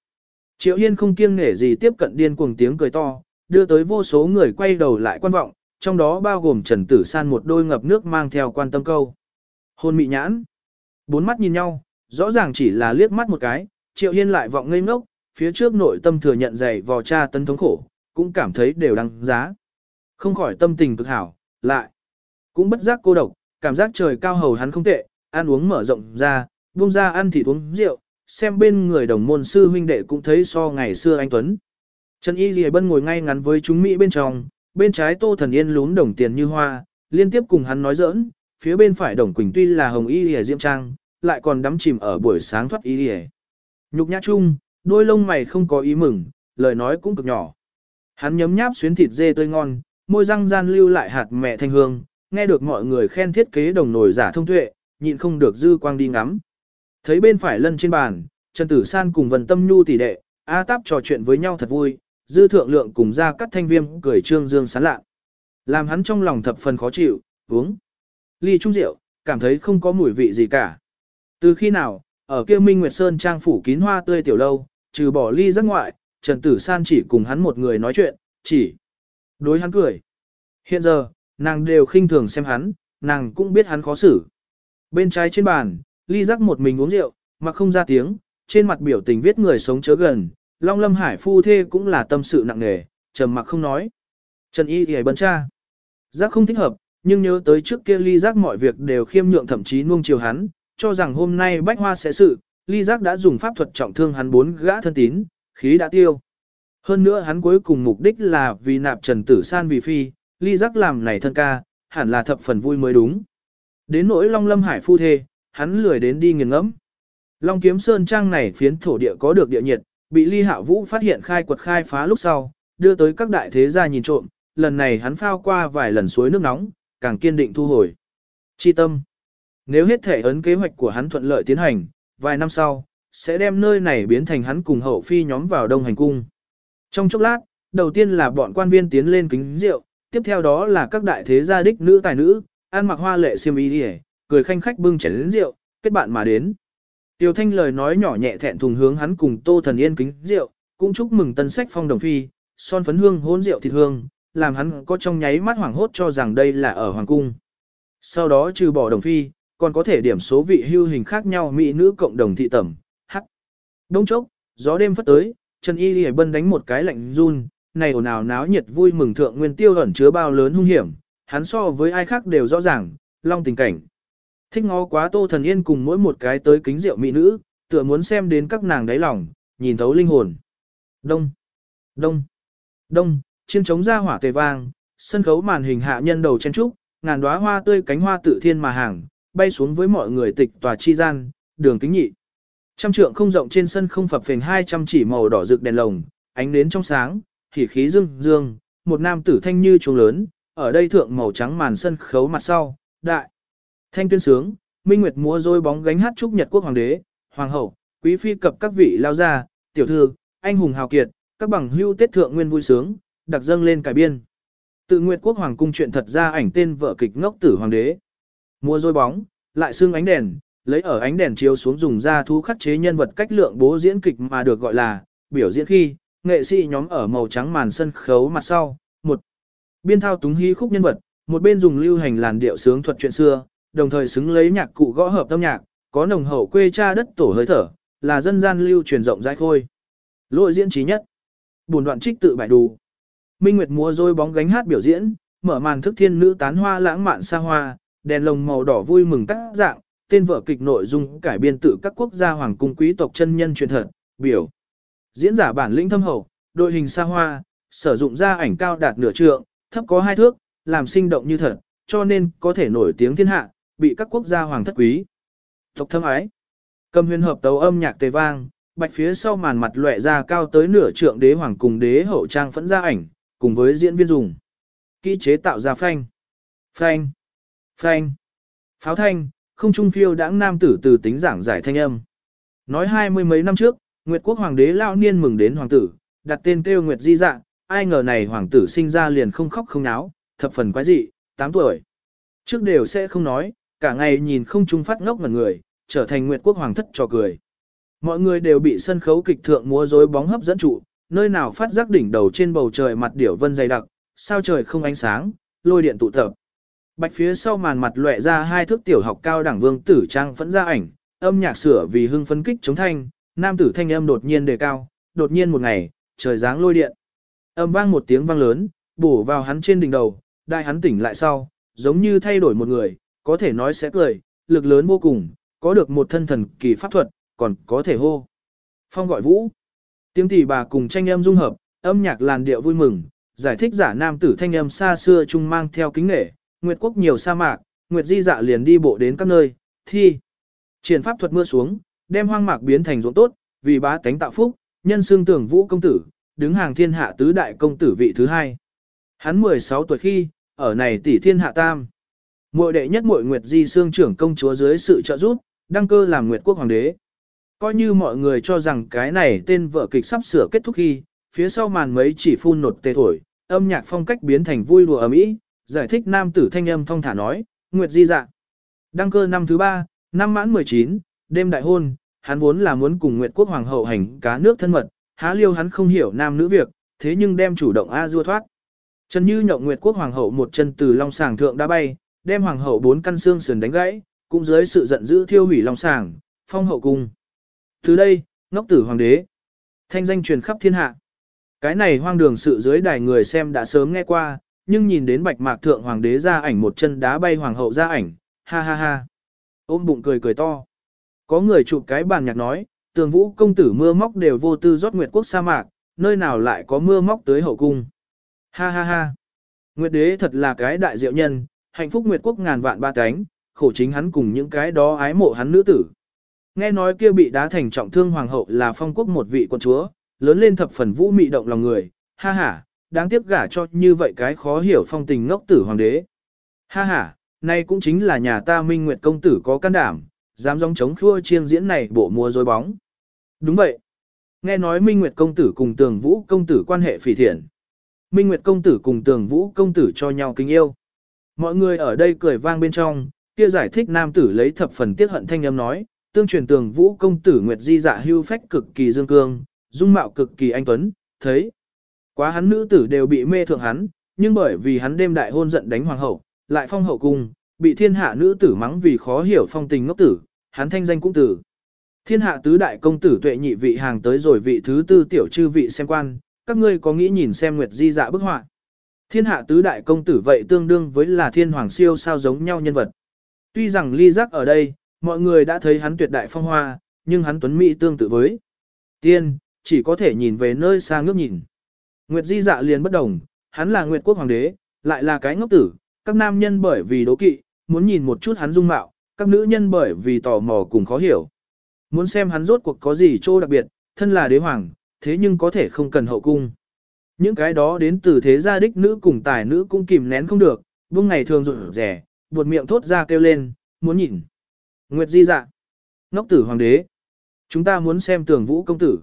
Triệu Hiên không kiêng nể gì tiếp cận điên cuồng tiếng cười to, đưa tới vô số người quay đầu lại quan vọng, trong đó bao gồm Trần Tử San một đôi ngập nước mang theo quan tâm câu. Hôn mị nhãn. Bốn mắt nhìn nhau, rõ ràng chỉ là liếc mắt một cái, Triệu Hiên lại vọng ngây ngốc, phía trước nội tâm thừa nhận dày vò cha tấn thống khổ, cũng cảm thấy đều đăng giá. Không khỏi tâm tình cực hảo, lại. Cũng bất giác cô độc, cảm giác trời cao hầu hắn không tệ, ăn uống mở rộng ra, buông ra ăn thịt uống rượu, xem bên người đồng môn sư huynh đệ cũng thấy so ngày xưa anh Tuấn. Trần Y Lì Bân ngồi ngay ngắn với chúng Mỹ bên trong, bên trái Tô Thần Yên lún đồng tiền như hoa, liên tiếp cùng hắn nói giỡn, phía bên phải Đồng Quỳnh tuy là hồng Y Lì Diễm Trang, lại còn đắm chìm ở buổi sáng thoát Y Lì Nhục nhã chung, đôi lông mày không có ý mừng, lời nói cũng cực nhỏ. Hắn nhấm nháp xuyến thịt dê tươi ngon, môi răng gian lưu lại hạt mẹ thanh hương, nghe được mọi người khen thiết kế đồng nồi giả thông tuệ, nhịn không được dư quang đi ngắm. Thấy bên phải lân trên bàn, Trần Tử San cùng Vân Tâm Nhu tỷ đệ, A Táp trò chuyện với nhau thật vui, dư thượng lượng cùng ra cắt thanh viêm cười trương dương sán lạ. Làm hắn trong lòng thập phần khó chịu, uống. Ly trung rượu, cảm thấy không có mùi vị gì cả. Từ khi nào, ở kia Minh Nguyệt Sơn trang phủ kín hoa tươi tiểu lâu, trừ bỏ ly rất ngoại, Trần Tử San chỉ cùng hắn một người nói chuyện, chỉ đối hắn cười. Hiện giờ, nàng đều khinh thường xem hắn, nàng cũng biết hắn khó xử. Bên trái trên bàn, ly rắc một mình uống rượu, mà không ra tiếng, trên mặt biểu tình viết người sống chớ gần, Long Lâm Hải phu thê cũng là tâm sự nặng nề, trầm mặc không nói. Trần Y Y bấn cha. Giác không thích hợp, nhưng nhớ tới trước kia ly giác mọi việc đều khiêm nhượng thậm chí nuông chiều hắn, cho rằng hôm nay bách hoa sẽ sự, ly giác đã dùng pháp thuật trọng thương hắn bốn gã thân tín, khí đã tiêu. Hơn nữa hắn cuối cùng mục đích là vì nạp trần tử san vì phi, ly giác làm này thân ca, hẳn là thập phần vui mới đúng. Đến nỗi Long Lâm Hải phu thê, hắn lười đến đi nghiền ngẫm. Long Kiếm Sơn Trang này phiến thổ địa có được địa nhiệt, bị Ly Hạ Vũ phát hiện khai quật khai phá lúc sau, đưa tới các đại thế gia nhìn trộm, lần này hắn phao qua vài lần suối nước nóng, càng kiên định thu hồi. Chi tâm. Nếu hết thể ấn kế hoạch của hắn thuận lợi tiến hành, vài năm sau, sẽ đem nơi này biến thành hắn cùng hậu phi nhóm vào đông hành cung. Trong chốc lát, đầu tiên là bọn quan viên tiến lên kính rượu, tiếp theo đó là các đại thế gia đích nữ tài nữ, ăn mặc hoa lệ xiêm y đi cười khanh khách bưng chén đến rượu, kết bạn mà đến. Tiêu Thanh lời nói nhỏ nhẹ thẹn thùng hướng hắn cùng Tô Thần Yên kính rượu, cũng chúc mừng tân sách phong đồng phi, son phấn hương hôn rượu thịt hương, làm hắn có trong nháy mắt hoảng hốt cho rằng đây là ở hoàng cung. Sau đó trừ bỏ đồng phi, còn có thể điểm số vị hưu hình khác nhau mỹ nữ cộng đồng thị tẩm, hắc. Đông chốc, gió đêm phất tới, Trần Y Lì Bân đánh một cái lạnh run, này ồn ào náo nhiệt vui mừng thượng nguyên tiêu ẩn chứa bao lớn hung hiểm, hắn so với ai khác đều rõ ràng, long tình cảnh. Thích ngó quá Tô Thần Yên cùng mỗi một cái tới kính rượu mỹ nữ, tựa muốn xem đến các nàng đáy lòng, nhìn thấu linh hồn. Đông, đông, đông, chiên trống ra hỏa tề vang, sân khấu màn hình hạ nhân đầu chen trúc, ngàn đóa hoa tươi cánh hoa tự thiên mà hàng, bay xuống với mọi người tịch tòa chi gian, đường kính nhị. Trăm trượng không rộng trên sân không phập phình 200 chỉ màu đỏ rực đèn lồng, ánh đến trong sáng, thì khí dương dương, một nam tử thanh như trùng lớn, ở đây thượng màu trắng màn sân khấu mặt sau, đại. Thanh tuyên sướng, minh nguyệt múa rôi bóng gánh hát chúc Nhật quốc hoàng đế, hoàng hậu, quý phi cập các vị lao gia, tiểu thư, anh hùng hào kiệt, các bằng hưu tết thượng nguyên vui sướng, đặc dâng lên cải biên. Tự nguyệt quốc hoàng cung chuyện thật ra ảnh tên vợ kịch ngốc tử hoàng đế. Múa rôi bóng, lại xương ánh đèn, lấy ở ánh đèn chiếu xuống dùng ra thú khắc chế nhân vật cách lượng bố diễn kịch mà được gọi là biểu diễn khi nghệ sĩ nhóm ở màu trắng màn sân khấu mặt sau một biên thao túng hy khúc nhân vật một bên dùng lưu hành làn điệu sướng thuật chuyện xưa đồng thời xứng lấy nhạc cụ gõ hợp tâm nhạc có nồng hậu quê cha đất tổ hơi thở là dân gian lưu truyền rộng rãi khôi. Lội diễn trí nhất. Buồn đoạn trích tự bài đủ. Minh nguyệt múa rôi bóng gánh hát biểu diễn mở màn thức thiên nữ tán hoa lãng mạn xa hoa đèn lồng màu đỏ vui mừng các dạng tên vở kịch nội dung cải biên tự các quốc gia hoàng cung quý tộc chân nhân truyền thật, biểu. Diễn giả bản lĩnh thâm hậu, đội hình xa hoa, sử dụng ra ảnh cao đạt nửa trượng, thấp có hai thước, làm sinh động như thật, cho nên có thể nổi tiếng thiên hạ, bị các quốc gia hoàng thất quý. Tộc thâm ái. Cầm huyền hợp tấu âm nhạc tề vang, bạch phía sau màn mặt lệ ra cao tới nửa trượng đế hoàng cùng đế hậu trang phẫn ra ảnh, cùng với diễn viên dùng. Kỹ chế tạo ra phanh. Phanh. Phanh. Pháo thanh, không trung phiêu đãng nam tử từ tính giảng giải thanh âm. Nói hai mươi mấy năm trước, Nguyệt quốc hoàng đế lao niên mừng đến hoàng tử, đặt tên kêu Nguyệt Di dạng, ai ngờ này hoàng tử sinh ra liền không khóc không náo, thập phần quái dị, 8 tuổi. Trước đều sẽ không nói, cả ngày nhìn không trung phát ngốc ngẩn người, trở thành Nguyệt quốc hoàng thất trò cười. Mọi người đều bị sân khấu kịch thượng múa rối bóng hấp dẫn trụ, nơi nào phát giác đỉnh đầu trên bầu trời mặt điểu vân dày đặc, sao trời không ánh sáng, lôi điện tụ tập. Bạch phía sau màn mặt lóe ra hai thước tiểu học cao đẳng vương tử trang vẫn ra ảnh, âm nhạc sửa vì hưng phấn kích chống thanh, nam tử thanh âm đột nhiên đề cao, đột nhiên một ngày, trời giáng lôi điện. Âm vang một tiếng vang lớn, bổ vào hắn trên đỉnh đầu, đại hắn tỉnh lại sau, giống như thay đổi một người, có thể nói sẽ cười, lực lớn vô cùng, có được một thân thần kỳ pháp thuật, còn có thể hô. Phong gọi vũ. Tiếng tỷ bà cùng tranh âm dung hợp, âm nhạc làn điệu vui mừng, giải thích giả nam tử thanh âm xa xưa chung mang theo kính nghệ, Nguyệt quốc nhiều sa mạc, Nguyệt di dạ liền đi bộ đến các nơi, thi. Triển pháp thuật mưa xuống, đem hoang mạc biến thành ruộng tốt, vì bá tánh tạo phúc, nhân xương tưởng vũ công tử, đứng hàng thiên hạ tứ đại công tử vị thứ hai. Hắn 16 tuổi khi, ở này tỷ thiên hạ tam. Muội đệ nhất muội Nguyệt Di xương trưởng công chúa dưới sự trợ giúp, đăng cơ làm Nguyệt quốc hoàng đế. Coi như mọi người cho rằng cái này tên vợ kịch sắp sửa kết thúc khi, phía sau màn mấy chỉ phun nột tê thổi, âm nhạc phong cách biến thành vui đùa ầm ĩ, giải thích nam tử thanh âm thông thả nói, Nguyệt Di dạ. Đăng cơ năm thứ ba, năm mãn 19, đêm đại hôn, hắn vốn là muốn cùng Nguyệt quốc hoàng hậu hành cá nước thân mật, há liêu hắn không hiểu nam nữ việc, thế nhưng đem chủ động A du thoát. Trần Như nhộng Nguyệt Quốc Hoàng hậu một chân từ long sàng thượng đã bay, đem Hoàng hậu bốn căn xương sườn đánh gãy, cũng dưới sự giận dữ thiêu hủy long sàng, phong hậu cung. Từ đây, ngốc tử hoàng đế, thanh danh truyền khắp thiên hạ. Cái này hoang đường sự dưới đài người xem đã sớm nghe qua, nhưng nhìn đến bạch mạc thượng hoàng đế ra ảnh một chân đá bay hoàng hậu ra ảnh, ha ha ha. Ôm bụng cười cười to. Có người chụp cái bàn nhạc nói, tường vũ công tử mưa móc đều vô tư rót nguyệt quốc sa mạc, nơi nào lại có mưa móc tới hậu cung. Ha ha ha. Nguyệt đế thật là cái đại diệu nhân, hạnh phúc nguyệt quốc ngàn vạn ba cánh, khổ chính hắn cùng những cái đó ái mộ hắn nữ tử. Nghe nói kia bị đá thành trọng thương hoàng hậu là phong quốc một vị quân chúa, lớn lên thập phần vũ mị động lòng người, ha ha, đáng tiếc gả cho như vậy cái khó hiểu phong tình ngốc tử hoàng đế. Ha ha, nay cũng chính là nhà ta minh nguyệt công tử có can đảm, dám dòng chống khua chiêng diễn này bộ mùa dối bóng. Đúng vậy. Nghe nói minh nguyệt công tử cùng tường vũ công tử quan hệ phỉ thiện. Minh nguyệt công tử cùng tường vũ công tử cho nhau kính yêu. Mọi người ở đây cười vang bên trong, kia giải thích nam tử lấy thập phần tiết hận thanh âm nói, tương truyền tường vũ công tử nguyệt di dạ hưu phách cực kỳ dương cương, dung mạo cực kỳ anh tuấn, thấy. Quá hắn nữ tử đều bị mê thượng hắn, nhưng bởi vì hắn đêm đại hôn giận đánh hoàng hậu, lại phong hậu cung, bị thiên hạ nữ tử mắng vì khó hiểu phong tình ngốc tử, hắn thanh danh cũng tử. Thiên hạ tứ đại công tử tuệ nhị vị hàng tới rồi vị thứ tư tiểu chư vị xem quan, các ngươi có nghĩ nhìn xem nguyệt di dạ bức họa. Thiên hạ tứ đại công tử vậy tương đương với là thiên hoàng siêu sao giống nhau nhân vật. Tuy rằng ly giác ở đây, mọi người đã thấy hắn tuyệt đại phong hoa, nhưng hắn tuấn mỹ tương tự với tiên, chỉ có thể nhìn về nơi xa ngước nhìn. Nguyệt di dạ liền bất đồng, hắn là Nguyệt quốc hoàng đế, lại là cái ngốc tử, các nam nhân bởi vì đố kỵ, muốn nhìn một chút hắn dung mạo, các nữ nhân bởi vì tò mò cùng khó hiểu. Muốn xem hắn rốt cuộc có gì chỗ đặc biệt, thân là đế hoàng, thế nhưng có thể không cần hậu cung. Những cái đó đến từ thế gia đích nữ cùng tài nữ cũng kìm nén không được, buông ngày thường rụt rẻ, buột miệng thốt ra kêu lên, muốn nhìn. Nguyệt di dạ. Ngốc tử hoàng đế. Chúng ta muốn xem tường vũ công tử.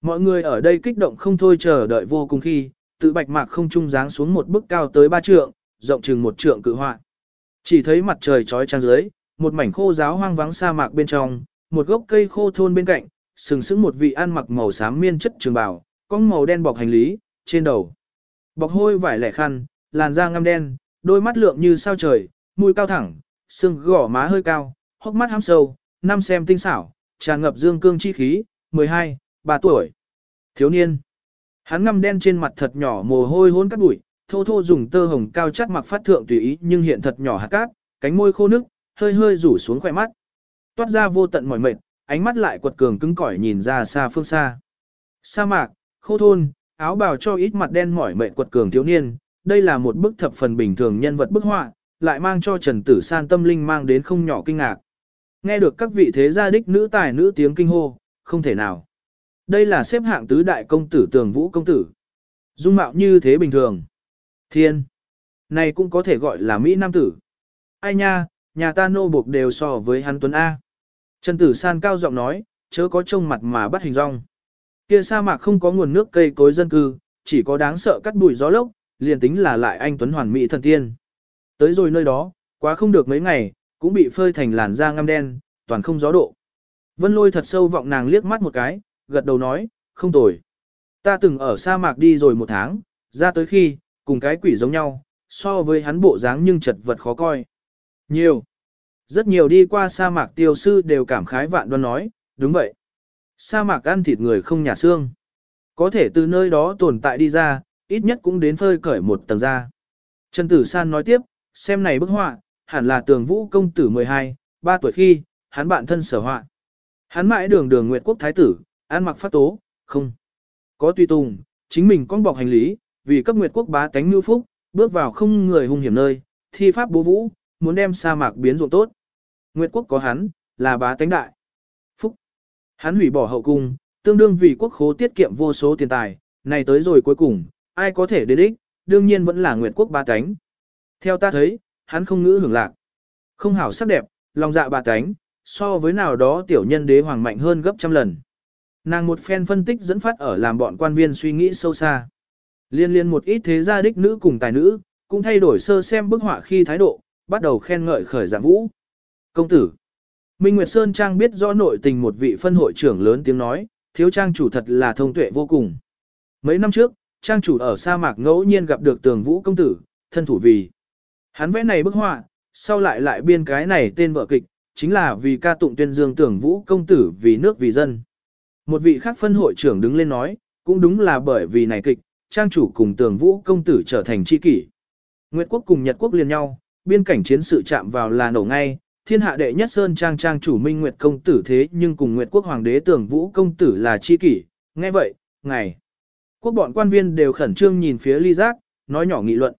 Mọi người ở đây kích động không thôi chờ đợi vô cùng khi, tự bạch mạc không trung dáng xuống một bức cao tới ba trượng, rộng chừng một trượng cự họa. Chỉ thấy mặt trời trói trang dưới, một mảnh khô giáo hoang vắng sa mạc bên trong, một gốc cây khô thôn bên cạnh, sừng sững một vị ăn mặc màu xám miên chất trường bào, con màu đen bọc hành lý, trên đầu. Bọc hôi vải lẻ khăn, làn da ngăm đen, đôi mắt lượng như sao trời, mũi cao thẳng, xương gỏ má hơi cao, hốc mắt hăm sâu, năm xem tinh xảo, tràn ngập dương cương chi khí, 12, 3 tuổi. Thiếu niên. Hắn ngăm đen trên mặt thật nhỏ mồ hôi hôn cắt bụi, thô thô dùng tơ hồng cao chất mặc phát thượng tùy ý nhưng hiện thật nhỏ hạt cát, cánh môi khô nước, hơi hơi rủ xuống khỏe mắt. Toát ra vô tận mỏi mệt, ánh mắt lại quật cường cứng cỏi nhìn ra xa phương xa. Sa mạc, khô thôn, áo bào cho ít mặt đen mỏi mệt quật cường thiếu niên, đây là một bức thập phần bình thường nhân vật bức họa, lại mang cho Trần Tử San tâm linh mang đến không nhỏ kinh ngạc. Nghe được các vị thế gia đích nữ tài nữ tiếng kinh hô, không thể nào. Đây là xếp hạng tứ đại công tử tường vũ công tử. Dung mạo như thế bình thường. Thiên. Này cũng có thể gọi là Mỹ Nam tử. Ai nha, nhà ta nô buộc đều so với hắn Tuấn A. Trần Tử San cao giọng nói, chớ có trông mặt mà bắt hình rong. Kia sa mạc không có nguồn nước cây cối dân cư, chỉ có đáng sợ cắt bụi gió lốc, liền tính là lại anh Tuấn hoàn mỹ thần tiên. Tới rồi nơi đó, quá không được mấy ngày, cũng bị phơi thành làn da ngăm đen, toàn không gió độ. Vân lôi thật sâu vọng nàng liếc mắt một cái, gật đầu nói, không tồi. Ta từng ở sa mạc đi rồi một tháng, ra tới khi, cùng cái quỷ giống nhau, so với hắn bộ dáng nhưng chật vật khó coi. Nhiều. Rất nhiều đi qua sa mạc tiêu sư đều cảm khái vạn đoan nói, đúng vậy. Sa mạc ăn thịt người không nhà xương. Có thể từ nơi đó tồn tại đi ra, ít nhất cũng đến phơi cởi một tầng ra. Trần Tử San nói tiếp, xem này bức họa, hẳn là tường vũ công tử 12, 3 tuổi khi, hắn bạn thân sở họa. Hắn mãi đường đường Nguyệt Quốc Thái tử, ăn mặc phát tố, không. Có tùy tùng, chính mình con bọc hành lý, vì cấp Nguyệt Quốc bá tánh nhu phúc, bước vào không người hung hiểm nơi, thi pháp bố vũ, muốn đem sa mạc biến ruộng tốt. Nguyệt Quốc có hắn, là bá tánh đại. Hắn hủy bỏ hậu cung, tương đương vì quốc khố tiết kiệm vô số tiền tài, này tới rồi cuối cùng, ai có thể đến ích, đương nhiên vẫn là Nguyệt Quốc ba cánh. Theo ta thấy, hắn không ngữ hưởng lạc. Không hảo sắc đẹp, lòng dạ ba cánh, so với nào đó tiểu nhân đế hoàng mạnh hơn gấp trăm lần. Nàng một phen phân tích dẫn phát ở làm bọn quan viên suy nghĩ sâu xa. Liên liên một ít thế gia đích nữ cùng tài nữ, cũng thay đổi sơ xem bức họa khi thái độ, bắt đầu khen ngợi khởi dạng vũ. Công tử. Minh Nguyệt Sơn Trang biết rõ nội tình một vị phân hội trưởng lớn tiếng nói, thiếu trang chủ thật là thông tuệ vô cùng. Mấy năm trước, trang chủ ở sa mạc ngẫu nhiên gặp được tường vũ công tử, thân thủ vì. Hắn vẽ này bức họa, sau lại lại biên cái này tên vợ kịch, chính là vì ca tụng tuyên dương tưởng vũ công tử vì nước vì dân. Một vị khác phân hội trưởng đứng lên nói, cũng đúng là bởi vì này kịch, trang chủ cùng tưởng vũ công tử trở thành chi kỷ. Nguyệt quốc cùng Nhật quốc liền nhau, biên cảnh chiến sự chạm vào là nổ ngay, thiên hạ đệ nhất sơn trang trang chủ minh Nguyệt công tử thế nhưng cùng Nguyệt quốc hoàng đế tưởng vũ công tử là chi kỷ, nghe vậy, ngày. Quốc bọn quan viên đều khẩn trương nhìn phía ly giác, nói nhỏ nghị luận.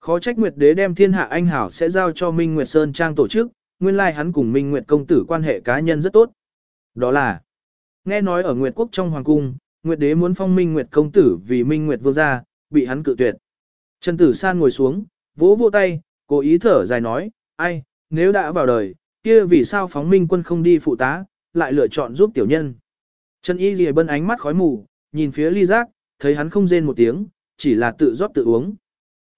Khó trách Nguyệt đế đem thiên hạ anh hảo sẽ giao cho Minh Nguyệt Sơn Trang tổ chức, nguyên lai like hắn cùng Minh Nguyệt công tử quan hệ cá nhân rất tốt. Đó là, nghe nói ở Nguyệt quốc trong hoàng cung, Nguyệt đế muốn phong Minh Nguyệt công tử vì Minh Nguyệt vương gia, bị hắn cự tuyệt. Trần Tử San ngồi xuống, vỗ vỗ tay, cố ý thở dài nói, ai, nếu đã vào đời, kia vì sao phóng Minh quân không đi phụ tá, lại lựa chọn giúp tiểu nhân. Trần Y Ghi bân ánh mắt khói mù, nhìn phía ly giác, thấy hắn không rên một tiếng, chỉ là tự rót tự uống.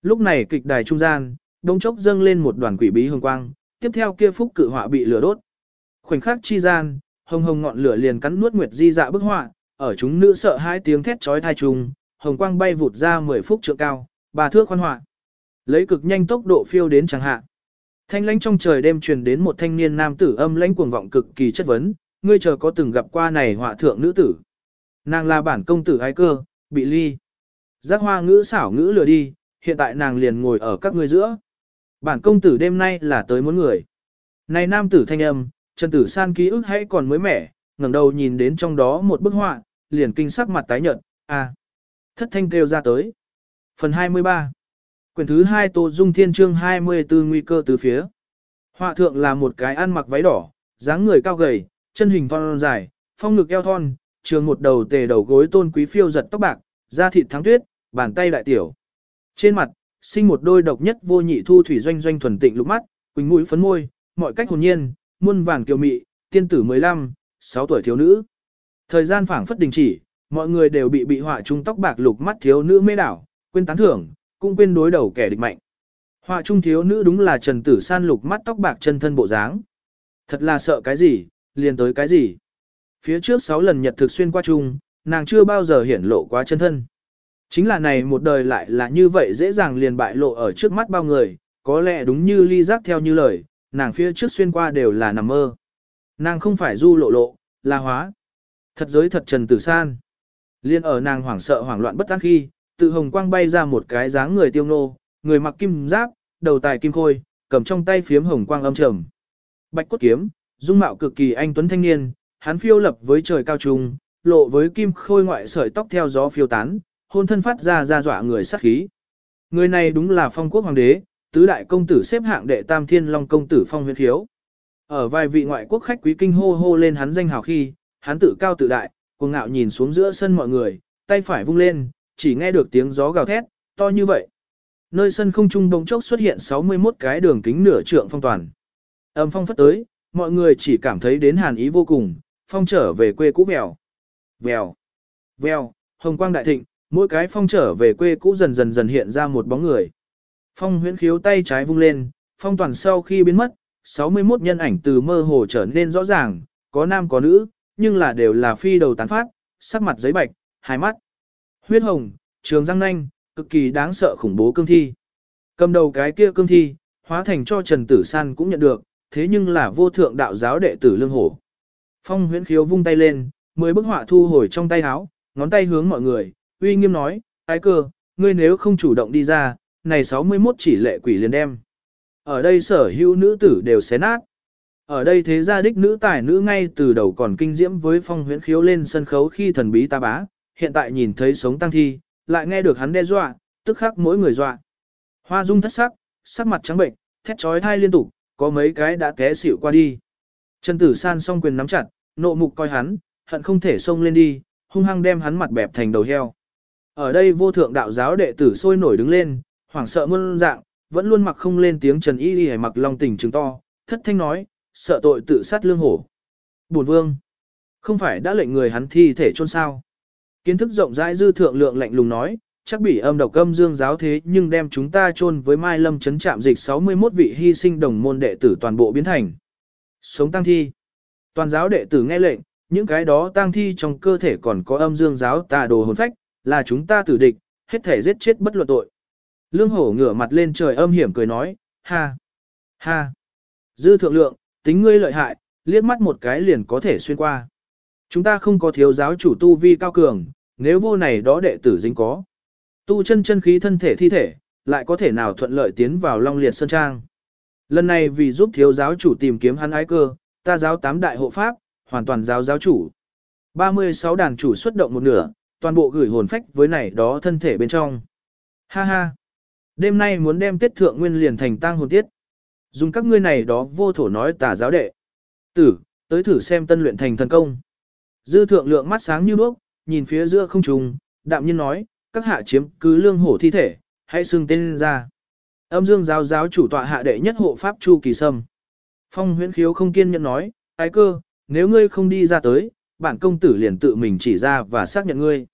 Lúc này kịch đài trung gian, đông chốc dâng lên một đoàn quỷ bí hồng quang, tiếp theo kia phúc cự họa bị lửa đốt. Khoảnh khắc chi gian, hồng hồng ngọn lửa liền cắn nuốt nguyệt di dạ bức họa, ở chúng nữ sợ hai tiếng thét chói tai trùng, hồng quang bay vụt ra 10 phút trượng cao, bà thước khoan họa. Lấy cực nhanh tốc độ phiêu đến chẳng hạ. Thanh lãnh trong trời đêm truyền đến một thanh niên nam tử âm lãnh cuồng vọng cực kỳ chất vấn, ngươi chờ có từng gặp qua này họa thượng nữ tử. Nàng là bản công tử ái cơ, bị ly. Giác hoa ngữ xảo ngữ lừa đi, hiện tại nàng liền ngồi ở các ngươi giữa. Bản công tử đêm nay là tới muốn người. Này nam tử thanh âm, Trần Tử San ký ức hãy còn mới mẻ, ngẩng đầu nhìn đến trong đó một bức họa, liền kinh sắc mặt tái nhợt, à. Thất thanh kêu ra tới. Phần 23 Quyển thứ 2 Tô Dung Thiên chương 24 Nguy cơ từ phía. Họa thượng là một cái ăn mặc váy đỏ, dáng người cao gầy, chân hình thon dài, phong ngực eo thon, trường một đầu tề đầu gối tôn quý phiêu giật tóc bạc, da thịt thắng tuyết, bàn tay đại tiểu. Trên mặt, sinh một đôi độc nhất vô nhị thu thủy doanh doanh thuần tịnh lục mắt, quỳnh mũi phấn môi, mọi cách hồn nhiên, muôn vàng kiều mị, tiên tử 15, 6 tuổi thiếu nữ. Thời gian phảng phất đình chỉ, mọi người đều bị bị họa trung tóc bạc lục mắt thiếu nữ mê đảo, quên tán thưởng, cũng quên đối đầu kẻ địch mạnh. Họa trung thiếu nữ đúng là Trần Tử San lục mắt tóc bạc chân thân bộ dáng. Thật là sợ cái gì, liền tới cái gì. Phía trước 6 lần nhật thực xuyên qua chung, nàng chưa bao giờ hiển lộ quá chân thân. Chính là này một đời lại là như vậy dễ dàng liền bại lộ ở trước mắt bao người, có lẽ đúng như ly giác theo như lời, nàng phía trước xuyên qua đều là nằm mơ. Nàng không phải du lộ lộ, là hóa. Thật giới thật trần tử san. Liên ở nàng hoảng sợ hoảng loạn bất an khi, tự hồng quang bay ra một cái dáng người tiêu nô, người mặc kim giáp, đầu tài kim khôi, cầm trong tay phiếm hồng quang âm trầm. Bạch cốt kiếm, dung mạo cực kỳ anh tuấn thanh niên, hắn phiêu lập với trời cao trung, lộ với kim khôi ngoại sợi tóc theo gió phiêu tán, hôn thân phát ra ra dọa người sát khí. Người này đúng là phong quốc hoàng đế, tứ đại công tử xếp hạng đệ tam thiên long công tử phong huyết khiếu. Ở vài vị ngoại quốc khách quý kinh hô hô lên hắn danh hào khi, hắn tự cao tự đại, cuồng ngạo nhìn xuống giữa sân mọi người, tay phải vung lên, chỉ nghe được tiếng gió gào thét, to như vậy. Nơi sân không trung bỗng chốc xuất hiện 61 cái đường kính nửa trượng phong toàn. Âm phong phất tới, mọi người chỉ cảm thấy đến hàn ý vô cùng, phong trở về quê cũ vèo. Vèo, vèo, hồng quang đại thịnh, mỗi cái phong trở về quê cũ dần dần dần hiện ra một bóng người. Phong huyễn khiếu tay trái vung lên, phong toàn sau khi biến mất, 61 nhân ảnh từ mơ hồ trở nên rõ ràng, có nam có nữ, nhưng là đều là phi đầu tán phát, sắc mặt giấy bạch, hai mắt. Huyết hồng, trường răng nanh, cực kỳ đáng sợ khủng bố cương thi. Cầm đầu cái kia cương thi, hóa thành cho Trần Tử San cũng nhận được, thế nhưng là vô thượng đạo giáo đệ tử lương hổ. Phong huyễn khiếu vung tay lên, mười bức họa thu hồi trong tay áo, ngón tay hướng mọi người, uy nghiêm nói, ái cơ, ngươi nếu không chủ động đi ra, này 61 chỉ lệ quỷ liền đem. Ở đây sở hữu nữ tử đều xé nát. Ở đây thế gia đích nữ tài nữ ngay từ đầu còn kinh diễm với phong huyễn khiếu lên sân khấu khi thần bí ta bá, hiện tại nhìn thấy sống tăng thi, lại nghe được hắn đe dọa, tức khắc mỗi người dọa. Hoa dung thất sắc, sắc mặt trắng bệnh, thét trói thai liên tục, có mấy cái đã té xỉu qua đi. Trần Tử San song quyền nắm chặt, nộ mục coi hắn, hận không thể xông lên đi, hung hăng đem hắn mặt bẹp thành đầu heo. Ở đây vô thượng đạo giáo đệ tử sôi nổi đứng lên, hoảng sợ muôn dạng, vẫn luôn mặc không lên tiếng Trần Y Y mặc long tình chứng to, thất thanh nói, sợ tội tự sát lương hổ. Bổn vương, không phải đã lệnh người hắn thi thể chôn sao? Kiến thức rộng rãi dư thượng lượng lạnh lùng nói, chắc bị âm độc âm dương giáo thế nhưng đem chúng ta chôn với Mai Lâm chấn trạm dịch 61 vị hy sinh đồng môn đệ tử toàn bộ biến thành. Sống tăng thi. Toàn giáo đệ tử nghe lệnh, những cái đó tăng thi trong cơ thể còn có âm dương giáo tà đồ hồn phách, là chúng ta tử địch, hết thể giết chết bất luận tội. Lương hổ ngửa mặt lên trời âm hiểm cười nói, ha, ha, dư thượng lượng, tính ngươi lợi hại, liếc mắt một cái liền có thể xuyên qua. Chúng ta không có thiếu giáo chủ tu vi cao cường, nếu vô này đó đệ tử dính có. Tu chân chân khí thân thể thi thể, lại có thể nào thuận lợi tiến vào Long Liệt Sơn Trang. Lần này vì giúp thiếu giáo chủ tìm kiếm hắn ái cơ, ta giáo tám đại hộ pháp, hoàn toàn giáo giáo chủ. 36 đàn chủ xuất động một nửa, toàn bộ gửi hồn phách với này đó thân thể bên trong. Ha ha! Đêm nay muốn đem tiết thượng nguyên liền thành tang hồn tiết. Dùng các ngươi này đó vô thổ nói tà giáo đệ. Tử, tới thử xem tân luyện thành thần công. Dư thượng lượng mắt sáng như đuốc, nhìn phía giữa không trùng, đạm nhiên nói, các hạ chiếm cứ lương hổ thi thể, hãy xưng tên ra. Âm dương giáo giáo chủ tọa hạ đệ nhất hộ pháp Chu Kỳ Sâm. Phong huyễn khiếu không kiên nhẫn nói, ái cơ, nếu ngươi không đi ra tới, bản công tử liền tự mình chỉ ra và xác nhận ngươi.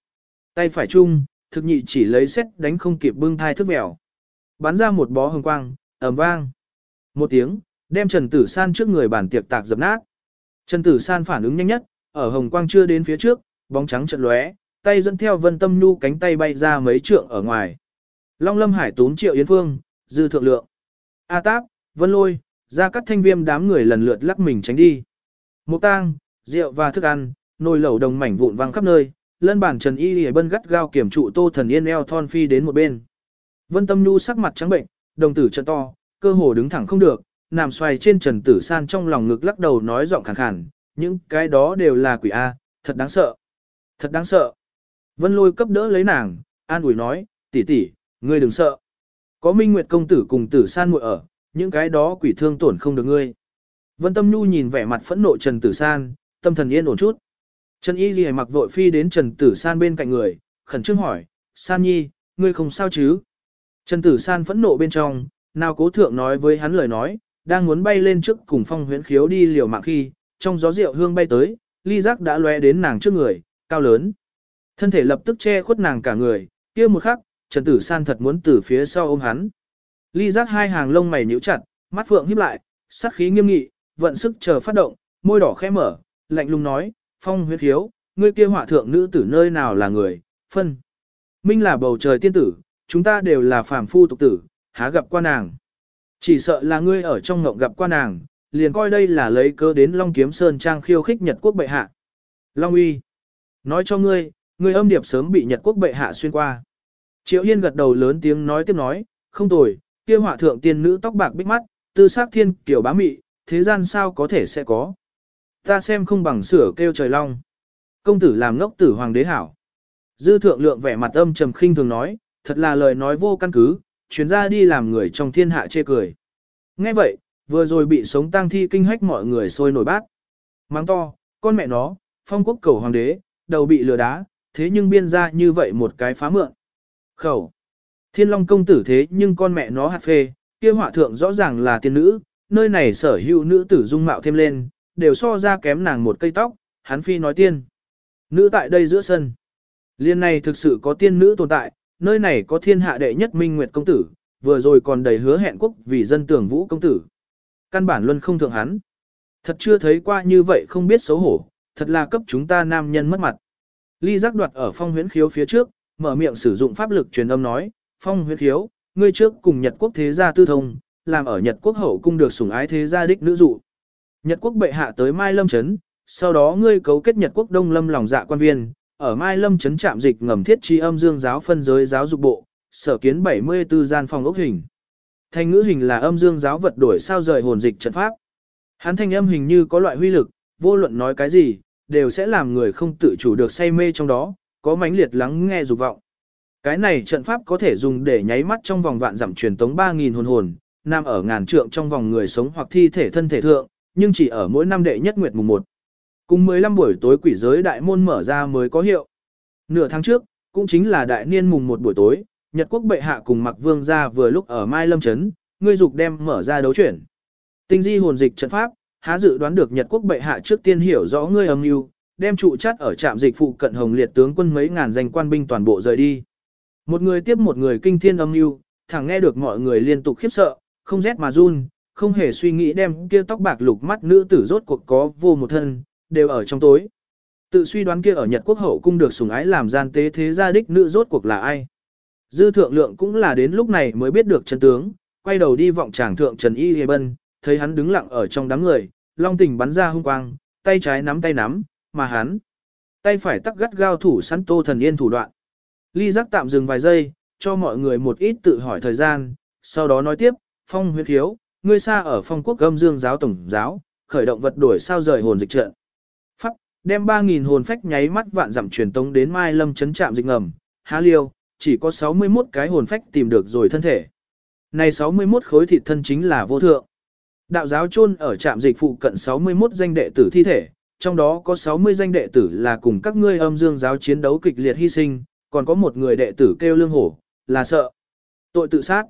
Tay phải chung, thực nhị chỉ lấy xét đánh không kịp bưng thai thức mèo. Bắn ra một bó hồng quang, ầm vang. Một tiếng, đem Trần Tử San trước người bản tiệc tạc dập nát. Trần Tử San phản ứng nhanh nhất, ở hồng quang chưa đến phía trước, bóng trắng trận lóe, tay dẫn theo Vân Tâm Nhu cánh tay bay ra mấy trượng ở ngoài. Long Lâm Hải túm Triệu Yến Phương, dư thượng lượng. A Táp, Vân Lôi, ra các thanh viêm đám người lần lượt lắc mình tránh đi. Mục tang, rượu và thức ăn, nồi lẩu đồng mảnh vụn vang khắp nơi, lân bản Trần Y Y bân gắt gao kiểm trụ Tô Thần Yên eo thon phi đến một bên. Vân Tâm Nhu sắc mặt trắng bệnh, đồng tử trận to, cơ hồ đứng thẳng không được, nằm xoay trên Trần Tử San trong lòng ngực lắc đầu nói giọng khàn khàn, những cái đó đều là quỷ A, thật đáng sợ. Thật đáng sợ. Vân lôi cấp đỡ lấy nàng, an ủi nói, tỷ tỷ, ngươi đừng sợ. Có Minh Nguyệt công tử cùng Tử San muội ở, những cái đó quỷ thương tổn không được ngươi. Vân Tâm Nhu nhìn vẻ mặt phẫn nộ Trần Tử San, tâm thần yên ổn chút. Trần Y Ghi mặc vội phi đến Trần Tử San bên cạnh người, khẩn trương hỏi, San Nhi, ngươi không sao chứ? Trần Tử San phẫn nộ bên trong, nào cố thượng nói với hắn lời nói, đang muốn bay lên trước cùng phong huyễn khiếu đi liều mạng khi, trong gió rượu hương bay tới, ly giác đã lóe đến nàng trước người, cao lớn. Thân thể lập tức che khuất nàng cả người, kia một khắc, Trần Tử San thật muốn từ phía sau ôm hắn. Ly giác hai hàng lông mày nhíu chặt, mắt phượng híp lại, sát khí nghiêm nghị, vận sức chờ phát động, môi đỏ khẽ mở, lạnh lùng nói, phong huyết hiếu, ngươi kia họa thượng nữ tử nơi nào là người, phân. Minh là bầu trời tiên tử, chúng ta đều là phàm phu tục tử, há gặp qua nàng. Chỉ sợ là ngươi ở trong ngộng gặp qua nàng, liền coi đây là lấy cơ đến Long Kiếm Sơn Trang khiêu khích Nhật Quốc bệ hạ. Long uy, nói cho ngươi, ngươi âm điệp sớm bị Nhật Quốc bệ hạ xuyên qua. Triệu Hiên gật đầu lớn tiếng nói tiếp nói, không tồi, kia họa thượng tiên nữ tóc bạc bích mắt, tư sắc thiên kiểu bá mị, thế gian sao có thể sẽ có. Ta xem không bằng sửa kêu trời long. Công tử làm ngốc tử hoàng đế hảo. Dư thượng lượng vẻ mặt âm trầm khinh thường nói, thật là lời nói vô căn cứ, chuyến ra đi làm người trong thiên hạ chê cười. Nghe vậy, vừa rồi bị sống tang thi kinh hách mọi người sôi nổi bát. Mang to, con mẹ nó, phong quốc cầu hoàng đế, đầu bị lừa đá, thế nhưng biên ra như vậy một cái phá mượn. Khẩu. Thiên Long công tử thế nhưng con mẹ nó hạt phê, kia họa thượng rõ ràng là tiên nữ, nơi này sở hữu nữ tử dung mạo thêm lên, đều so ra kém nàng một cây tóc, hắn phi nói tiên. Nữ tại đây giữa sân. Liên này thực sự có tiên nữ tồn tại, nơi này có thiên hạ đệ nhất minh nguyệt công tử, vừa rồi còn đầy hứa hẹn quốc vì dân tưởng vũ công tử. Căn bản luôn không thượng hắn. Thật chưa thấy qua như vậy không biết xấu hổ, thật là cấp chúng ta nam nhân mất mặt. Ly giác đoạt ở phong huyễn khiếu phía trước, mở miệng sử dụng pháp lực truyền âm nói, phong huyễn khiếu, ngươi trước cùng Nhật quốc thế gia tư thông, làm ở Nhật quốc hậu cung được sủng ái thế gia đích nữ dụ. Nhật quốc bệ hạ tới Mai Lâm Trấn, sau đó ngươi cấu kết Nhật quốc Đông Lâm lòng dạ quan viên, ở Mai Lâm Trấn trạm dịch ngầm thiết chi âm dương giáo phân giới giáo dục bộ, sở kiến 74 gian phòng ốc hình. Thanh ngữ hình là âm dương giáo vật đổi sao rời hồn dịch trận pháp. Hắn thanh âm hình như có loại huy lực, vô luận nói cái gì, đều sẽ làm người không tự chủ được say mê trong đó, có mãnh liệt lắng nghe dục vọng. Cái này trận pháp có thể dùng để nháy mắt trong vòng vạn giảm truyền tống 3.000 hồn hồn, nằm ở ngàn trượng trong vòng người sống hoặc thi thể thân thể thượng, nhưng chỉ ở mỗi năm đệ nhất nguyệt mùng 1. Cùng 15 buổi tối quỷ giới đại môn mở ra mới có hiệu. Nửa tháng trước, cũng chính là đại niên mùng 1 buổi tối, Nhật quốc bệ hạ cùng Mặc Vương gia vừa lúc ở Mai Lâm Trấn, ngươi dục đem mở ra đấu chuyển. Tinh di hồn dịch trận pháp, há dự đoán được Nhật quốc bệ hạ trước tiên hiểu rõ ngươi âm mưu, đem trụ chắt ở trạm dịch phụ cận hồng liệt tướng quân mấy ngàn danh quan binh toàn bộ rời đi. Một người tiếp một người kinh thiên âm mưu, thẳng nghe được mọi người liên tục khiếp sợ, không rét mà run, không hề suy nghĩ đem kia tóc bạc lục mắt nữ tử rốt cuộc có vô một thân, đều ở trong tối. Tự suy đoán kia ở Nhật Quốc hậu cung được sủng ái làm gian tế thế gia đích nữ rốt cuộc là ai. Dư thượng lượng cũng là đến lúc này mới biết được chân tướng, quay đầu đi vọng tràng thượng Trần Y Hề Bân, thấy hắn đứng lặng ở trong đám người, long tình bắn ra hung quang, tay trái nắm tay nắm, mà hắn, tay phải tắc gắt gao thủ sẵn tô thần yên thủ đoạn. Ly giác tạm dừng vài giây, cho mọi người một ít tự hỏi thời gian, sau đó nói tiếp, phong huyết thiếu, ngươi xa ở phong quốc gâm dương giáo tổng giáo, khởi động vật đổi sao rời hồn dịch trận. Pháp, đem 3.000 hồn phách nháy mắt vạn dặm truyền tống đến Mai Lâm chấn trạm dịch ngầm, há liêu, chỉ có 61 cái hồn phách tìm được rồi thân thể. Này 61 khối thịt thân chính là vô thượng. Đạo giáo chôn ở trạm dịch phụ cận 61 danh đệ tử thi thể, trong đó có 60 danh đệ tử là cùng các ngươi âm dương giáo chiến đấu kịch liệt hy sinh, còn có một người đệ tử kêu lương hổ, là sợ. Tội tự sát.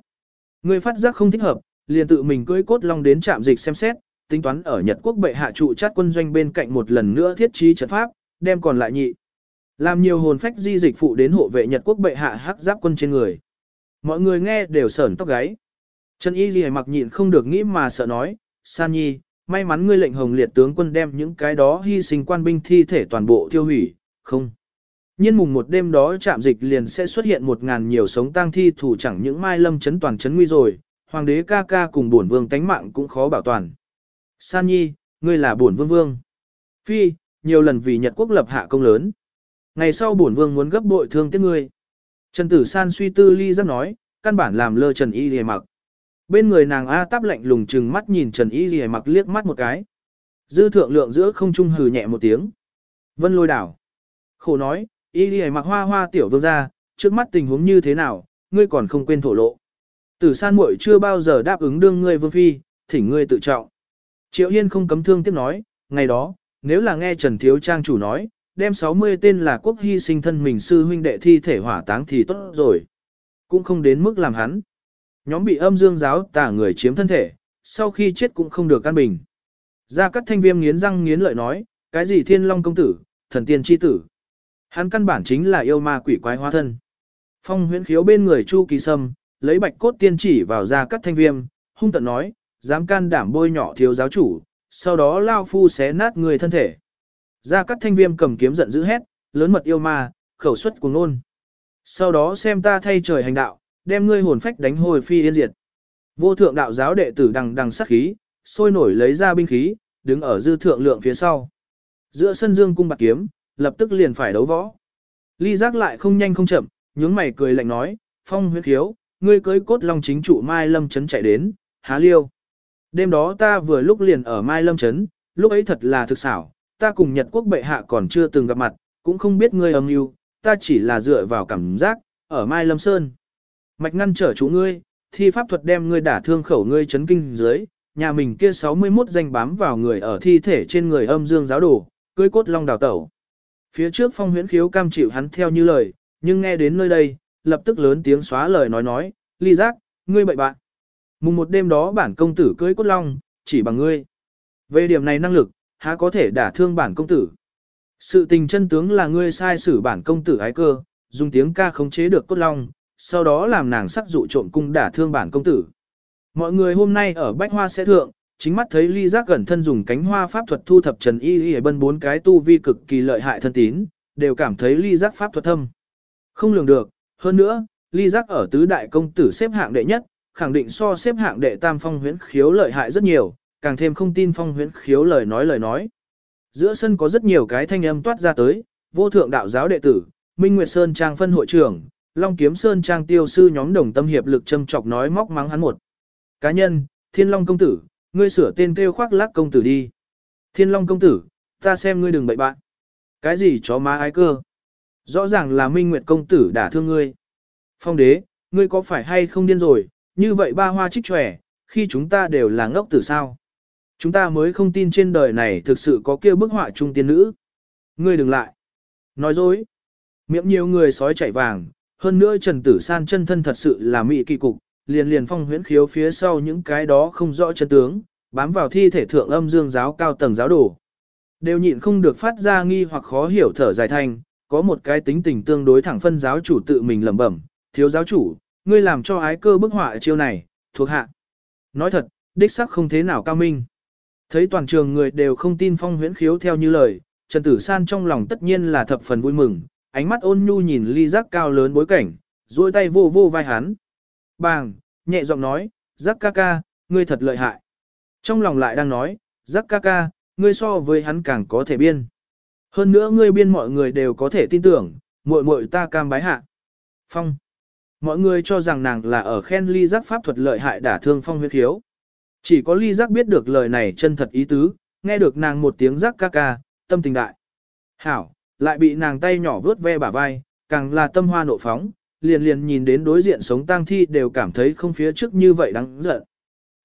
Ngươi phát giác không thích hợp, liền tự mình cưỡi cốt long đến trạm dịch xem xét, tính toán ở Nhật quốc bệ hạ trụ chát quân doanh bên cạnh một lần nữa thiết trí trận pháp, đem còn lại nhị. Làm nhiều hồn phách di dịch phụ đến hộ vệ Nhật quốc bệ hạ hắc giáp quân trên người. Mọi người nghe đều sởn tóc gáy. Trần Y Ghi mặc nhịn không được nghĩ mà sợ nói, San Nhi, may mắn ngươi lệnh hồng liệt tướng quân đem những cái đó hy sinh quan binh thi thể toàn bộ tiêu hủy, không. Nhiên mùng một đêm đó chạm dịch liền sẽ xuất hiện một ngàn nhiều sống tang thi thủ chẳng những mai lâm chấn toàn chấn nguy rồi, hoàng đế ca ca cùng bổn vương tánh mạng cũng khó bảo toàn. San Nhi, ngươi là bổn vương vương. Phi, nhiều lần vì Nhật quốc lập hạ công lớn. Ngày sau bổn vương muốn gấp bội thương tiếc ngươi. Trần Tử San suy tư ly giác nói, căn bản làm lơ Trần Y Lìa mặc. Bên người nàng A táp lạnh lùng chừng mắt nhìn Trần Y Lìa mặc liếc mắt một cái. Dư thượng lượng giữa không trung hừ nhẹ một tiếng. Vân lôi đảo. Khổ nói, Y Lìa mặc hoa hoa tiểu vương ra, trước mắt tình huống như thế nào, ngươi còn không quên thổ lộ. Tử San muội chưa bao giờ đáp ứng đương ngươi vương phi, thỉnh ngươi tự trọng. Triệu Hiên không cấm thương tiếp nói, ngày đó, nếu là nghe Trần Thiếu Trang chủ nói, đem 60 tên là quốc hy sinh thân mình sư huynh đệ thi thể hỏa táng thì tốt rồi. Cũng không đến mức làm hắn. Nhóm bị âm dương giáo tả người chiếm thân thể, sau khi chết cũng không được căn bình. Gia Cát Thanh Viêm nghiến răng nghiến lợi nói, cái gì thiên long công tử, thần tiên chi tử. Hắn căn bản chính là yêu ma quỷ quái hóa thân. Phong huyễn khiếu bên người Chu Kỳ Sâm, lấy bạch cốt tiên chỉ vào Gia Cát Thanh Viêm, hung tận nói, dám can đảm bôi nhỏ thiếu giáo chủ, sau đó lao phu xé nát người thân thể. Gia cắt Thanh Viêm cầm kiếm giận dữ hét, lớn mật yêu ma, khẩu xuất cùng nôn. Sau đó xem ta thay trời hành đạo, đem ngươi hồn phách đánh hồi phi yên diệt. Vô thượng đạo giáo đệ tử đằng đằng sát khí, sôi nổi lấy ra binh khí, đứng ở dư thượng lượng phía sau. Giữa sân dương cung bạc kiếm, lập tức liền phải đấu võ. Ly giác lại không nhanh không chậm, nhướng mày cười lạnh nói, phong huyết khiếu, ngươi cưới cốt long chính trụ Mai Lâm Trấn chạy đến, há liêu. Đêm đó ta vừa lúc liền ở Mai Lâm Trấn, lúc ấy thật là thực xảo, ta cùng Nhật quốc bệ hạ còn chưa từng gặp mặt, cũng không biết ngươi âm mưu, ta chỉ là dựa vào cảm giác, ở Mai Lâm Sơn. Mạch ngăn trở chủ ngươi, thi pháp thuật đem ngươi đả thương khẩu ngươi chấn kinh dưới, nhà mình kia 61 danh bám vào người ở thi thể trên người âm dương giáo đồ, cưới cốt long đào tẩu. Phía trước phong huyễn khiếu cam chịu hắn theo như lời, nhưng nghe đến nơi đây, lập tức lớn tiếng xóa lời nói nói, ly giác, ngươi bậy bạn. Mùng một đêm đó bản công tử cưới cốt long, chỉ bằng ngươi. Về điểm này năng lực, há có thể đả thương bản công tử. Sự tình chân tướng là ngươi sai xử bản công tử ái cơ, dùng tiếng ca khống chế được cốt long, sau đó làm nàng sắc dụ trộm cung đả thương bản công tử. Mọi người hôm nay ở Bách Hoa sẽ thượng, chính mắt thấy ly giác gần thân dùng cánh hoa pháp thuật thu thập trần y y bân bốn cái tu vi cực kỳ lợi hại thân tín, đều cảm thấy ly giác pháp thuật thâm. Không lường được, hơn nữa, ly giác ở tứ đại công tử xếp hạng đệ nhất, khẳng định so xếp hạng đệ tam phong huyễn khiếu lợi hại rất nhiều, càng thêm không tin phong huyễn khiếu lời nói lời nói. Giữa sân có rất nhiều cái thanh âm toát ra tới, vô thượng đạo giáo đệ tử, Minh Nguyệt Sơn Trang phân hội trưởng, Long Kiếm Sơn Trang tiêu sư nhóm đồng tâm hiệp lực châm chọc nói móc mắng hắn một. Cá nhân, Thiên Long công tử, ngươi sửa tên kêu khoác lác công tử đi. Thiên Long công tử, ta xem ngươi đừng bậy bạn. Cái gì chó má ái cơ? Rõ ràng là Minh Nguyệt công tử đã thương ngươi. Phong đế, ngươi có phải hay không điên rồi, như vậy ba hoa trích trẻ, khi chúng ta đều là ngốc tử sao? Chúng ta mới không tin trên đời này thực sự có kia bức họa trung tiên nữ. Ngươi đừng lại. Nói dối. Miệng nhiều người sói chảy vàng, hơn nữa Trần Tử San chân thân thật sự là mị kỳ cục, liền liền phong huyễn khiếu phía sau những cái đó không rõ chân tướng, bám vào thi thể thượng âm dương giáo cao tầng giáo đồ. Đều nhịn không được phát ra nghi hoặc khó hiểu thở dài thanh, có một cái tính tình tương đối thẳng phân giáo chủ tự mình lẩm bẩm, thiếu giáo chủ, ngươi làm cho ái cơ bức họa chiêu này, thuộc hạ. Nói thật, đích sắc không thế nào cao minh. Thấy toàn trường người đều không tin phong huyễn khiếu theo như lời, Trần Tử San trong lòng tất nhiên là thập phần vui mừng, ánh mắt ôn nhu nhìn ly giác cao lớn bối cảnh, duỗi tay vô vô vai hắn. Bàng, nhẹ giọng nói, giác ca ca, ngươi thật lợi hại. Trong lòng lại đang nói, giác ca ca, ngươi so với hắn càng có thể biên. Hơn nữa ngươi biên mọi người đều có thể tin tưởng, muội muội ta cam bái hạ. Phong. Mọi người cho rằng nàng là ở khen ly giác pháp thuật lợi hại đả thương phong huyết khiếu. Chỉ có ly giác biết được lời này chân thật ý tứ, nghe được nàng một tiếng giác ca ca, tâm tình đại. Hảo, lại bị nàng tay nhỏ vướt ve bả vai, càng là tâm hoa nộ phóng, liền liền nhìn đến đối diện sống tang thi đều cảm thấy không phía trước như vậy đáng giận.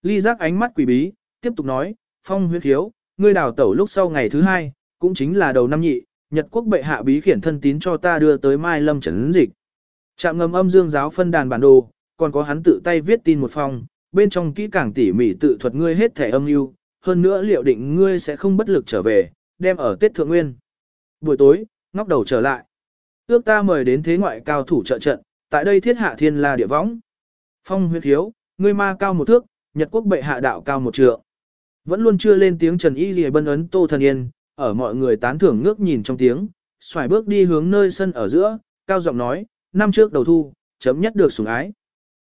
Ly giác ánh mắt quỷ bí, tiếp tục nói, phong huyết thiếu, ngươi đào tẩu lúc sau ngày thứ hai, cũng chính là đầu năm nhị, Nhật quốc bệ hạ bí khiển thân tín cho ta đưa tới Mai Lâm trấn dịch. Trạm ngầm âm dương giáo phân đàn bản đồ, còn có hắn tự tay viết tin một phong, bên trong kỹ càng tỉ mỉ tự thuật ngươi hết thể âm mưu, hơn nữa liệu định ngươi sẽ không bất lực trở về, đem ở Tết Thượng Nguyên. Buổi tối, ngóc đầu trở lại. Ước ta mời đến thế ngoại cao thủ trợ trận, tại đây thiết hạ thiên la địa võng. Phong huyết hiếu, ngươi ma cao một thước, Nhật quốc bệ hạ đạo cao một trượng. Vẫn luôn chưa lên tiếng Trần Y Lìa bân ấn Tô Thần Yên, ở mọi người tán thưởng ngước nhìn trong tiếng, xoài bước đi hướng nơi sân ở giữa, cao giọng nói, năm trước đầu thu, chấm nhất được sủng ái.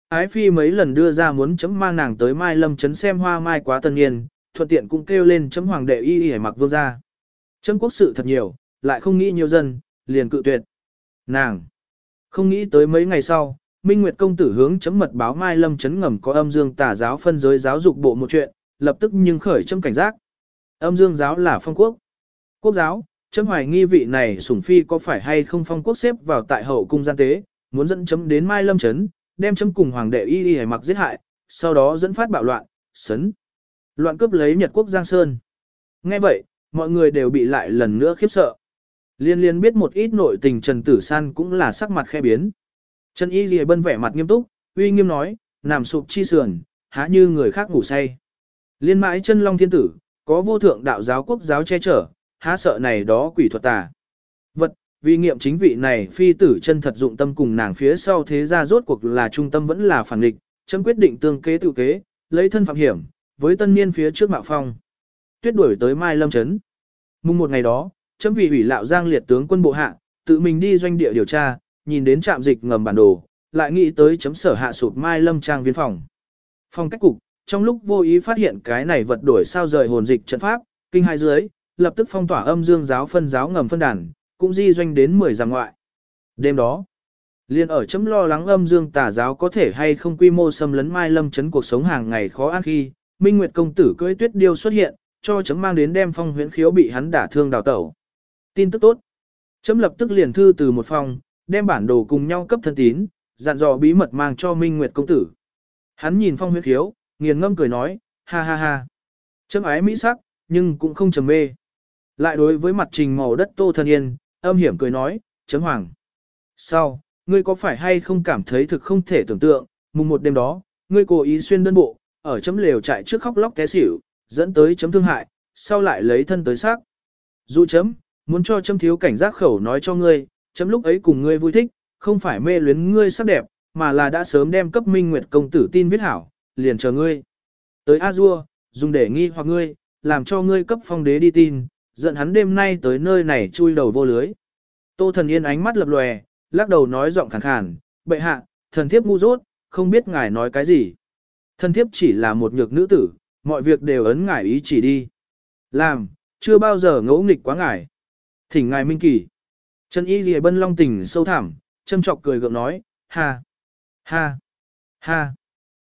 Ái phi mấy lần đưa ra muốn chấm mang nàng tới Mai Lâm chấn xem hoa mai quá tân niên, thuận tiện cũng kêu lên chấm hoàng đệ y y mặc vương gia. Chấm quốc sự thật nhiều, lại không nghĩ nhiều dân, liền cự tuyệt. Nàng không nghĩ tới mấy ngày sau, Minh Nguyệt công tử hướng chấm mật báo Mai Lâm chấn ngầm có âm dương tà giáo phân giới giáo dục bộ một chuyện, lập tức nhưng khởi chấm cảnh giác. Âm dương giáo là phong quốc. Quốc giáo, chấm hoài nghi vị này sủng phi có phải hay không phong quốc xếp vào tại hậu cung gian tế, muốn dẫn chấm đến Mai Lâm chấn, đem chấm cùng hoàng đệ y y mặc giết hại, sau đó dẫn phát bạo loạn, sấn. Loạn cướp lấy Nhật quốc Giang Sơn. Nghe vậy, mọi người đều bị lại lần nữa khiếp sợ. Liên liên biết một ít nội tình Trần Tử San cũng là sắc mặt khe biến. Trần Y Lìa bân vẻ mặt nghiêm túc, uy nghiêm nói, nằm sụp chi sườn, há như người khác ngủ say. Liên mãi chân long thiên tử, có vô thượng đạo giáo quốc giáo che chở, há sợ này đó quỷ thuật tà. Vì nghiệm chính vị này phi tử chân thật dụng tâm cùng nàng phía sau thế ra rốt cuộc là trung tâm vẫn là phản địch, chấm quyết định tương kế tự kế, lấy thân phạm hiểm, với tân niên phía trước mạo phong. Tuyết đuổi tới Mai Lâm Trấn. Mùng một ngày đó, chấm vì ủy lạo giang liệt tướng quân bộ hạ, tự mình đi doanh địa điều tra, nhìn đến trạm dịch ngầm bản đồ, lại nghĩ tới chấm sở hạ sụp Mai Lâm Trang viên phòng. phong cách cục, trong lúc vô ý phát hiện cái này vật đổi sao rời hồn dịch trận pháp, kinh hai dưới, lập tức phong tỏa âm dương giáo phân giáo ngầm phân đàn, cũng di doanh đến 10 giang ngoại. Đêm đó, liền ở chấm lo lắng âm dương tà giáo có thể hay không quy mô xâm lấn Mai Lâm chấn cuộc sống hàng ngày khó ăn khi, Minh Nguyệt công tử cưỡi tuyết điêu xuất hiện, cho chấm mang đến đem phong huyễn khiếu bị hắn đả thương đào tẩu. Tin tức tốt. Chấm lập tức liền thư từ một phòng, đem bản đồ cùng nhau cấp thân tín, dặn dò bí mật mang cho Minh Nguyệt công tử. Hắn nhìn phong huyễn khiếu, nghiền ngâm cười nói, ha ha ha. Chấm ái mỹ sắc, nhưng cũng không trầm mê. Lại đối với mặt trình màu đất tô thân yên, âm hiểm cười nói, chấm hoàng. Sau, ngươi có phải hay không cảm thấy thực không thể tưởng tượng, mùng một đêm đó, ngươi cố ý xuyên đơn bộ, ở chấm lều chạy trước khóc lóc té xỉu, dẫn tới chấm thương hại, sau lại lấy thân tới xác. Dụ chấm, muốn cho chấm thiếu cảnh giác khẩu nói cho ngươi, chấm lúc ấy cùng ngươi vui thích, không phải mê luyến ngươi sắc đẹp, mà là đã sớm đem cấp minh nguyệt công tử tin viết hảo, liền chờ ngươi. Tới A-dua, dùng để nghi hoặc ngươi, làm cho ngươi cấp phong đế đi tin, giận hắn đêm nay tới nơi này chui đầu vô lưới. Tô thần yên ánh mắt lập lòe, lắc đầu nói giọng khàn khàn, bệ hạ, thần thiếp ngu dốt, không biết ngài nói cái gì. Thần thiếp chỉ là một nhược nữ tử, mọi việc đều ấn ngài ý chỉ đi. Làm, chưa bao giờ ngỗ nghịch quá ngài. Thỉnh ngài minh kỳ. Trần y ghi bân long tình sâu thẳm, châm chọc cười gượng nói, ha, ha, ha.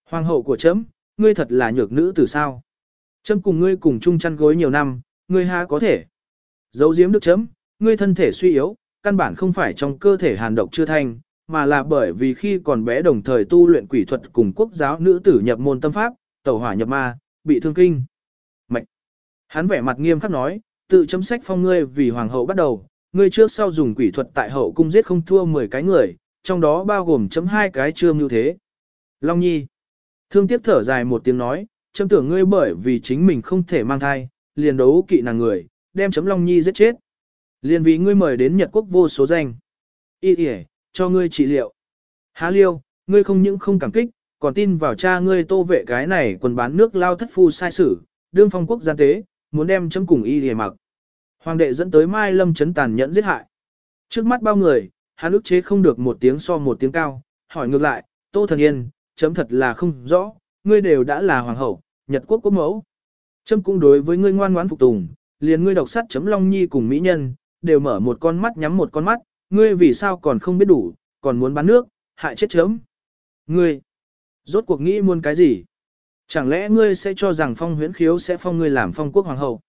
Hoàng hậu của chấm, ngươi thật là nhược nữ tử sao. Chấm cùng ngươi cùng chung chăn gối nhiều năm, ngươi ha có thể. Giấu giếm được chấm, ngươi thân thể suy yếu, căn bản không phải trong cơ thể hàn độc chưa thành, mà là bởi vì khi còn bé đồng thời tu luyện quỷ thuật cùng quốc giáo nữ tử nhập môn tâm pháp, tẩu hỏa nhập ma, bị thương kinh. Mạch. Hắn vẻ mặt nghiêm khắc nói, tự chấm sách phong ngươi vì hoàng hậu bắt đầu, ngươi trước sau dùng quỷ thuật tại hậu cung giết không thua 10 cái người, trong đó bao gồm chấm hai cái chưa như thế. Long Nhi. Thương tiếp thở dài một tiếng nói, chấm tưởng ngươi bởi vì chính mình không thể mang thai, liền đấu kỵ nàng người, đem chấm Long Nhi giết chết. Liền vì ngươi mời đến Nhật Quốc vô số danh. Y kìa, cho ngươi trị liệu. Há liêu, ngươi không những không cảm kích, còn tin vào cha ngươi tô vệ cái này quần bán nước lao thất phu sai sử, đương phong quốc gian tế, muốn đem chấm cùng y kìa mặc. Hoàng đệ dẫn tới Mai Lâm chấn tàn nhẫn giết hại. Trước mắt bao người, hắn ức chế không được một tiếng so một tiếng cao, hỏi ngược lại, Tô Thần Yên, chấm thật là không rõ, ngươi đều đã là hoàng hậu, Nhật quốc quốc mẫu. Chấm cũng đối với ngươi ngoan ngoãn phục tùng, liền ngươi độc sắt chấm Long Nhi cùng mỹ nhân, đều mở một con mắt nhắm một con mắt, ngươi vì sao còn không biết đủ, còn muốn bán nước, hại chết chấm. Ngươi, rốt cuộc nghĩ muốn cái gì? Chẳng lẽ ngươi sẽ cho rằng phong huyễn khiếu sẽ phong ngươi làm phong quốc hoàng hậu?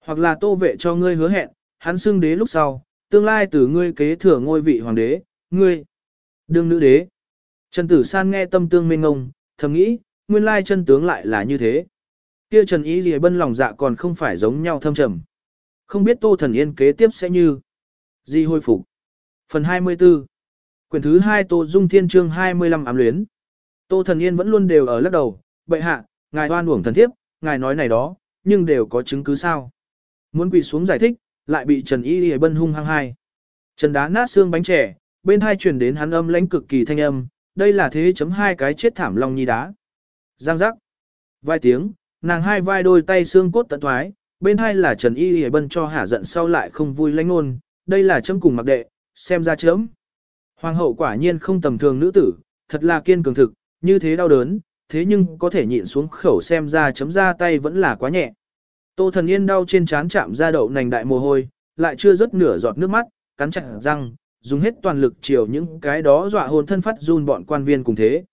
Hoặc là tô vệ cho ngươi hứa hẹn, hắn xưng đế lúc sau, tương lai từ ngươi kế thừa ngôi vị hoàng đế, ngươi, đương nữ đế. Trần Tử San nghe tâm tương mênh ngông, thầm nghĩ, nguyên lai chân tướng lại là như thế. Kia Trần Ý Lìa bân lòng dạ còn không phải giống nhau thâm trầm. Không biết Tô Thần Yên kế tiếp sẽ như gì hồi phục. Phần 24 Quyển thứ 2 Tô Dung Thiên Trương 25 ám luyến. Tô Thần Yên vẫn luôn đều ở lắc đầu, bệ hạ, ngài oan uổng thần thiếp, ngài nói này đó, nhưng đều có chứng cứ sao. Muốn quỳ xuống giải thích, lại bị Trần Y Lìa bân hung hăng hai. Trần đá nát xương bánh trẻ, bên hai truyền đến hắn âm lãnh cực kỳ thanh âm, đây là thế chấm hai cái chết thảm long nhi đá. Giang giác. Vài tiếng, nàng hai vai đôi tay xương cốt tận thoái, bên hai là Trần Y Y bân cho hả giận sau lại không vui lãnh ngôn, đây là chấm cùng mặc đệ, xem ra chấm. Hoàng hậu quả nhiên không tầm thường nữ tử, thật là kiên cường thực, như thế đau đớn, thế nhưng có thể nhịn xuống khẩu xem ra chấm ra tay vẫn là quá nhẹ. Tô thần yên đau trên trán chạm ra đậu nành đại mồ hôi, lại chưa rớt nửa giọt nước mắt, cắn chặt răng, dùng hết toàn lực chiều những cái đó dọa hồn thân phát run bọn quan viên cùng thế.